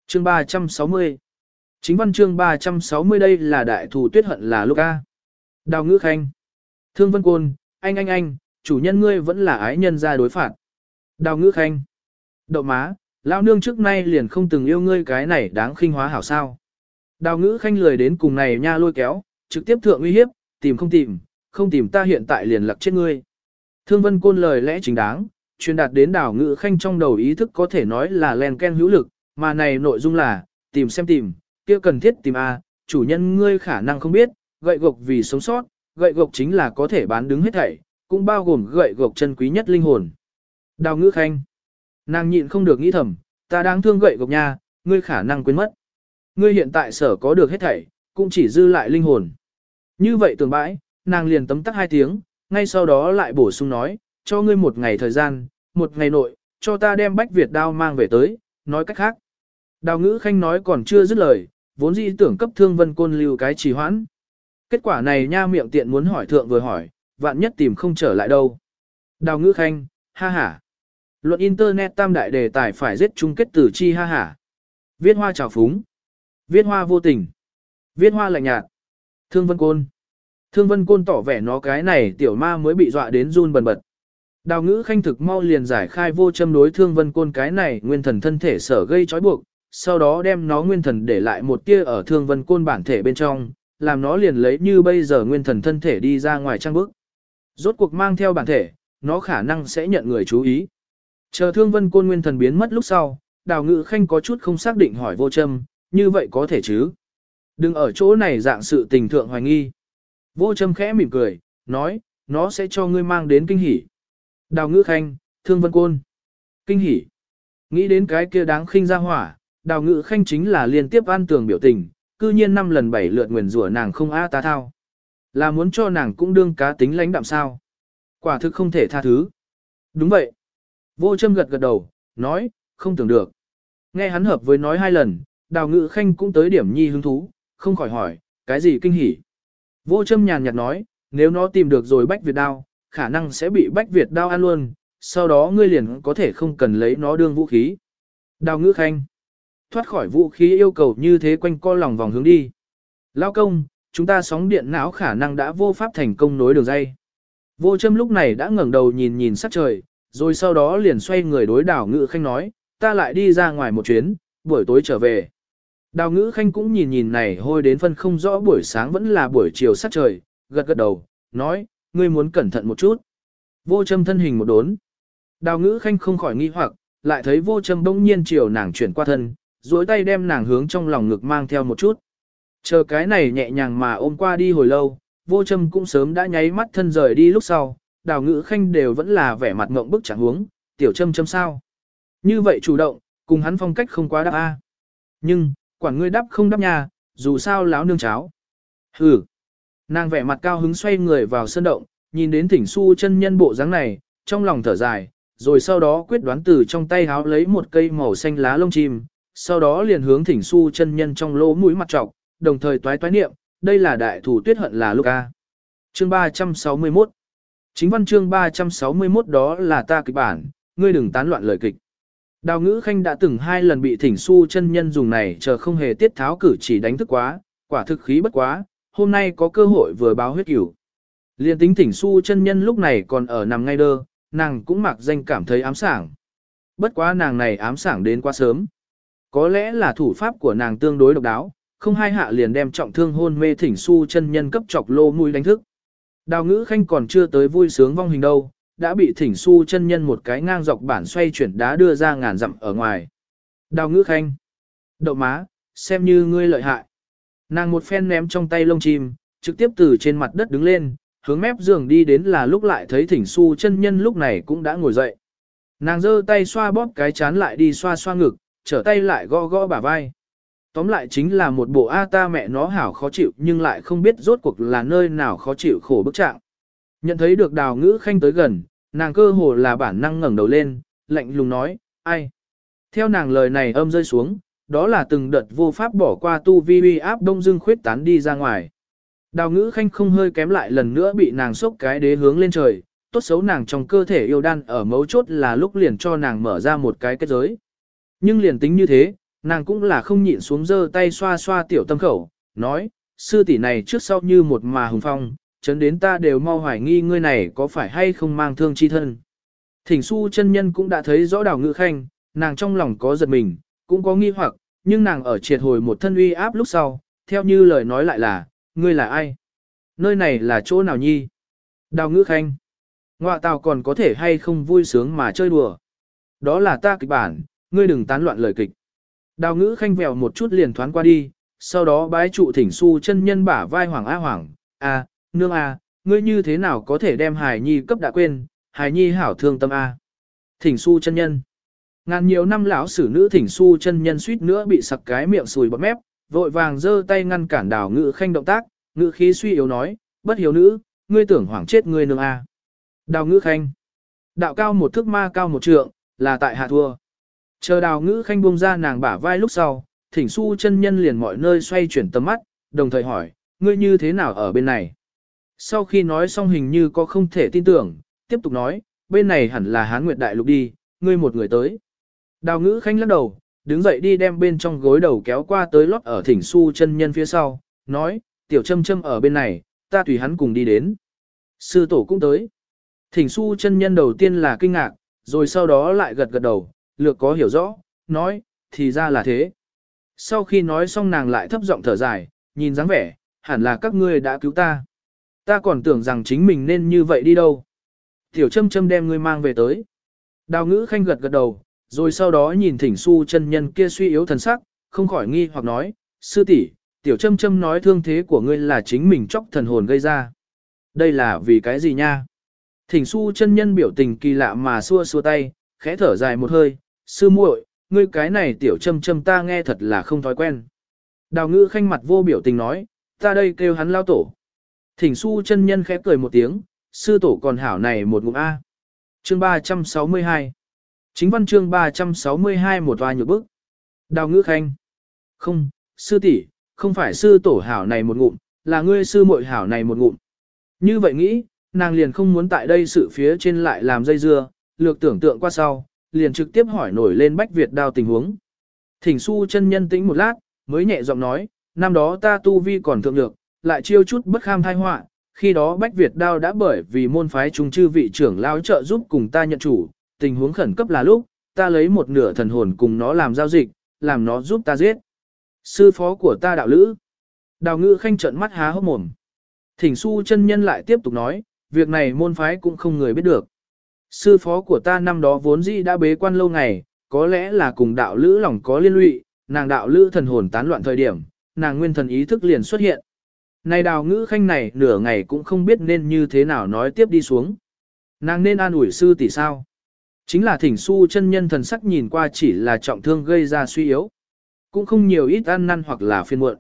Chương 360 Chính văn chương 360 đây là đại thù tuyết hận là lúc A. Đào ngữ khanh. Thương vân côn, anh anh anh, chủ nhân ngươi vẫn là ái nhân gia đối phạt. Đào ngữ khanh. Đậu má, lão nương trước nay liền không từng yêu ngươi cái này đáng khinh hóa hảo sao. Đào ngữ khanh lười đến cùng này nha lôi kéo, trực tiếp thượng uy hiếp, tìm không tìm, không tìm ta hiện tại liền lặc chết ngươi. Thương vân côn lời lẽ chính đáng, truyền đạt đến đào ngữ khanh trong đầu ý thức có thể nói là len ken hữu lực, mà này nội dung là, tìm xem tìm, kia cần thiết tìm A, chủ nhân ngươi khả năng không biết, gậy gộc vì sống sót, gậy gộc chính là có thể bán đứng hết thảy, cũng bao gồm gậy gộc chân quý nhất linh hồn. Đào ngữ khanh, nàng nhịn không được nghĩ thầm, ta đang thương gậy gộc nha, ngươi khả năng quên mất. Ngươi hiện tại sở có được hết thảy, cũng chỉ dư lại linh hồn. Như vậy tưởng bãi, nàng liền tấm tắc hai tiếng, ngay sau đó lại bổ sung nói, cho ngươi một ngày thời gian, một ngày nội, cho ta đem bách Việt đao mang về tới, nói cách khác. Đào ngữ khanh nói còn chưa dứt lời, vốn dĩ tưởng cấp thương vân côn lưu cái trì hoãn. Kết quả này nha miệng tiện muốn hỏi thượng vừa hỏi, vạn nhất tìm không trở lại đâu. Đào ngữ khanh, ha ha. Luận Internet tam đại đề tài phải giết chung kết tử chi ha ha. Viết hoa trào phúng. Viết hoa vô tình. Viết hoa lạnh nhạt. Thương vân côn. Thương vân côn tỏ vẻ nó cái này tiểu ma mới bị dọa đến run bần bật. Đào ngữ khanh thực mau liền giải khai vô châm đối thương vân côn cái này nguyên thần thân thể sở gây trói buộc, sau đó đem nó nguyên thần để lại một tia ở thương vân côn bản thể bên trong, làm nó liền lấy như bây giờ nguyên thần thân thể đi ra ngoài trang bức. Rốt cuộc mang theo bản thể, nó khả năng sẽ nhận người chú ý. Chờ thương vân côn nguyên thần biến mất lúc sau, đào ngự khanh có chút không xác định hỏi vô châm, như vậy có thể chứ? Đừng ở chỗ này dạng sự tình thượng hoài nghi. Vô châm khẽ mỉm cười, nói, nó sẽ cho ngươi mang đến kinh hỉ. Đào ngự khanh, thương vân côn. Kinh hỉ. Nghĩ đến cái kia đáng khinh ra hỏa, đào ngự khanh chính là liên tiếp an tường biểu tình, cư nhiên năm lần bảy lượt nguyền rủa nàng không a ta thao. Là muốn cho nàng cũng đương cá tính lãnh đạm sao. Quả thực không thể tha thứ. Đúng vậy. Vô châm gật gật đầu, nói, không tưởng được. Nghe hắn hợp với nói hai lần, đào Ngự khanh cũng tới điểm nhi hứng thú, không khỏi hỏi, cái gì kinh hỉ. Vô châm nhàn nhạt nói, nếu nó tìm được rồi bách Việt đao, khả năng sẽ bị bách Việt đao ăn luôn, sau đó ngươi liền có thể không cần lấy nó đương vũ khí. Đào ngữ khanh, thoát khỏi vũ khí yêu cầu như thế quanh co lòng vòng hướng đi. Lao công, chúng ta sóng điện não khả năng đã vô pháp thành công nối đường dây. Vô châm lúc này đã ngẩng đầu nhìn nhìn sắc trời, rồi sau đó liền xoay người đối đào ngữ khanh nói, ta lại đi ra ngoài một chuyến, buổi tối trở về. Đào ngữ khanh cũng nhìn nhìn này hôi đến phân không rõ buổi sáng vẫn là buổi chiều sát trời, gật gật đầu, nói, ngươi muốn cẩn thận một chút. Vô châm thân hình một đốn. Đào ngữ khanh không khỏi nghi hoặc, lại thấy vô châm bỗng nhiên chiều nàng chuyển qua thân, duỗi tay đem nàng hướng trong lòng ngực mang theo một chút. Chờ cái này nhẹ nhàng mà ôm qua đi hồi lâu, vô châm cũng sớm đã nháy mắt thân rời đi lúc sau, đào ngữ khanh đều vẫn là vẻ mặt ngộng bức chẳng huống, tiểu châm châm sao. Như vậy chủ động, cùng hắn phong cách không quá đáp A. Nhưng, quản ngươi đáp không đáp nhà, dù sao láo nương cháo. Hừ. Nàng vẻ mặt cao hứng xoay người vào sân động, nhìn đến thỉnh su chân nhân bộ dáng này, trong lòng thở dài, rồi sau đó quyết đoán từ trong tay háo lấy một cây màu xanh lá lông chim, sau đó liền hướng thỉnh su chân nhân trong lỗ mũi mặt trọc, đồng thời toái toái niệm, đây là đại thủ tuyết hận là lúc a Chương 361 Chính văn chương 361 đó là ta kịch bản, ngươi đừng tán loạn lời kịch. Đào ngữ khanh đã từng hai lần bị thỉnh su chân nhân dùng này chờ không hề tiết tháo cử chỉ đánh thức quá, quả thực khí bất quá, hôm nay có cơ hội vừa báo huyết cửu. Liên tính thỉnh su chân nhân lúc này còn ở nằm ngay đơ, nàng cũng mặc danh cảm thấy ám sảng. Bất quá nàng này ám sảng đến quá sớm. Có lẽ là thủ pháp của nàng tương đối độc đáo, không hai hạ liền đem trọng thương hôn mê thỉnh su chân nhân cấp chọc lô mũi đánh thức. Đào ngữ khanh còn chưa tới vui sướng vong hình đâu, đã bị thỉnh su chân nhân một cái ngang dọc bản xoay chuyển đá đưa ra ngàn dặm ở ngoài. Đào ngữ khanh. Đậu má, xem như ngươi lợi hại. Nàng một phen ném trong tay lông chim, trực tiếp từ trên mặt đất đứng lên, hướng mép giường đi đến là lúc lại thấy thỉnh su chân nhân lúc này cũng đã ngồi dậy. Nàng giơ tay xoa bóp cái chán lại đi xoa xoa ngực, trở tay lại gõ gõ bả vai. Tóm lại chính là một bộ A ta mẹ nó hảo khó chịu nhưng lại không biết rốt cuộc là nơi nào khó chịu khổ bức trạng. Nhận thấy được đào ngữ khanh tới gần, nàng cơ hồ là bản năng ngẩng đầu lên, lạnh lùng nói, ai. Theo nàng lời này âm rơi xuống, đó là từng đợt vô pháp bỏ qua tu vi uy áp đông dương khuyết tán đi ra ngoài. Đào ngữ khanh không hơi kém lại lần nữa bị nàng sốc cái đế hướng lên trời, tốt xấu nàng trong cơ thể yêu đan ở mấu chốt là lúc liền cho nàng mở ra một cái kết giới. Nhưng liền tính như thế, nàng cũng là không nhịn xuống giơ tay xoa xoa tiểu tâm khẩu, nói, sư tỷ này trước sau như một mà hùng phong, chấn đến ta đều mau hoài nghi ngươi này có phải hay không mang thương chi thân. Thỉnh su chân nhân cũng đã thấy rõ đào ngữ khanh, nàng trong lòng có giật mình, cũng có nghi hoặc, nhưng nàng ở triệt hồi một thân uy áp lúc sau, theo như lời nói lại là, ngươi là ai? Nơi này là chỗ nào nhi? Đào ngữ khanh. Ngoạ tào còn có thể hay không vui sướng mà chơi đùa. Đó là ta kịch bản, ngươi đừng tán loạn lời kịch. Đào ngữ khanh vèo một chút liền thoáng qua đi, sau đó bái trụ thỉnh su chân nhân bả vai hoàng a hoàng, a, nương a, ngươi như thế nào có thể đem hài nhi cấp đã quên, hài nhi hảo thương tâm a. Thỉnh su chân nhân. Ngàn nhiều năm lão sử nữ thỉnh su chân nhân suýt nữa bị sặc cái miệng sùi bọt mép, vội vàng giơ tay ngăn cản đào ngữ khanh động tác, ngữ khí suy yếu nói, bất hiếu nữ, ngươi tưởng hoảng chết ngươi nương a. Đào ngữ khanh. Đạo cao một thước ma cao một trượng, là tại hạ thua. Chờ đào ngữ khanh buông ra nàng bả vai lúc sau, thỉnh su chân nhân liền mọi nơi xoay chuyển tầm mắt, đồng thời hỏi, ngươi như thế nào ở bên này? Sau khi nói xong hình như có không thể tin tưởng, tiếp tục nói, bên này hẳn là hán nguyệt đại lục đi, ngươi một người tới. Đào ngữ khanh lắc đầu, đứng dậy đi đem bên trong gối đầu kéo qua tới lót ở thỉnh su chân nhân phía sau, nói, tiểu châm châm ở bên này, ta tùy hắn cùng đi đến. Sư tổ cũng tới. Thỉnh su chân nhân đầu tiên là kinh ngạc, rồi sau đó lại gật gật đầu, lược có hiểu rõ, nói, thì ra là thế. Sau khi nói xong nàng lại thấp giọng thở dài, nhìn dáng vẻ, hẳn là các ngươi đã cứu ta. Ta còn tưởng rằng chính mình nên như vậy đi đâu. Tiểu châm châm đem ngươi mang về tới. Đào ngữ khanh gật gật đầu, rồi sau đó nhìn thỉnh su chân nhân kia suy yếu thần sắc, không khỏi nghi hoặc nói, sư tỷ, tiểu châm châm nói thương thế của ngươi là chính mình chóc thần hồn gây ra. Đây là vì cái gì nha? Thỉnh su chân nhân biểu tình kỳ lạ mà xua xua tay, khẽ thở dài một hơi, sư muội, ngươi cái này tiểu châm châm ta nghe thật là không thói quen. Đào ngữ khanh mặt vô biểu tình nói, ta đây kêu hắn lao tổ. Thỉnh su chân nhân khẽ cười một tiếng, sư tổ còn hảo này một ngụm A. Chương 362 Chính văn chương 362 một toa nhược bức. Đào ngữ khanh. Không, sư tỷ, không phải sư tổ hảo này một ngụm, là ngươi sư muội hảo này một ngụm. Như vậy nghĩ, nàng liền không muốn tại đây sự phía trên lại làm dây dưa, lược tưởng tượng qua sau, liền trực tiếp hỏi nổi lên Bách Việt đao tình huống. Thỉnh su chân nhân tĩnh một lát, mới nhẹ giọng nói, năm đó ta tu vi còn thượng lược, lại chiêu chút bất kham thai họa khi đó Bách Việt đao đã bởi vì môn phái trung chư vị trưởng lao trợ giúp cùng ta nhận chủ, tình huống khẩn cấp là lúc, ta lấy một nửa thần hồn cùng nó làm giao dịch, làm nó giúp ta giết. Sư phó của ta đạo lữ. Đào ngữ khanh trận mắt há hốc mồm. Thỉnh su chân nhân lại tiếp tục nói, việc này môn phái cũng không người biết được. Sư phó của ta năm đó vốn dĩ đã bế quan lâu ngày, có lẽ là cùng đạo lữ lòng có liên lụy, nàng đạo lữ thần hồn tán loạn thời điểm, nàng nguyên thần ý thức liền xuất hiện. Này đào ngữ khanh này nửa ngày cũng không biết nên như thế nào nói tiếp đi xuống. Nàng nên an ủi sư tỷ sao. Chính là thỉnh su chân nhân thần sắc nhìn qua chỉ là trọng thương gây ra suy yếu. Cũng không nhiều ít ăn năn hoặc là phiên muộn.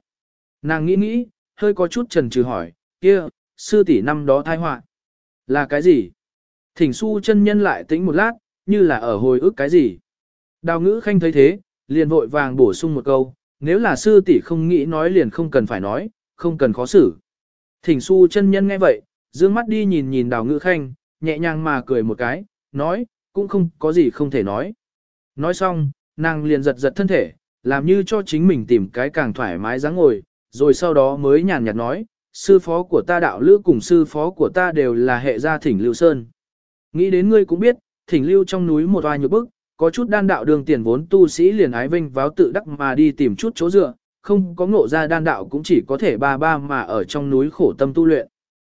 Nàng nghĩ nghĩ, hơi có chút trần trừ hỏi, kia, sư tỷ năm đó thai họa Là cái gì? Thỉnh su chân nhân lại tĩnh một lát, như là ở hồi ức cái gì. Đào ngữ khanh thấy thế, liền vội vàng bổ sung một câu, nếu là sư tỷ không nghĩ nói liền không cần phải nói, không cần khó xử. Thỉnh su chân nhân nghe vậy, dương mắt đi nhìn nhìn đào ngữ khanh, nhẹ nhàng mà cười một cái, nói, cũng không có gì không thể nói. Nói xong, nàng liền giật giật thân thể, làm như cho chính mình tìm cái càng thoải mái dáng ngồi, rồi sau đó mới nhàn nhạt nói, sư phó của ta đạo lữ cùng sư phó của ta đều là hệ gia thỉnh lưu sơn. Nghĩ đến ngươi cũng biết, thỉnh lưu trong núi một oai nhược bức, có chút đan đạo đường tiền vốn tu sĩ liền ái vinh váo tự đắc mà đi tìm chút chỗ dựa, không có ngộ ra đan đạo cũng chỉ có thể ba ba mà ở trong núi khổ tâm tu luyện.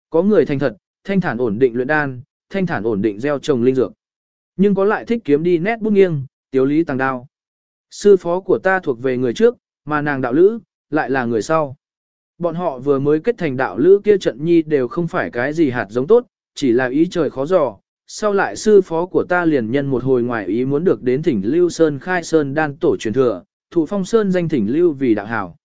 Có người thành thật, thanh thản ổn định luyện đan, thanh thản ổn định gieo trồng linh dược. Nhưng có lại thích kiếm đi nét bút nghiêng, tiếu lý tàng đao. Sư phó của ta thuộc về người trước, mà nàng đạo lữ, lại là người sau. Bọn họ vừa mới kết thành đạo lữ kia trận nhi đều không phải cái gì hạt giống tốt, chỉ là ý trời khó dò, sau lại sư phó của ta liền nhân một hồi ngoài ý muốn được đến thỉnh Lưu Sơn khai Sơn đan tổ truyền thừa, thụ phong Sơn danh thỉnh Lưu vì đạo hảo.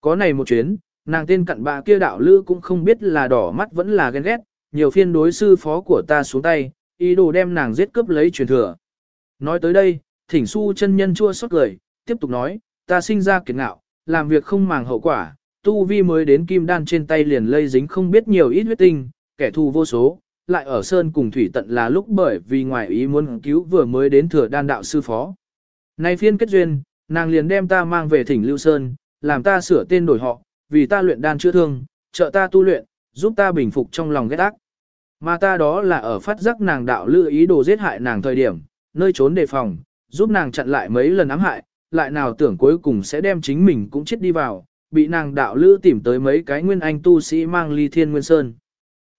Có này một chuyến, nàng tên cặn bạ kia đạo lữ cũng không biết là đỏ mắt vẫn là ghen ghét, nhiều phiên đối sư phó của ta xuống tay, ý đồ đem nàng giết cướp lấy truyền thừa. Nói tới đây, thỉnh su chân nhân chua xót cười, tiếp tục nói, ta sinh ra kiệt ngạo, làm việc không màng hậu quả, tu vi mới đến kim đan trên tay liền lây dính không biết nhiều ít huyết tinh, kẻ thù vô số, lại ở sơn cùng thủy tận là lúc bởi vì ngoài ý muốn cứu vừa mới đến thừa đan đạo sư phó. Nay phiên kết duyên, nàng liền đem ta mang về thỉnh Lưu Sơn, làm ta sửa tên đổi họ, vì ta luyện đan chữa thương, trợ ta tu luyện, giúp ta bình phục trong lòng ghét ác. Mà ta đó là ở phát giác nàng đạo lữ ý đồ giết hại nàng thời điểm, nơi trốn đề phòng, giúp nàng chặn lại mấy lần ám hại, lại nào tưởng cuối cùng sẽ đem chính mình cũng chết đi vào, bị nàng đạo lữ tìm tới mấy cái nguyên anh tu sĩ mang ly thiên nguyên sơn.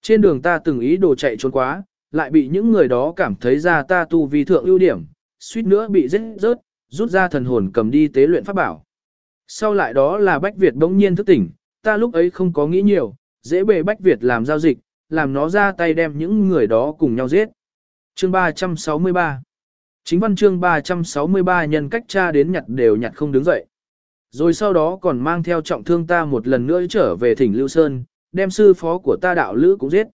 Trên đường ta từng ý đồ chạy trốn quá, lại bị những người đó cảm thấy ra ta tu vi thượng ưu điểm, suýt nữa bị giết rớt, rút ra thần hồn cầm đi tế luyện pháp bảo. Sau lại đó là Bách Việt bỗng nhiên thức tỉnh, ta lúc ấy không có nghĩ nhiều, dễ bề Bách Việt làm giao dịch, làm nó ra tay đem những người đó cùng nhau giết. Chương 363 Chính văn chương 363 nhân cách cha đến nhặt đều nhặt không đứng dậy. Rồi sau đó còn mang theo trọng thương ta một lần nữa trở về thỉnh Lưu Sơn, đem sư phó của ta đạo lữ cũng giết.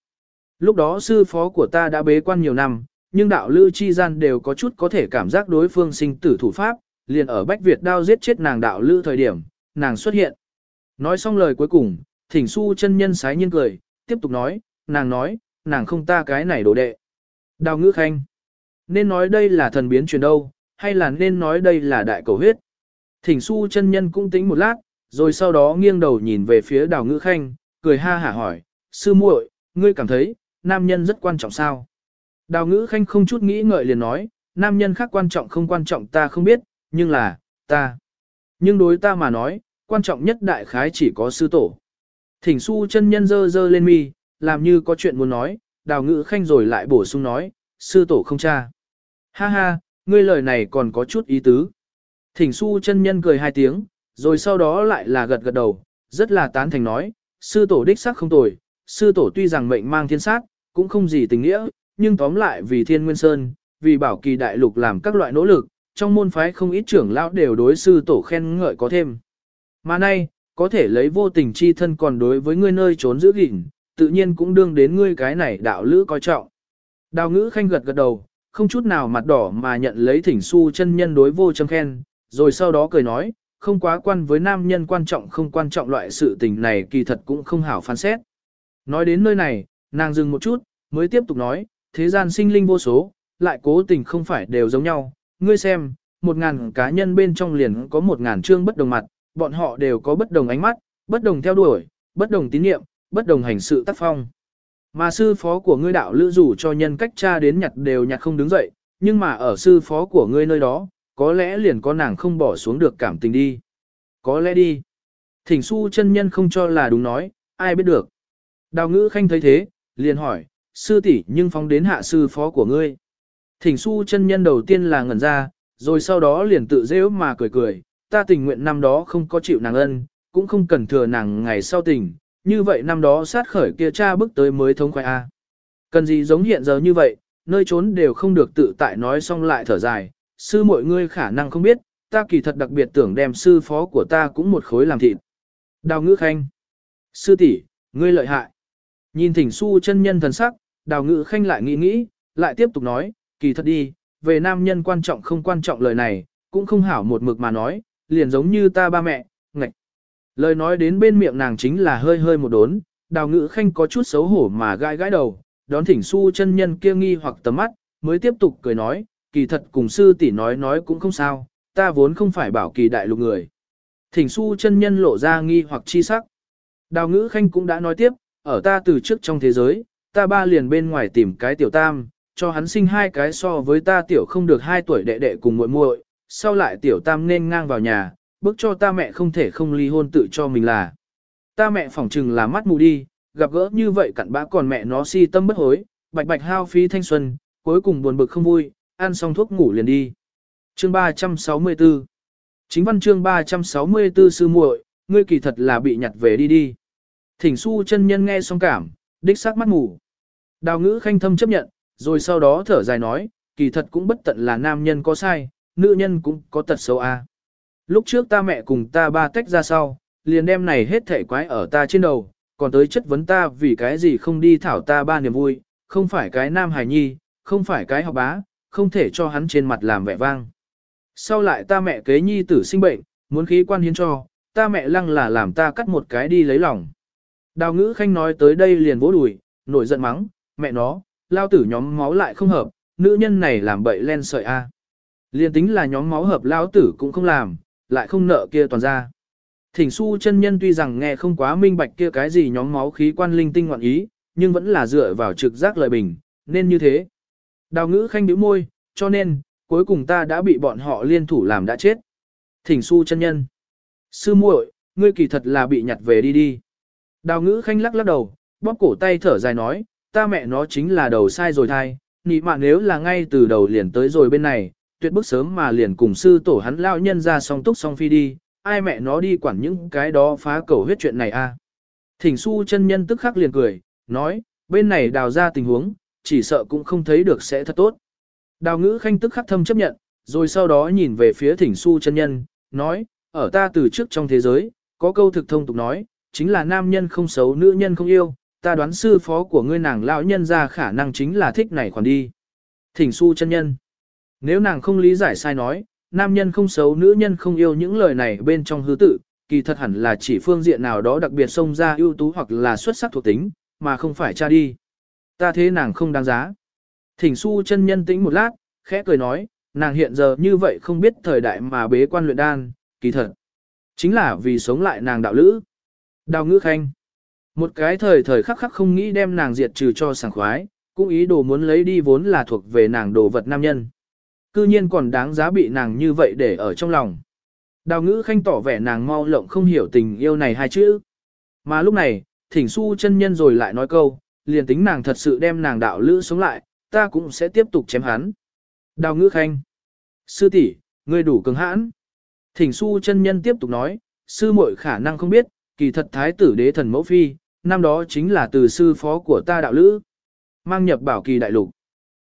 Lúc đó sư phó của ta đã bế quan nhiều năm, nhưng đạo lữ chi gian đều có chút có thể cảm giác đối phương sinh tử thủ pháp, liền ở Bách Việt đao giết chết nàng đạo lữ thời điểm, nàng xuất hiện. Nói xong lời cuối cùng, thỉnh su chân nhân sái nhiên cười, tiếp tục nói, nàng nói, nàng không ta cái này đồ đệ. Đào ngữ khanh. Nên nói đây là thần biến truyền đâu, hay là nên nói đây là đại cầu huyết. Thỉnh su chân nhân cũng tính một lát, rồi sau đó nghiêng đầu nhìn về phía đào ngữ khanh, cười ha hả hỏi, sư muội, ngươi cảm thấy, nam nhân rất quan trọng sao? Đào ngữ khanh không chút nghĩ ngợi liền nói, nam nhân khác quan trọng không quan trọng ta không biết, nhưng là, ta. Nhưng đối ta mà nói, quan trọng nhất đại khái chỉ có sư tổ. Thỉnh su chân nhân dơ dơ lên mi, làm như có chuyện muốn nói, đào ngữ khanh rồi lại bổ sung nói, sư tổ không cha. Ha ha, ngươi lời này còn có chút ý tứ. Thỉnh su chân nhân cười hai tiếng, rồi sau đó lại là gật gật đầu, rất là tán thành nói, sư tổ đích xác không tồi, sư tổ tuy rằng mệnh mang thiên sát, cũng không gì tình nghĩa, nhưng tóm lại vì thiên nguyên sơn, vì bảo kỳ đại lục làm các loại nỗ lực, trong môn phái không ít trưởng lão đều đối sư tổ khen ngợi có thêm. Mà nay, có thể lấy vô tình chi thân còn đối với ngươi nơi trốn giữ gìn, tự nhiên cũng đương đến ngươi cái này đạo lữ coi trọng. Đào ngữ khanh gật gật đầu, không chút nào mặt đỏ mà nhận lấy thỉnh su chân nhân đối vô châm khen, rồi sau đó cười nói, không quá quan với nam nhân quan trọng không quan trọng loại sự tình này kỳ thật cũng không hảo phán xét. Nói đến nơi này, nàng dừng một chút, mới tiếp tục nói, thế gian sinh linh vô số, lại cố tình không phải đều giống nhau. Ngươi xem, một ngàn cá nhân bên trong liền có một ngàn chương bất đồng mặt, bọn họ đều có bất đồng ánh mắt, bất đồng theo đuổi, bất đồng tín nhiệm, bất đồng hành sự tác phong. Mà sư phó của ngươi đạo lữ dù cho nhân cách cha đến nhặt đều nhặt không đứng dậy, nhưng mà ở sư phó của ngươi nơi đó, có lẽ liền có nàng không bỏ xuống được cảm tình đi. Có lẽ đi. Thỉnh su chân nhân không cho là đúng nói, ai biết được. Đào ngữ khanh thấy thế, liền hỏi, sư tỷ nhưng phóng đến hạ sư phó của ngươi. Thỉnh su chân nhân đầu tiên là ngẩn ra, rồi sau đó liền tự dễ mà cười cười, ta tình nguyện năm đó không có chịu nàng ân, cũng không cần thừa nàng ngày sau tình, như vậy năm đó sát khởi kia cha bước tới mới thống khoai A. Cần gì giống hiện giờ như vậy, nơi trốn đều không được tự tại nói xong lại thở dài, sư mọi ngươi khả năng không biết, ta kỳ thật đặc biệt tưởng đem sư phó của ta cũng một khối làm thịt. Đào ngữ khanh. Sư tỷ, ngươi lợi hại. Nhìn thỉnh su chân nhân thần sắc, đào ngữ khanh lại nghĩ nghĩ, lại tiếp tục nói, kỳ thật đi, về nam nhân quan trọng không quan trọng lời này, cũng không hảo một mực mà nói, liền giống như ta ba mẹ, ngạch. Lời nói đến bên miệng nàng chính là hơi hơi một đốn, đào ngữ khanh có chút xấu hổ mà gãi gãi đầu, đón thỉnh su chân nhân kia nghi hoặc tầm mắt, mới tiếp tục cười nói, kỳ thật cùng sư tỷ nói nói cũng không sao, ta vốn không phải bảo kỳ đại lục người. Thỉnh su chân nhân lộ ra nghi hoặc chi sắc. Đào ngữ khanh cũng đã nói tiếp, ở ta từ trước trong thế giới, ta ba liền bên ngoài tìm cái tiểu tam, cho hắn sinh hai cái so với ta tiểu không được hai tuổi đệ đệ cùng muội muội, sau lại tiểu tam nên ngang vào nhà, bức cho ta mẹ không thể không ly hôn tự cho mình là. Ta mẹ phỏng chừng là mắt mù đi, gặp gỡ như vậy cặn bã còn mẹ nó si tâm bất hối, bạch bạch hao phí thanh xuân, cuối cùng buồn bực không vui, ăn xong thuốc ngủ liền đi. Chương 364 Chính văn chương 364 sư muội, ngươi kỳ thật là bị nhặt về đi đi. Thỉnh su chân nhân nghe xong cảm, đích xác mắt ngủ. Đào ngữ khanh thâm chấp nhận, rồi sau đó thở dài nói, kỳ thật cũng bất tận là nam nhân có sai, nữ nhân cũng có tật xấu a. Lúc trước ta mẹ cùng ta ba tách ra sau, liền đem này hết thể quái ở ta trên đầu, còn tới chất vấn ta vì cái gì không đi thảo ta ba niềm vui, không phải cái nam hài nhi, không phải cái học bá, không thể cho hắn trên mặt làm vẻ vang. Sau lại ta mẹ kế nhi tử sinh bệnh, muốn khí quan hiến cho, ta mẹ lăng là làm ta cắt một cái đi lấy lòng. Đào ngữ khanh nói tới đây liền vỗ đùi, nổi giận mắng, mẹ nó, lao tử nhóm máu lại không hợp, nữ nhân này làm bậy len sợi a. Liên tính là nhóm máu hợp lão tử cũng không làm, lại không nợ kia toàn ra. Thỉnh su chân nhân tuy rằng nghe không quá minh bạch kia cái gì nhóm máu khí quan linh tinh ngoạn ý, nhưng vẫn là dựa vào trực giác lợi bình, nên như thế. Đào ngữ khanh bĩu môi, cho nên, cuối cùng ta đã bị bọn họ liên thủ làm đã chết. Thỉnh su chân nhân. Sư muội, ngươi kỳ thật là bị nhặt về đi đi. Đào ngữ khanh lắc lắc đầu, bóp cổ tay thở dài nói, ta mẹ nó chính là đầu sai rồi thai, nị mạng nếu là ngay từ đầu liền tới rồi bên này, tuyệt bức sớm mà liền cùng sư tổ hắn lao nhân ra song túc song phi đi, ai mẹ nó đi quản những cái đó phá cầu huyết chuyện này a. Thỉnh su chân nhân tức khắc liền cười, nói, bên này đào ra tình huống, chỉ sợ cũng không thấy được sẽ thật tốt. Đào ngữ khanh tức khắc thâm chấp nhận, rồi sau đó nhìn về phía thỉnh su chân nhân, nói, ở ta từ trước trong thế giới, có câu thực thông tục nói, chính là nam nhân không xấu nữ nhân không yêu, ta đoán sư phó của ngươi nàng lão nhân ra khả năng chính là thích này khoản đi. Thỉnh su chân nhân. Nếu nàng không lý giải sai nói, nam nhân không xấu nữ nhân không yêu những lời này bên trong hư tự, kỳ thật hẳn là chỉ phương diện nào đó đặc biệt xông ra ưu tú hoặc là xuất sắc thuộc tính, mà không phải cha đi. Ta thế nàng không đáng giá. Thỉnh su chân nhân tĩnh một lát, khẽ cười nói, nàng hiện giờ như vậy không biết thời đại mà bế quan luyện đan, kỳ thật. Chính là vì sống lại nàng đạo lữ. Đào ngữ khanh. Một cái thời thời khắc khắc không nghĩ đem nàng diệt trừ cho sảng khoái, cũng ý đồ muốn lấy đi vốn là thuộc về nàng đồ vật nam nhân. Cư nhiên còn đáng giá bị nàng như vậy để ở trong lòng. Đào ngữ khanh tỏ vẻ nàng mau lộng không hiểu tình yêu này hai chữ. Mà lúc này, thỉnh su chân nhân rồi lại nói câu, liền tính nàng thật sự đem nàng đạo lữ sống lại, ta cũng sẽ tiếp tục chém hắn. Đào ngữ khanh. Sư tỷ, ngươi đủ cứng hãn. Thỉnh su chân nhân tiếp tục nói, sư muội khả năng không biết, kỳ thật thái tử đế thần mẫu phi, năm đó chính là từ sư phó của ta đạo lữ. Mang nhập bảo kỳ đại lục.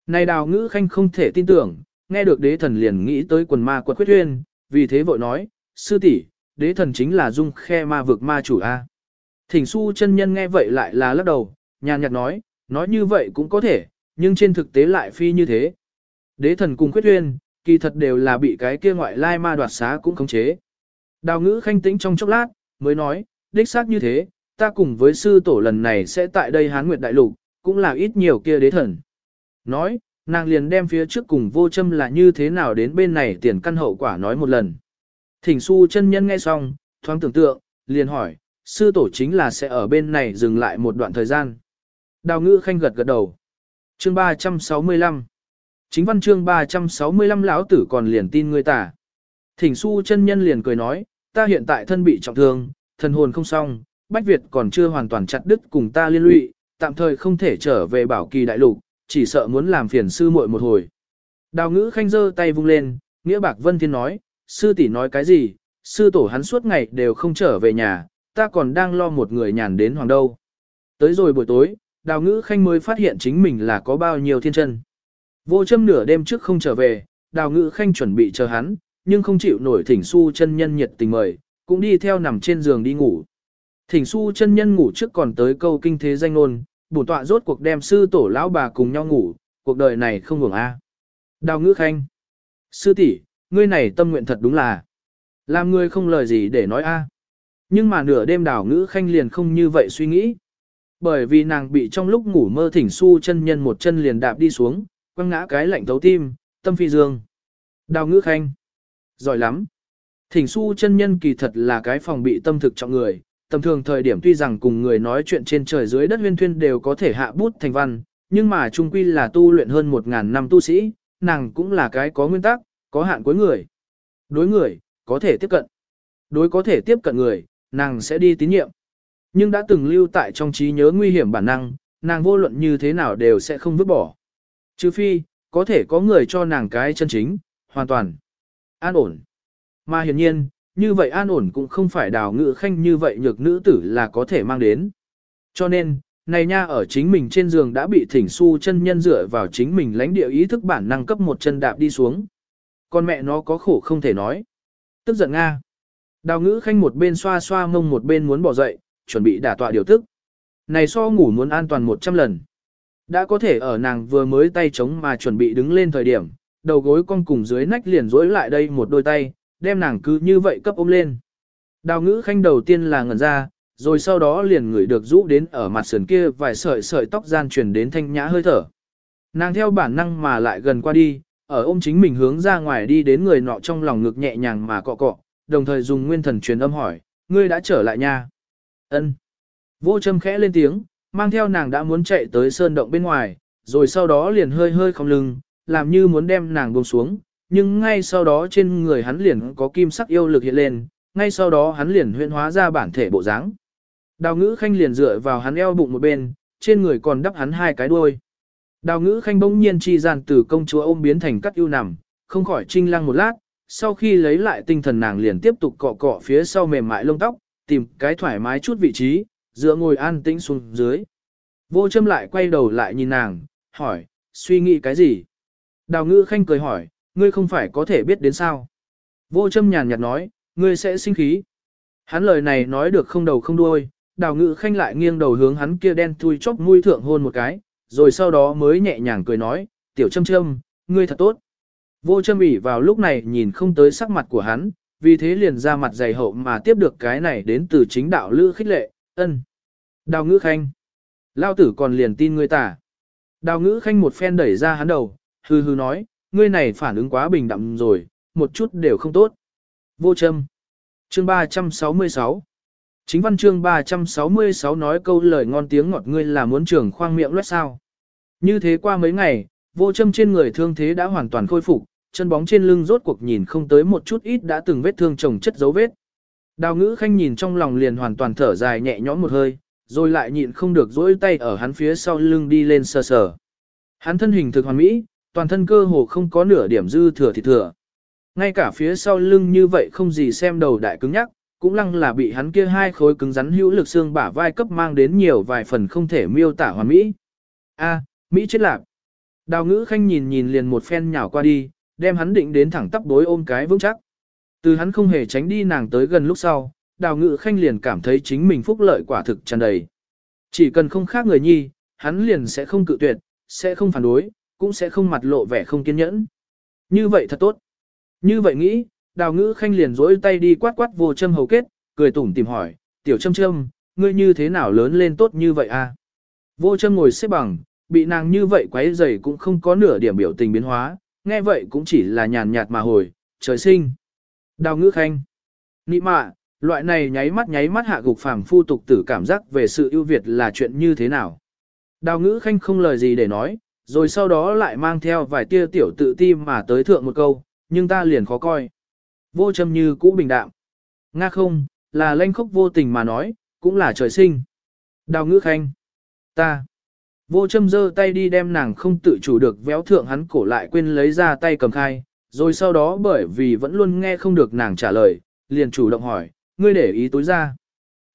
Này đào ngữ khanh không thể tin tưởng, nghe được đế thần liền nghĩ tới quần ma quật khuyết huyên, vì thế vội nói, sư tỷ, đế thần chính là dung khe ma vực ma chủ A. Thỉnh su chân nhân nghe vậy lại là lắc đầu, nhàn nhạt nói, nói như vậy cũng có thể, nhưng trên thực tế lại phi như thế. Đế thần cùng khuyết huyên, kỳ thật đều là bị cái kia ngoại lai ma đoạt xá cũng khống chế. Đào ngữ khanh tĩnh trong chốc lát, mới nói, đích xác như thế, ta cùng với sư tổ lần này sẽ tại đây hán nguyệt đại lục, cũng là ít nhiều kia đế thần. Nói, nàng liền đem phía trước cùng vô châm là như thế nào đến bên này tiền căn hậu quả nói một lần. Thỉnh su chân nhân nghe xong, thoáng tưởng tượng, liền hỏi, sư tổ chính là sẽ ở bên này dừng lại một đoạn thời gian. Đào ngữ khanh gật gật đầu. Chương 365 Chính văn chương 365 lão tử còn liền tin người tả. Thỉnh su chân nhân liền cười nói, ta hiện tại thân bị trọng thương, thần hồn không xong, Bách Việt còn chưa hoàn toàn chặt đứt cùng ta liên lụy, tạm thời không thể trở về bảo kỳ đại lục, chỉ sợ muốn làm phiền sư muội một hồi. Đào ngữ khanh giơ tay vung lên, nghĩa bạc vân thiên nói, sư tỷ nói cái gì, sư tổ hắn suốt ngày đều không trở về nhà, ta còn đang lo một người nhàn đến hoàng đâu. Tới rồi buổi tối, đào ngữ khanh mới phát hiện chính mình là có bao nhiêu thiên chân. Vô châm nửa đêm trước không trở về, đào ngữ khanh chuẩn bị chờ hắn, nhưng không chịu nổi thỉnh su chân nhân nhiệt tình mời, cũng đi theo nằm trên giường đi ngủ. Thỉnh su chân nhân ngủ trước còn tới câu kinh thế danh ngôn, bổn tọa rốt cuộc đem sư tổ lão bà cùng nhau ngủ, cuộc đời này không hưởng a. À. Đào ngữ khanh. Sư tỷ, ngươi này tâm nguyện thật đúng là. Làm ngươi không lời gì để nói a. Nhưng mà nửa đêm đào ngữ khanh liền không như vậy suy nghĩ. Bởi vì nàng bị trong lúc ngủ mơ thỉnh su chân nhân một chân liền đạp đi xuống, quăng ngã cái lạnh thấu tim, tâm phi dương. Đào ngữ khanh. Giỏi lắm. Thỉnh su chân nhân kỳ thật là cái phòng bị tâm thực trọng người, tầm thường thời điểm tuy rằng cùng người nói chuyện trên trời dưới đất huyên thuyên đều có thể hạ bút thành văn, nhưng mà trung quy là tu luyện hơn một ngàn năm tu sĩ, nàng cũng là cái có nguyên tắc, có hạn cuối người. Đối người, có thể tiếp cận. Đối có thể tiếp cận người, nàng sẽ đi tín nhiệm. Nhưng đã từng lưu tại trong trí nhớ nguy hiểm bản năng, nàng vô luận như thế nào đều sẽ không vứt bỏ. Trừ phi, có thể có người cho nàng cái chân chính, hoàn toàn, an ổn. Mà hiển nhiên, như vậy an ổn cũng không phải đào ngự khanh như vậy nhược nữ tử là có thể mang đến. Cho nên, này nha ở chính mình trên giường đã bị thỉnh su chân nhân dựa vào chính mình lãnh địa ý thức bản năng cấp một chân đạp đi xuống. Con mẹ nó có khổ không thể nói. Tức giận Nga. Đào ngữ khanh một bên xoa xoa mông một bên muốn bỏ dậy, chuẩn bị đả tọa điều tức. Này so ngủ muốn an toàn 100 lần. Đã có thể ở nàng vừa mới tay chống mà chuẩn bị đứng lên thời điểm, đầu gối con cùng dưới nách liền rối lại đây một đôi tay, đem nàng cứ như vậy cấp ôm lên. Đào ngữ khanh đầu tiên là ngẩn ra, rồi sau đó liền ngửi được rũ đến ở mặt sườn kia vài sợi sợi tóc gian truyền đến thanh nhã hơi thở. Nàng theo bản năng mà lại gần qua đi, ở ôm chính mình hướng ra ngoài đi đến người nọ trong lòng ngực nhẹ nhàng mà cọ cọ, đồng thời dùng nguyên thần truyền âm hỏi, ngươi đã trở lại nha. Ân. Vô châm khẽ lên tiếng, mang theo nàng đã muốn chạy tới sơn động bên ngoài, rồi sau đó liền hơi hơi không lưng, làm như muốn đem nàng buông xuống, nhưng ngay sau đó trên người hắn liền có kim sắc yêu lực hiện lên, ngay sau đó hắn liền huyễn hóa ra bản thể bộ dáng. Đào ngữ khanh liền dựa vào hắn eo bụng một bên, trên người còn đắp hắn hai cái đuôi. Đào ngữ khanh bỗng nhiên chi gian từ công chúa ôm biến thành cắt yêu nằm, không khỏi trinh lăng một lát, sau khi lấy lại tinh thần nàng liền tiếp tục cọ cọ phía sau mềm mại lông tóc, tìm cái thoải mái chút vị trí, dựa ngồi an tĩnh xuống dưới. Vô châm lại quay đầu lại nhìn nàng, hỏi, suy nghĩ cái gì? Đào ngữ khanh cười hỏi, ngươi không phải có thể biết đến sao? Vô châm nhàn nhạt nói, ngươi sẽ sinh khí. Hắn lời này nói được không đầu không đuôi, đào ngữ khanh lại nghiêng đầu hướng hắn kia đen thui chốc mũi thượng hôn một cái, rồi sau đó mới nhẹ nhàng cười nói, tiểu châm châm, ngươi thật tốt. Vô châm ỉ vào lúc này nhìn không tới sắc mặt của hắn, vì thế liền ra mặt dày hậu mà tiếp được cái này đến từ chính đạo lữ khích lệ, ân. Đào ngữ khanh. Lao tử còn liền tin ngươi tả. Đào ngữ khanh một phen đẩy ra hắn đầu, hư hư nói, ngươi này phản ứng quá bình đẳng rồi, một chút đều không tốt. Vô châm. Chương 366 Chính văn chương 366 nói câu lời ngon tiếng ngọt ngươi là muốn trưởng khoang miệng loét sao. Như thế qua mấy ngày, vô châm trên người thương thế đã hoàn toàn khôi phục, chân bóng trên lưng rốt cuộc nhìn không tới một chút ít đã từng vết thương chồng chất dấu vết. Đào ngữ khanh nhìn trong lòng liền hoàn toàn thở dài nhẹ nhõm một hơi, rồi lại nhịn không được dỗi tay ở hắn phía sau lưng đi lên sờ sờ. Hắn thân hình thực hoàn mỹ, toàn thân cơ hồ không có nửa điểm dư thừa thì thừa. Ngay cả phía sau lưng như vậy không gì xem đầu đại cứng nhắc, cũng lăng là bị hắn kia hai khối cứng rắn hữu lực xương bả vai cấp mang đến nhiều vài phần không thể miêu tả hoàn mỹ. A, Mỹ chết lạc. Đào ngữ khanh nhìn nhìn liền một phen nhào qua đi, đem hắn định đến thẳng tắp đối ôm cái vững chắc. Từ hắn không hề tránh đi nàng tới gần lúc sau, đào ngự khanh liền cảm thấy chính mình phúc lợi quả thực tràn đầy. Chỉ cần không khác người nhi, hắn liền sẽ không cự tuyệt, sẽ không phản đối, cũng sẽ không mặt lộ vẻ không kiên nhẫn. Như vậy thật tốt. Như vậy nghĩ, đào ngữ khanh liền rỗi tay đi quát quát vô châm hầu kết, cười tủm tìm hỏi, tiểu châm châm, ngươi như thế nào lớn lên tốt như vậy à? Vô châm ngồi xếp bằng, bị nàng như vậy quấy rầy cũng không có nửa điểm biểu tình biến hóa, nghe vậy cũng chỉ là nhàn nhạt mà hồi, trời sinh. Đào ngữ khanh. Nị mạ, loại này nháy mắt nháy mắt hạ gục phàm phu tục tử cảm giác về sự ưu việt là chuyện như thế nào. Đào ngữ khanh không lời gì để nói, rồi sau đó lại mang theo vài tia tiểu tự ti mà tới thượng một câu, nhưng ta liền khó coi. Vô châm như cũ bình đạm. Nga không, là lanh khốc vô tình mà nói, cũng là trời sinh. Đào ngữ khanh. Ta. Vô châm giơ tay đi đem nàng không tự chủ được véo thượng hắn cổ lại quên lấy ra tay cầm khai, rồi sau đó bởi vì vẫn luôn nghe không được nàng trả lời, liền chủ động hỏi, ngươi để ý tối ra.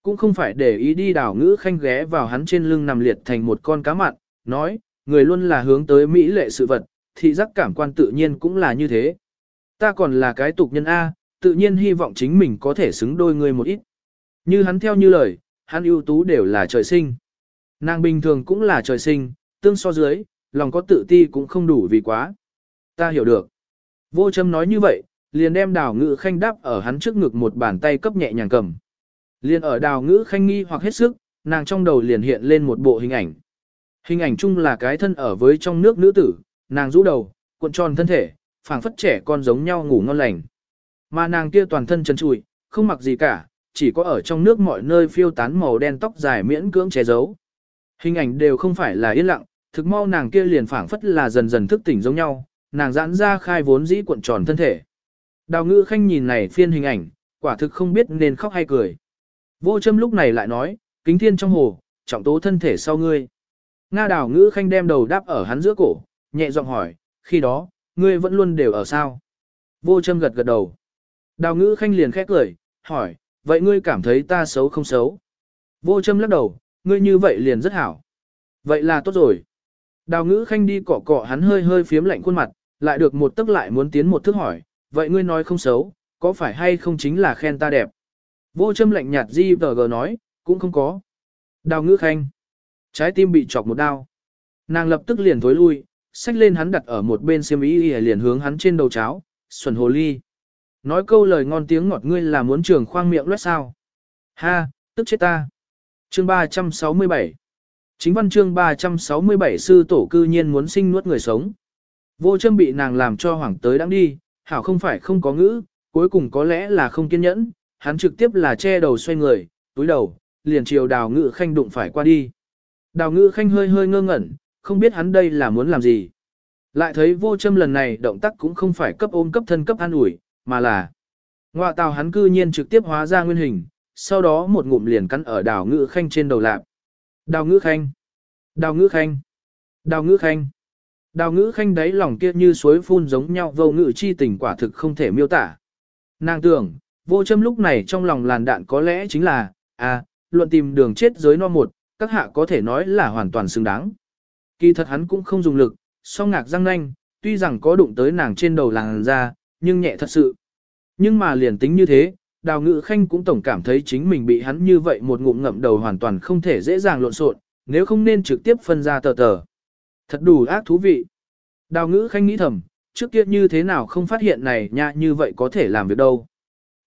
Cũng không phải để ý đi đảo ngữ khanh ghé vào hắn trên lưng nằm liệt thành một con cá mặn, nói, người luôn là hướng tới mỹ lệ sự vật, thị giác cảm quan tự nhiên cũng là như thế. Ta còn là cái tục nhân A, tự nhiên hy vọng chính mình có thể xứng đôi người một ít. Như hắn theo như lời, hắn ưu tú đều là trời sinh. Nàng bình thường cũng là trời sinh, tương so dưới, lòng có tự ti cũng không đủ vì quá. Ta hiểu được. Vô châm nói như vậy, liền đem đào ngữ khanh đáp ở hắn trước ngực một bàn tay cấp nhẹ nhàng cầm. Liền ở đào ngữ khanh nghi hoặc hết sức, nàng trong đầu liền hiện lên một bộ hình ảnh. Hình ảnh chung là cái thân ở với trong nước nữ tử, nàng rũ đầu, cuộn tròn thân thể, phảng phất trẻ con giống nhau ngủ ngon lành. Mà nàng kia toàn thân trần trụi, không mặc gì cả, chỉ có ở trong nước mọi nơi phiêu tán màu đen tóc dài miễn cưỡng che giấu. Hình ảnh đều không phải là yên lặng, thực mau nàng kia liền phảng phất là dần dần thức tỉnh giống nhau, nàng giãn ra khai vốn dĩ cuộn tròn thân thể. Đào ngữ khanh nhìn này phiên hình ảnh, quả thực không biết nên khóc hay cười. Vô châm lúc này lại nói, kính thiên trong hồ, trọng tố thân thể sau ngươi. Nga đào ngữ khanh đem đầu đáp ở hắn giữa cổ, nhẹ giọng hỏi, khi đó, ngươi vẫn luôn đều ở sao? Vô châm gật gật đầu. Đào ngữ khanh liền khét cười, hỏi, vậy ngươi cảm thấy ta xấu không xấu? Vô châm lắc đầu, ngươi như vậy liền rất hảo. Vậy là tốt rồi. Đào ngữ khanh đi cọ cọ hắn hơi hơi phiếm lạnh khuôn mặt, lại được một tức lại muốn tiến một thức hỏi, vậy ngươi nói không xấu, có phải hay không chính là khen ta đẹp? Vô châm lạnh nhạt di tờ gờ nói, cũng không có. Đào ngữ khanh. Trái tim bị chọc một đao. Nàng lập tức liền thối lui, xách lên hắn đặt ở một bên xiêm y liền hướng hắn trên đầu cháo, xuẩn hồ ly. Nói câu lời ngon tiếng ngọt ngươi là muốn trường khoang miệng loét sao. Ha, tức chết ta. Chương 367 Chính văn chương 367 sư tổ cư nhiên muốn sinh nuốt người sống. Vô châm bị nàng làm cho hoảng tới đang đi, hảo không phải không có ngữ, cuối cùng có lẽ là không kiên nhẫn, hắn trực tiếp là che đầu xoay người, túi đầu, liền chiều đào ngự khanh đụng phải qua đi. Đào ngự khanh hơi hơi ngơ ngẩn, không biết hắn đây là muốn làm gì. Lại thấy vô châm lần này động tác cũng không phải cấp ôm cấp thân cấp an ủi, mà là ngoại tào hắn cư nhiên trực tiếp hóa ra nguyên hình, sau đó một ngụm liền cắn ở đào ngữ khanh trên đầu lạp. Đào ngữ khanh, đào ngữ khanh, đào ngữ khanh. Đào ngữ khanh đáy lòng kia như suối phun giống nhau vô ngữ chi tình quả thực không thể miêu tả. Nàng tưởng, vô châm lúc này trong lòng làn đạn có lẽ chính là, à, luận tìm đường chết giới no một, các hạ có thể nói là hoàn toàn xứng đáng. Kỳ thật hắn cũng không dùng lực, song ngạc răng nanh, tuy rằng có đụng tới nàng trên đầu làng ra, nhưng nhẹ thật sự. Nhưng mà liền tính như thế, đào ngữ khanh cũng tổng cảm thấy chính mình bị hắn như vậy một ngụm ngậm đầu hoàn toàn không thể dễ dàng lộn xộn, nếu không nên trực tiếp phân ra tờ tờ. Thật đủ ác thú vị. Đào ngữ khanh nghĩ thầm, trước kia như thế nào không phát hiện này nha như vậy có thể làm việc đâu.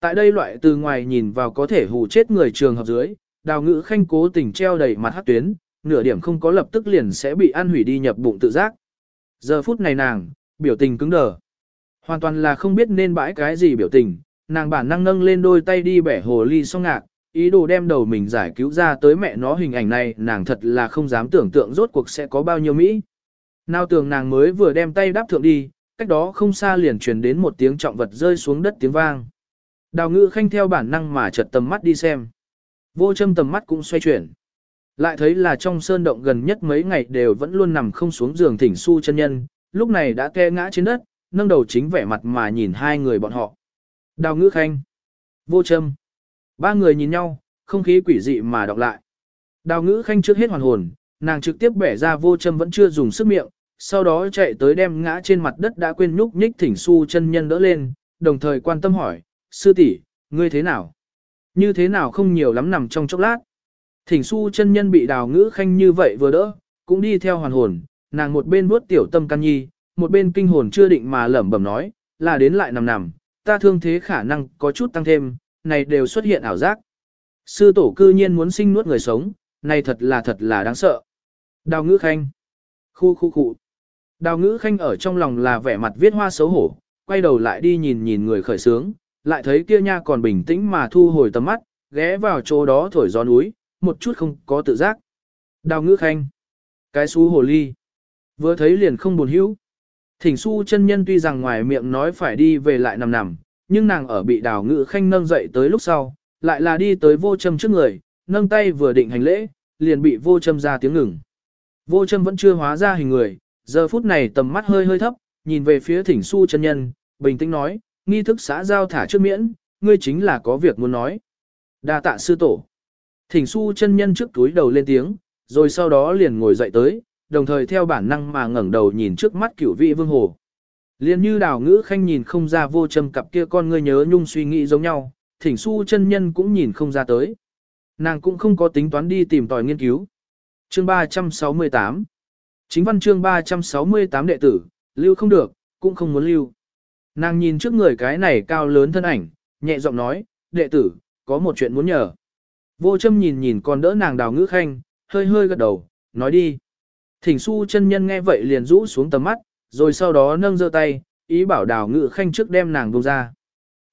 Tại đây loại từ ngoài nhìn vào có thể hù chết người trường hợp dưới, đào ngữ khanh cố tình treo đầy mặt hát tuyến, nửa điểm không có lập tức liền sẽ bị ăn hủy đi nhập bụng tự giác. Giờ phút này nàng, biểu tình cứng đờ. Hoàn toàn là không biết nên bãi cái gì biểu tình, nàng bản năng nâng lên đôi tay đi bẻ hồ ly song ngạc, ý đồ đem đầu mình giải cứu ra tới mẹ nó hình ảnh này nàng thật là không dám tưởng tượng rốt cuộc sẽ có bao nhiêu Mỹ. Nào tưởng nàng mới vừa đem tay đáp thượng đi, cách đó không xa liền truyền đến một tiếng trọng vật rơi xuống đất tiếng vang. Đào ngữ khanh theo bản năng mà chợt tầm mắt đi xem. Vô châm tầm mắt cũng xoay chuyển. Lại thấy là trong sơn động gần nhất mấy ngày đều vẫn luôn nằm không xuống giường thỉnh su chân nhân, lúc này đã ke ngã trên đất, nâng đầu chính vẻ mặt mà nhìn hai người bọn họ. Đào ngữ khanh. Vô châm. Ba người nhìn nhau, không khí quỷ dị mà đọc lại. Đào ngữ khanh trước hết hoàn hồn, nàng trực tiếp bẻ ra vô châm vẫn chưa dùng sức miệng, sau đó chạy tới đem ngã trên mặt đất đã quên nhúc nhích thỉnh su chân nhân đỡ lên, đồng thời quan tâm hỏi, sư tỷ, ngươi thế nào? Như thế nào không nhiều lắm nằm trong chốc lát. Thỉnh su chân nhân bị đào ngữ khanh như vậy vừa đỡ, cũng đi theo hoàn hồn, nàng một bên vuốt tiểu tâm can nhi, một bên kinh hồn chưa định mà lẩm bẩm nói, là đến lại nằm nằm, ta thương thế khả năng có chút tăng thêm, này đều xuất hiện ảo giác. Sư tổ cư nhiên muốn sinh nuốt người sống, này thật là thật là đáng sợ. Đào ngữ khanh. Khu khu khu. Đào ngữ khanh ở trong lòng là vẻ mặt viết hoa xấu hổ, quay đầu lại đi nhìn nhìn người khởi sướng, lại thấy kia nha còn bình tĩnh mà thu hồi tầm mắt, ghé vào chỗ đó thổi gió núi, một chút không có tự giác. Đào ngữ khanh. Cái xú hồ ly. Vừa thấy liền không buồn hữu. Thỉnh su chân nhân tuy rằng ngoài miệng nói phải đi về lại nằm nằm, nhưng nàng ở bị đào ngự khanh nâng dậy tới lúc sau, lại là đi tới vô châm trước người, nâng tay vừa định hành lễ, liền bị vô châm ra tiếng ngừng. Vô châm vẫn chưa hóa ra hình người, giờ phút này tầm mắt hơi hơi thấp, nhìn về phía thỉnh su chân nhân, bình tĩnh nói, nghi thức xã giao thả trước miễn, ngươi chính là có việc muốn nói. đa tạ sư tổ. Thỉnh su chân nhân trước túi đầu lên tiếng, rồi sau đó liền ngồi dậy tới, đồng thời theo bản năng mà ngẩng đầu nhìn trước mắt cửu vị vương hồ. Liên như đào ngữ khanh nhìn không ra vô châm cặp kia con ngươi nhớ nhung suy nghĩ giống nhau, thỉnh su chân nhân cũng nhìn không ra tới. Nàng cũng không có tính toán đi tìm tòi nghiên cứu. Chương 368 Chính văn chương 368 đệ tử, lưu không được, cũng không muốn lưu. Nàng nhìn trước người cái này cao lớn thân ảnh, nhẹ giọng nói, đệ tử, có một chuyện muốn nhờ. Vô châm nhìn nhìn còn đỡ nàng đào ngữ khanh, hơi hơi gật đầu, nói đi. Thỉnh su chân nhân nghe vậy liền rũ xuống tầm mắt, rồi sau đó nâng giơ tay, ý bảo đào ngự khanh trước đem nàng buông ra.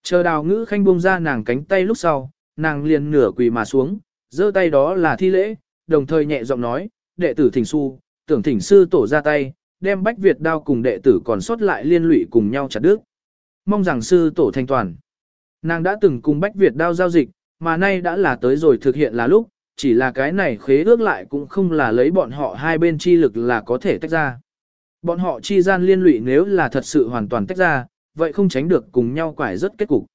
Chờ đào ngữ khanh buông ra nàng cánh tay lúc sau, nàng liền nửa quỳ mà xuống, giơ tay đó là thi lễ, đồng thời nhẹ giọng nói, đệ tử thỉnh su, tưởng thỉnh sư tổ ra tay, đem bách Việt đao cùng đệ tử còn sót lại liên lụy cùng nhau chặt đứt. Mong rằng sư tổ thanh toàn. Nàng đã từng cùng bách Việt đao giao dịch, mà nay đã là tới rồi thực hiện là lúc, chỉ là cái này khế ước lại cũng không là lấy bọn họ hai bên chi lực là có thể tách ra. Bọn họ chi gian liên lụy nếu là thật sự hoàn toàn tách ra, vậy không tránh được cùng nhau quải rất kết cục.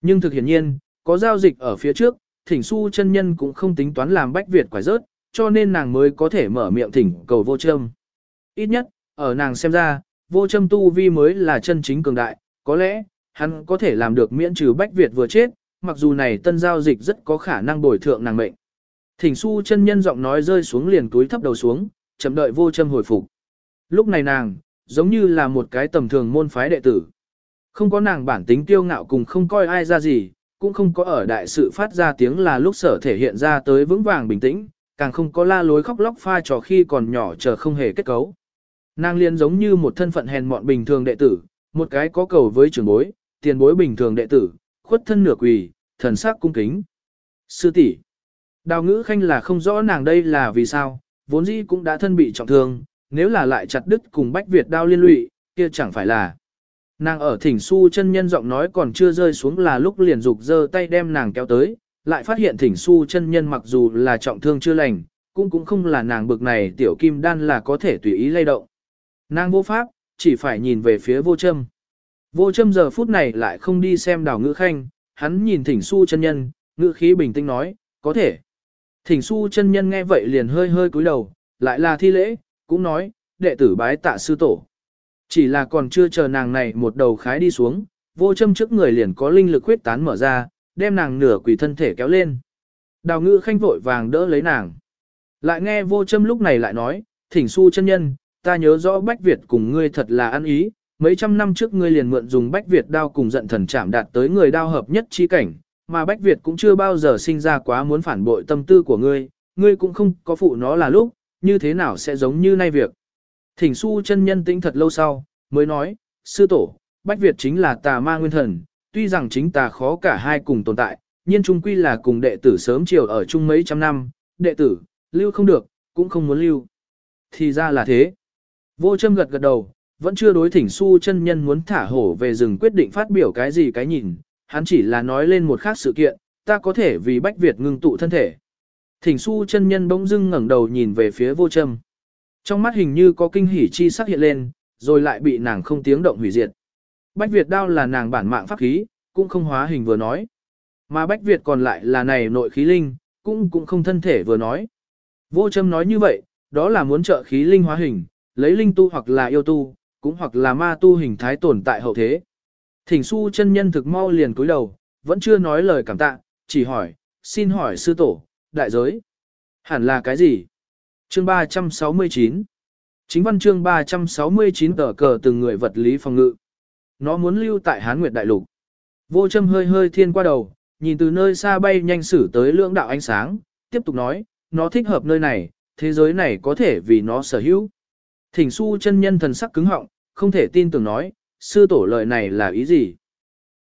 Nhưng thực hiện nhiên, có giao dịch ở phía trước, thỉnh su chân nhân cũng không tính toán làm bách Việt quải rớt, cho nên nàng mới có thể mở miệng thỉnh cầu vô châm. Ít nhất, ở nàng xem ra, vô châm tu vi mới là chân chính cường đại, có lẽ, hắn có thể làm được miễn trừ bách Việt vừa chết, mặc dù này tân giao dịch rất có khả năng bồi thượng nàng mệnh. Thỉnh su chân nhân giọng nói rơi xuống liền túi thấp đầu xuống, chậm đợi vô châm hồi phục. Lúc này nàng, giống như là một cái tầm thường môn phái đệ tử. Không có nàng bản tính tiêu ngạo cùng không coi ai ra gì, cũng không có ở đại sự phát ra tiếng là lúc sở thể hiện ra tới vững vàng bình tĩnh, càng không có la lối khóc lóc pha trò khi còn nhỏ chờ không hề kết cấu. Nàng liên giống như một thân phận hèn mọn bình thường đệ tử, một cái có cầu với trưởng bối, tiền bối bình thường đệ tử, khuất thân nửa quỳ, thần sắc cung kính. Sư tỷ, Đào ngữ khanh là không rõ nàng đây là vì sao, vốn dĩ cũng đã thân bị trọng thương, nếu là lại chặt đứt cùng Bách Việt đao liên lụy, kia chẳng phải là. Nàng ở thỉnh su chân nhân giọng nói còn chưa rơi xuống là lúc liền dục giơ tay đem nàng kéo tới, lại phát hiện thỉnh su chân nhân mặc dù là trọng thương chưa lành, cũng cũng không là nàng bực này tiểu kim đan là có thể tùy ý lay động. Nàng vô pháp, chỉ phải nhìn về phía vô châm. Vô châm giờ phút này lại không đi xem đào ngữ khanh, hắn nhìn thỉnh su chân nhân, ngữ khí bình tĩnh nói, có thể. Thỉnh su chân nhân nghe vậy liền hơi hơi cúi đầu, lại là thi lễ, cũng nói, đệ tử bái tạ sư tổ. Chỉ là còn chưa chờ nàng này một đầu khái đi xuống, vô châm trước người liền có linh lực huyết tán mở ra, đem nàng nửa quỷ thân thể kéo lên. Đào ngữ khanh vội vàng đỡ lấy nàng. Lại nghe vô châm lúc này lại nói, thỉnh su chân nhân, ta nhớ rõ Bách Việt cùng ngươi thật là ăn ý, mấy trăm năm trước ngươi liền mượn dùng Bách Việt đao cùng giận thần chạm đạt tới người đao hợp nhất chi cảnh, mà Bách Việt cũng chưa bao giờ sinh ra quá muốn phản bội tâm tư của ngươi, ngươi cũng không có phụ nó là lúc, như thế nào sẽ giống như nay việc. Thỉnh su chân nhân tĩnh thật lâu sau, mới nói, sư tổ, Bách Việt chính là tà ma nguyên thần, tuy rằng chính tà khó cả hai cùng tồn tại, nhưng trung quy là cùng đệ tử sớm chiều ở chung mấy trăm năm, đệ tử, lưu không được, cũng không muốn lưu. Thì ra là thế. Vô châm gật gật đầu, vẫn chưa đối thỉnh su chân nhân muốn thả hổ về rừng quyết định phát biểu cái gì cái nhìn, hắn chỉ là nói lên một khác sự kiện, ta có thể vì Bách Việt ngưng tụ thân thể. Thỉnh su chân nhân bỗng dưng ngẩng đầu nhìn về phía vô châm. Trong mắt hình như có kinh hỉ chi sắc hiện lên, rồi lại bị nàng không tiếng động hủy diệt. Bách Việt đao là nàng bản mạng pháp khí, cũng không hóa hình vừa nói. Mà Bách Việt còn lại là này nội khí linh, cũng cũng không thân thể vừa nói. Vô châm nói như vậy, đó là muốn trợ khí linh hóa hình, lấy linh tu hoặc là yêu tu, cũng hoặc là ma tu hình thái tồn tại hậu thế. Thỉnh su chân nhân thực mau liền cúi đầu, vẫn chưa nói lời cảm tạ, chỉ hỏi, xin hỏi sư tổ, đại giới. Hẳn là cái gì? Chương 369 Chính văn chương 369 tờ cờ từng người vật lý phòng ngự. Nó muốn lưu tại Hán Nguyệt Đại Lục. Vô châm hơi hơi thiên qua đầu, nhìn từ nơi xa bay nhanh xử tới lưỡng đạo ánh sáng, tiếp tục nói, nó thích hợp nơi này, thế giới này có thể vì nó sở hữu. Thỉnh su chân nhân thần sắc cứng họng, không thể tin tưởng nói, sư tổ lời này là ý gì?